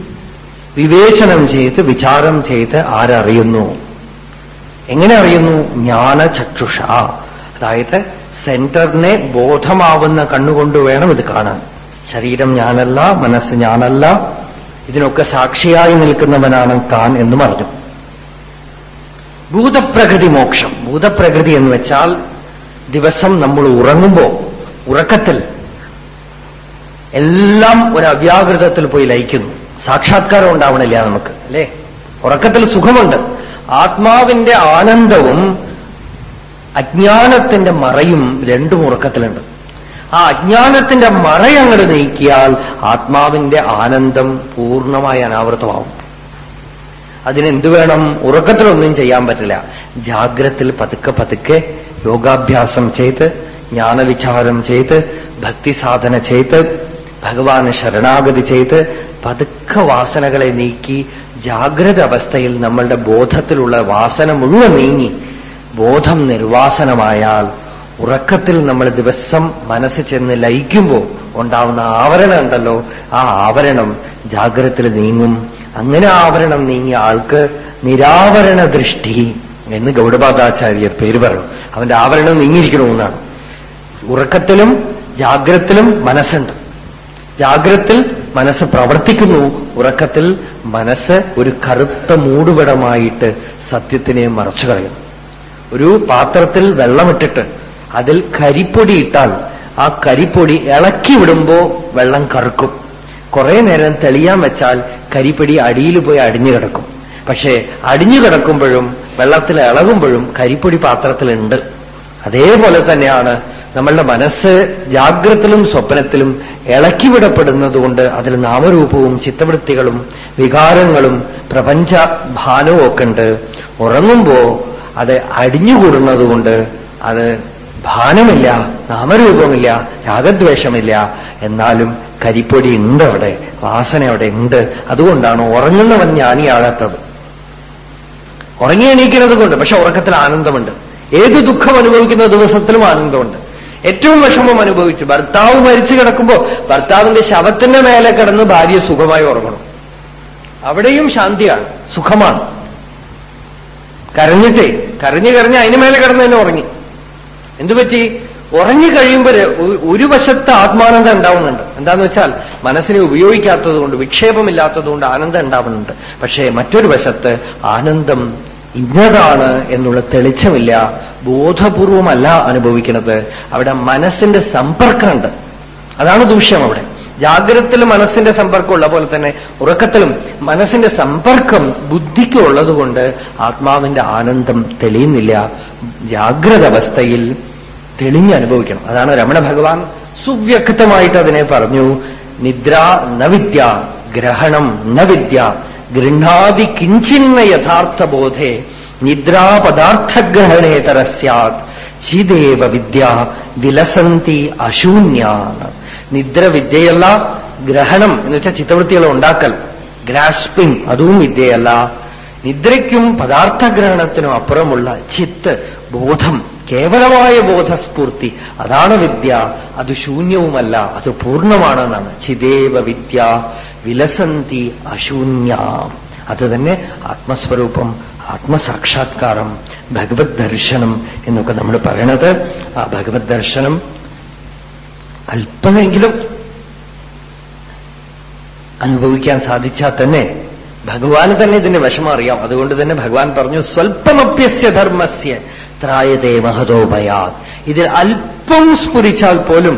വിവേചനം ചെയ്ത് വിചാരം ചെയ്ത് ആരറിയുന്നു. എങ്ങനെ അറിയുന്നു? ജ്ഞാനചക്ഷുഷ. അതായത് സെന്ററിനെ ബോധമാവുന്ന കണ്ണുകൊണ്ട് വേണം ഇത് കാണാൻ. ശരീരം ഞാനല്ല മനസ്സ് ഞാനല്ല. ഇതിനൊക്കെ സാക്ഷിയായി നിൽക്കുന്നവനാണ് താൻ എന്ന് പറഞ്ഞു. ഭൂതപ്രകൃതി മോക്ഷം. ഭൂതപ്രകൃതി എന്ന് വെച്ചാൽ ദിവസം നമ്മൾ ഉറങ്ങുമ്പോ ഉറക്കത്തിൽ എല്ലാം ഒരു അവ്യാകൃതത്തിൽ പോയി ലയിക്കുന്നു. സാക്ഷാത്കാരം ഉണ്ടാവണില്ല നമുക്ക് അല്ലേ? ഉറക്കത്തിൽ സുഖമുണ്ട്. ആത്മാവിന്റെ ആനന്ദവും അജ്ഞാനത്തിന്റെ മറയും രണ്ടും ഉറക്കത്തിലുണ്ട് ആ അജ്ഞാനത്തിന്റെ മറയങ്ങട് നീക്കിയാൽ ആത്മാവിന്റെ ആനന്ദം പൂർണമായി അനാവൃതമാവും. അതിനെന്ത് വേണം? ഉറക്കത്തിലൊന്നും ചെയ്യാൻ പറ്റില്ല. ജാഗ്രത്തിൽ പതുക്കെ പതുക്കെ യോഗാഭ്യാസം ചെയ്ത് ജ്ഞാനവിചാരം ചെയ്ത് ഭക്തി സാധന ചെയ്ത് ഭഗവാന് ശരണാഗതി ചെയ്ത് പതുക്കെ വാസനകളെ നീക്കി ജാഗ്രത അവസ്ഥയിൽ നമ്മളുടെ ബോധത്തിലുള്ള വാസന മുഴുവൻ നീങ്ങി ബോധം നിർവാസനമായാൽ ഉറക്കത്തിൽ നമ്മൾ ദിവസം മനസ്സ് ചെന്ന് ലയിക്കുമ്പോൾ ഉണ്ടാവുന്ന ആവരണം ഉണ്ടല്ലോ. ആ ആവരണം ജാഗ്രതത്തിൽ നീങ്ങും. അങ്ങനെ ആവരണം നീങ്ങിയ ആൾക്ക് നിരാവരണ ദൃഷ്ടി എന്ന് ഗൗഡപാദാചാര്യർ പേര് പറഞ്ഞു. അവന്റെ ആവരണം നീങ്ങിയിരിക്കണമെന്നാണ് ഉറക്കത്തിലും ജാഗ്രത്തിലും മനസ്സുണ്ട്. ജാഗ്രത്തിൽ മനസ്സ് പ്രവർത്തിക്കുന്നു. ഉറക്കത്തിൽ മനസ്സ് ഒരു കറുത്ത മൂടുപടമായിട്ട് സത്യത്തിനെ മറച്ചു കളയും ഒരു പാത്രത്തിൽ വെള്ളമിട്ടിട്ട് അതിൽ കരിപ്പൊടി ഇട്ടാൽ ആ കരിപ്പൊടി ഇളക്കി വിടുമ്പോ വെള്ളം കറുക്കും. കുറെ നേരം തെളിയാൻ വെച്ചാൽ കരിപ്പൊടി അടിയിൽ പോയി അടിഞ്ഞു കിടക്കും. പക്ഷേ അടിഞ്ഞു കിടക്കുമ്പോഴും വെള്ളത്തിൽ ഇളകുമ്പോഴും കരിപ്പൊടി പാത്രത്തിലുണ്ട്. അതേപോലെ തന്നെയാണ് നമ്മളുടെ മനസ്സ് ജാഗ്രത്തിലും സ്വപ്നത്തിലും ഇളക്കിവിടപ്പെടുന്നതുകൊണ്ട് അതിൽ നാമരൂപവും ചിത്തവൃത്തികളും വികാരങ്ങളും പ്രപഞ്ച ഭാനവും ഒക്കെ ഉണ്ട്. ഉറങ്ങുമ്പോ അത് അടിഞ്ഞുകൂടുന്നതുകൊണ്ട് അത് ഭാനമില്ല നാമരൂപമില്ല രാഗദ്വേഷമില്ല. എന്നാലും കരിപ്പൊടി ഉണ്ട് അവിടെ വാസന അവിടെ ഉണ്ട്. അതുകൊണ്ടാണ് ഉറങ്ങുന്നവൻ ജ്ഞാനിയാകാത്തത്. ഉറങ്ങി എണീക്കുന്നത് കൊണ്ട് പക്ഷെ ഉറക്കത്തിൽ ആനന്ദമുണ്ട്. ഏത് ദുഃഖം അനുഭവിക്കുന്ന ദിവസത്തിലും ആനന്ദമുണ്ട്. ഏറ്റവും വിഷമം അനുഭവിച്ചു ഭർത്താവ് മരിച്ചു കിടക്കുമ്പോ ഭർത്താവിന്റെ ശവത്തിന്റെ മേലെ കിടന്ന് ഭാര്യ സുഖമായി ഉറങ്ങണം. അവിടെയും ശാന്തിയാണ് സുഖമാണ്. കരഞ്ഞിട്ടേ കരഞ്ഞു കരഞ്ഞ് അതിന് മേലെ കിടന്ന് തന്നെ ഉറങ്ങി. എന്തുപറ്റി ഉറങ്ങി കഴിയുമ്പോൾ ഒരു വശത്ത് ആത്മാനന്ദം ഉണ്ടാവുന്നുണ്ട്. എന്താന്ന് വെച്ചാൽ മനസ്സിനെ ഉപയോഗിക്കാത്തത് കൊണ്ട് വിക്ഷേപമില്ലാത്തത് കൊണ്ട് ആനന്ദം ഉണ്ടാവുന്നുണ്ട്. പക്ഷേ മറ്റൊരു വശത്ത് ആനന്ദം ഇന്നതാണ് എന്നുള്ള തെളിച്ചമില്ല ബോധപൂർവമല്ല അനുഭവിക്കുന്നത്. അവിടെ മനസ്സിന്റെ സമ്പർക്കമുണ്ട്. അതാണ് ദൂഷ്യം അവിടെ. ജാഗ്രതത്തിൽ മനസ്സിന്റെ സമ്പർക്കമുള്ള പോലെ തന്നെ ഉറക്കത്തിലും മനസ്സിന്റെ സമ്പർക്കം ബുദ്ധിക്ക് ഉള്ളതുകൊണ്ട് ആത്മാവിന്റെ ആനന്ദം തെളിയുന്നില്ല. ജാഗ്രത അവസ്ഥയിൽ തെളിഞ്ഞ് അനുഭവിക്കണം. അതാണ് രമണ ഭഗവാൻ സുവ്യക്തമായിട്ട് അതിനെ പറഞ്ഞു. നിദ്ര നവിദ്യ വിദ്യ ഗ്രഹണം നവിദ്യ വിദ്യ ഗൃഹാതി കിഞ്ചിന്ന യഥാർത്ഥ ബോധേ നിദ്രാപദാർത്ഥഗ്രഹണേതര സാത് ചിദേവ വിദ്യ വിലസന്തി അശൂന്യാണ് നിദ്ര വിദ്യയല്ല ഗ്രഹണം എന്ന് വെച്ചാൽ ചിത്തവൃത്തികളെ ഉണ്ടാക്കൽ. ഗ്രാസ്പിംഗ് അതും വിദ്യയല്ല. നിദ്രയ്ക്കും പദാർത്ഥഗ്രഹണത്തിനും അപ്പുറമുള്ള ചിത്ത് ബോധം കേവലമായ ബോധസ്ഫൂർത്തി അതാണ് വിദ്യ. അത് ശൂന്യവുമല്ല അത് പൂർണമാണെന്നാണ്. ചിദേവ വിദ്യ വിലസന്തി അശൂന്യ. അത് തന്നെ ആത്മസ്വരൂപം ആത്മസാക്ഷാത്കാരം ഭഗവത് ദർശനം എന്നൊക്കെ നമ്മൾ പറയണത്. ആ ഭഗവത് ദർശനം അല്പമെങ്കിലും അനുഭവിക്കാൻ സാധിച്ചാൽ തന്നെ ഭഗവാന് തന്നെ ഇതിന്റെ വിഷമം അറിയാം അതുകൊണ്ട് തന്നെ ഭഗവാൻ പറഞ്ഞു സ്വൽപ്പമപ്യസ്യ ധർമ്മസ്യ ത്രായതേ മഹതോഭയാ ഇതിൽ അല്പം സ്ഫുരിച്ചാൽ പോലും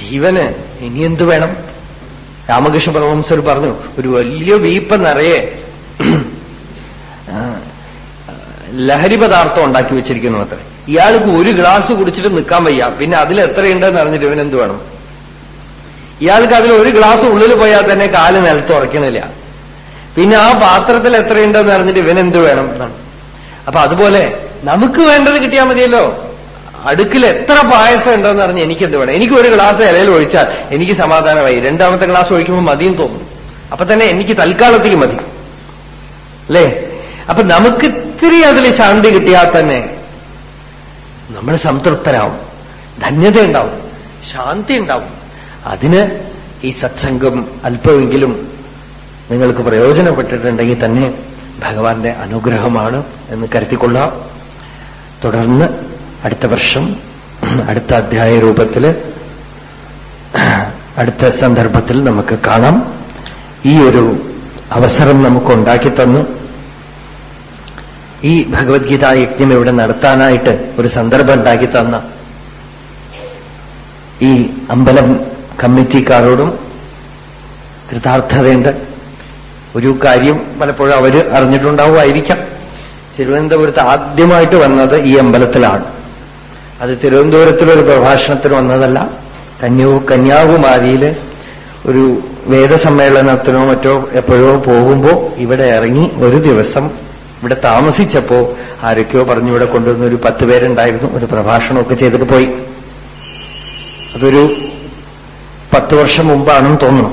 ജീവന് ഇനി എന്തു വേണം? രാമകൃഷ്ണ പരമംസർ പറഞ്ഞു ഒരു വലിയ വീപ്പ നിറയെ ലഹരി പദാർത്ഥം ഉണ്ടാക്കി വെച്ചിരിക്കുന്നു അത്ര. ഇയാൾക്ക് ഒരു ഗ്ലാസ് കുടിച്ചിട്ട് നിൽക്കാൻ വയ്യ. പിന്നെ അതിൽ എത്രയുണ്ടെന്ന് അറിഞ്ഞിട്ട് ഇവൻ എന്ത് വേണം? ഇയാൾക്ക് അതിൽ ഒരു ഗ്ലാസ് ഉള്ളിൽ പോയാൽ തന്നെ കാൽ നിലത്ത് ഉറക്കണില്ല. പിന്നെ ആ പാത്രത്തിൽ എത്രയുണ്ടെന്ന് അറിഞ്ഞിട്ട് ഇവൻ എന്ത് വേണം? എന്നാണ് അപ്പൊ അതുപോലെ നമുക്ക് വേണ്ടത് കിട്ടിയാൽ മതിയല്ലോ. അടുക്കിൽ എത്ര പായസം ഉണ്ടെന്ന് അറിഞ്ഞ് എനിക്ക് എന്ത് വേണം? എനിക്ക് ഒരു ഗ്ലാസ് ഇലയിൽ ഒഴിച്ചാൽ എനിക്ക് സമാധാനമായി. രണ്ടാമത്തെ ഗ്ലാസ് ഒഴിക്കുമ്പോൾ മതിയും തോന്നും. അപ്പൊ തന്നെ എനിക്ക് തൽക്കാലത്തേക്ക് മതി. അല്ലേ? അപ്പൊ നമുക്ക് ഇത്തിരി അതിൽ ശാന്തി കിട്ടിയാൽ തന്നെ നമ്മൾ സംതൃപ്തരാവും. ധന്യതയുണ്ടാവും. ശാന്തി ഉണ്ടാവും അതിന് ഈ സത്സംഗം അല്പമെങ്കിലും നിങ്ങൾക്ക് പ്രയോജനപ്പെട്ടിട്ടുണ്ടെങ്കിൽ തന്നെ ഭഗവാന്റെ അനുഗ്രഹമാണ് എന്ന് കരുതിക്കൊള്ളാം. തുടർന്ന് അടുത്ത വർഷം അടുത്ത അധ്യായ രൂപത്തിൽ അടുത്ത സന്ദർഭത്തിൽ നമുക്ക് കാണാം. ഈ ഒരു അവസരം നമുക്ക് ഉണ്ടാക്കി തന്നു. ഈ ഭഗവത്ഗീതാ യജ്ഞം ഇവിടെ നടത്താനായിട്ട് ഒരു സന്ദർഭം ഉണ്ടാക്കി തന്ന ഈ അമ്പലം കമ്മിറ്റിക്കാരോടും കൃതാർത്ഥതയുണ്ട്. ഒരു കാര്യം പലപ്പോഴും അവർ അറിഞ്ഞിട്ടുണ്ടാവുമായിരിക്കാം. തിരുവനന്തപുരത്ത് ആദ്യമായിട്ട് വന്നത് ഈ അമ്പലത്തിലാണ്. അത് തിരുവനന്തപുരത്തിലൊരു പ്രഭാഷണത്തിന് വന്നതല്ല. കന്യാ കന്യാകുമാരിയിൽ ഒരു വേദസമ്മേളനത്തിനോ മറ്റോ എപ്പോഴോ പോകുമ്പോൾ ഇവിടെ ഇറങ്ങി ഒരു ദിവസം ഇവിടെ താമസിച്ചപ്പോ ആരൊക്കെയോ പറഞ്ഞു ഇവിടെ കൊണ്ടുവന്ന ഒരു പത്ത് പേരുണ്ടായിരുന്നു. ഒരു പ്രഭാഷണമൊക്കെ ചെയ്തിട്ട് പോയി. അതൊരു പത്ത് വർഷം മുമ്പാണെന്ന് തോന്നുന്നു.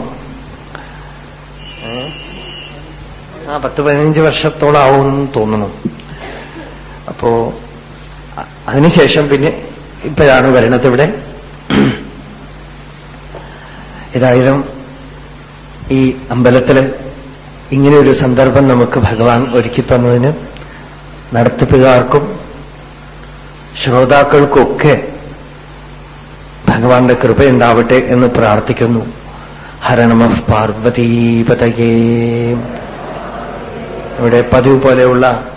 ആ പത്ത് പതിനഞ്ച് വർഷത്തോളാവും ആവുമെന്ന് തോന്നുന്നു. അപ്പോ അതിനുശേഷം പിന്നെ ഇപ്പോഴാണ് വരണത് ഇവിടെ. ഏതായാലും ഈ അമ്പലത്തിൽ ഇങ്ങനെ ഒരു സന്ദർഭം നമുക്ക് ഭഗവാൻ ഒരുക്കി തന്നതിന് നടത്തിപ്പുകാർക്കും ശ്രോതാക്കൾക്കൊക്കെ ഭഗവാന്റെ കൃപയുണ്ടാവട്ടെ എന്ന് പ്രാർത്ഥിക്കുന്നു. ഹരണമ പാർവതീപതയേ. ഇവിടെ പതിവ് പോലെയുള്ള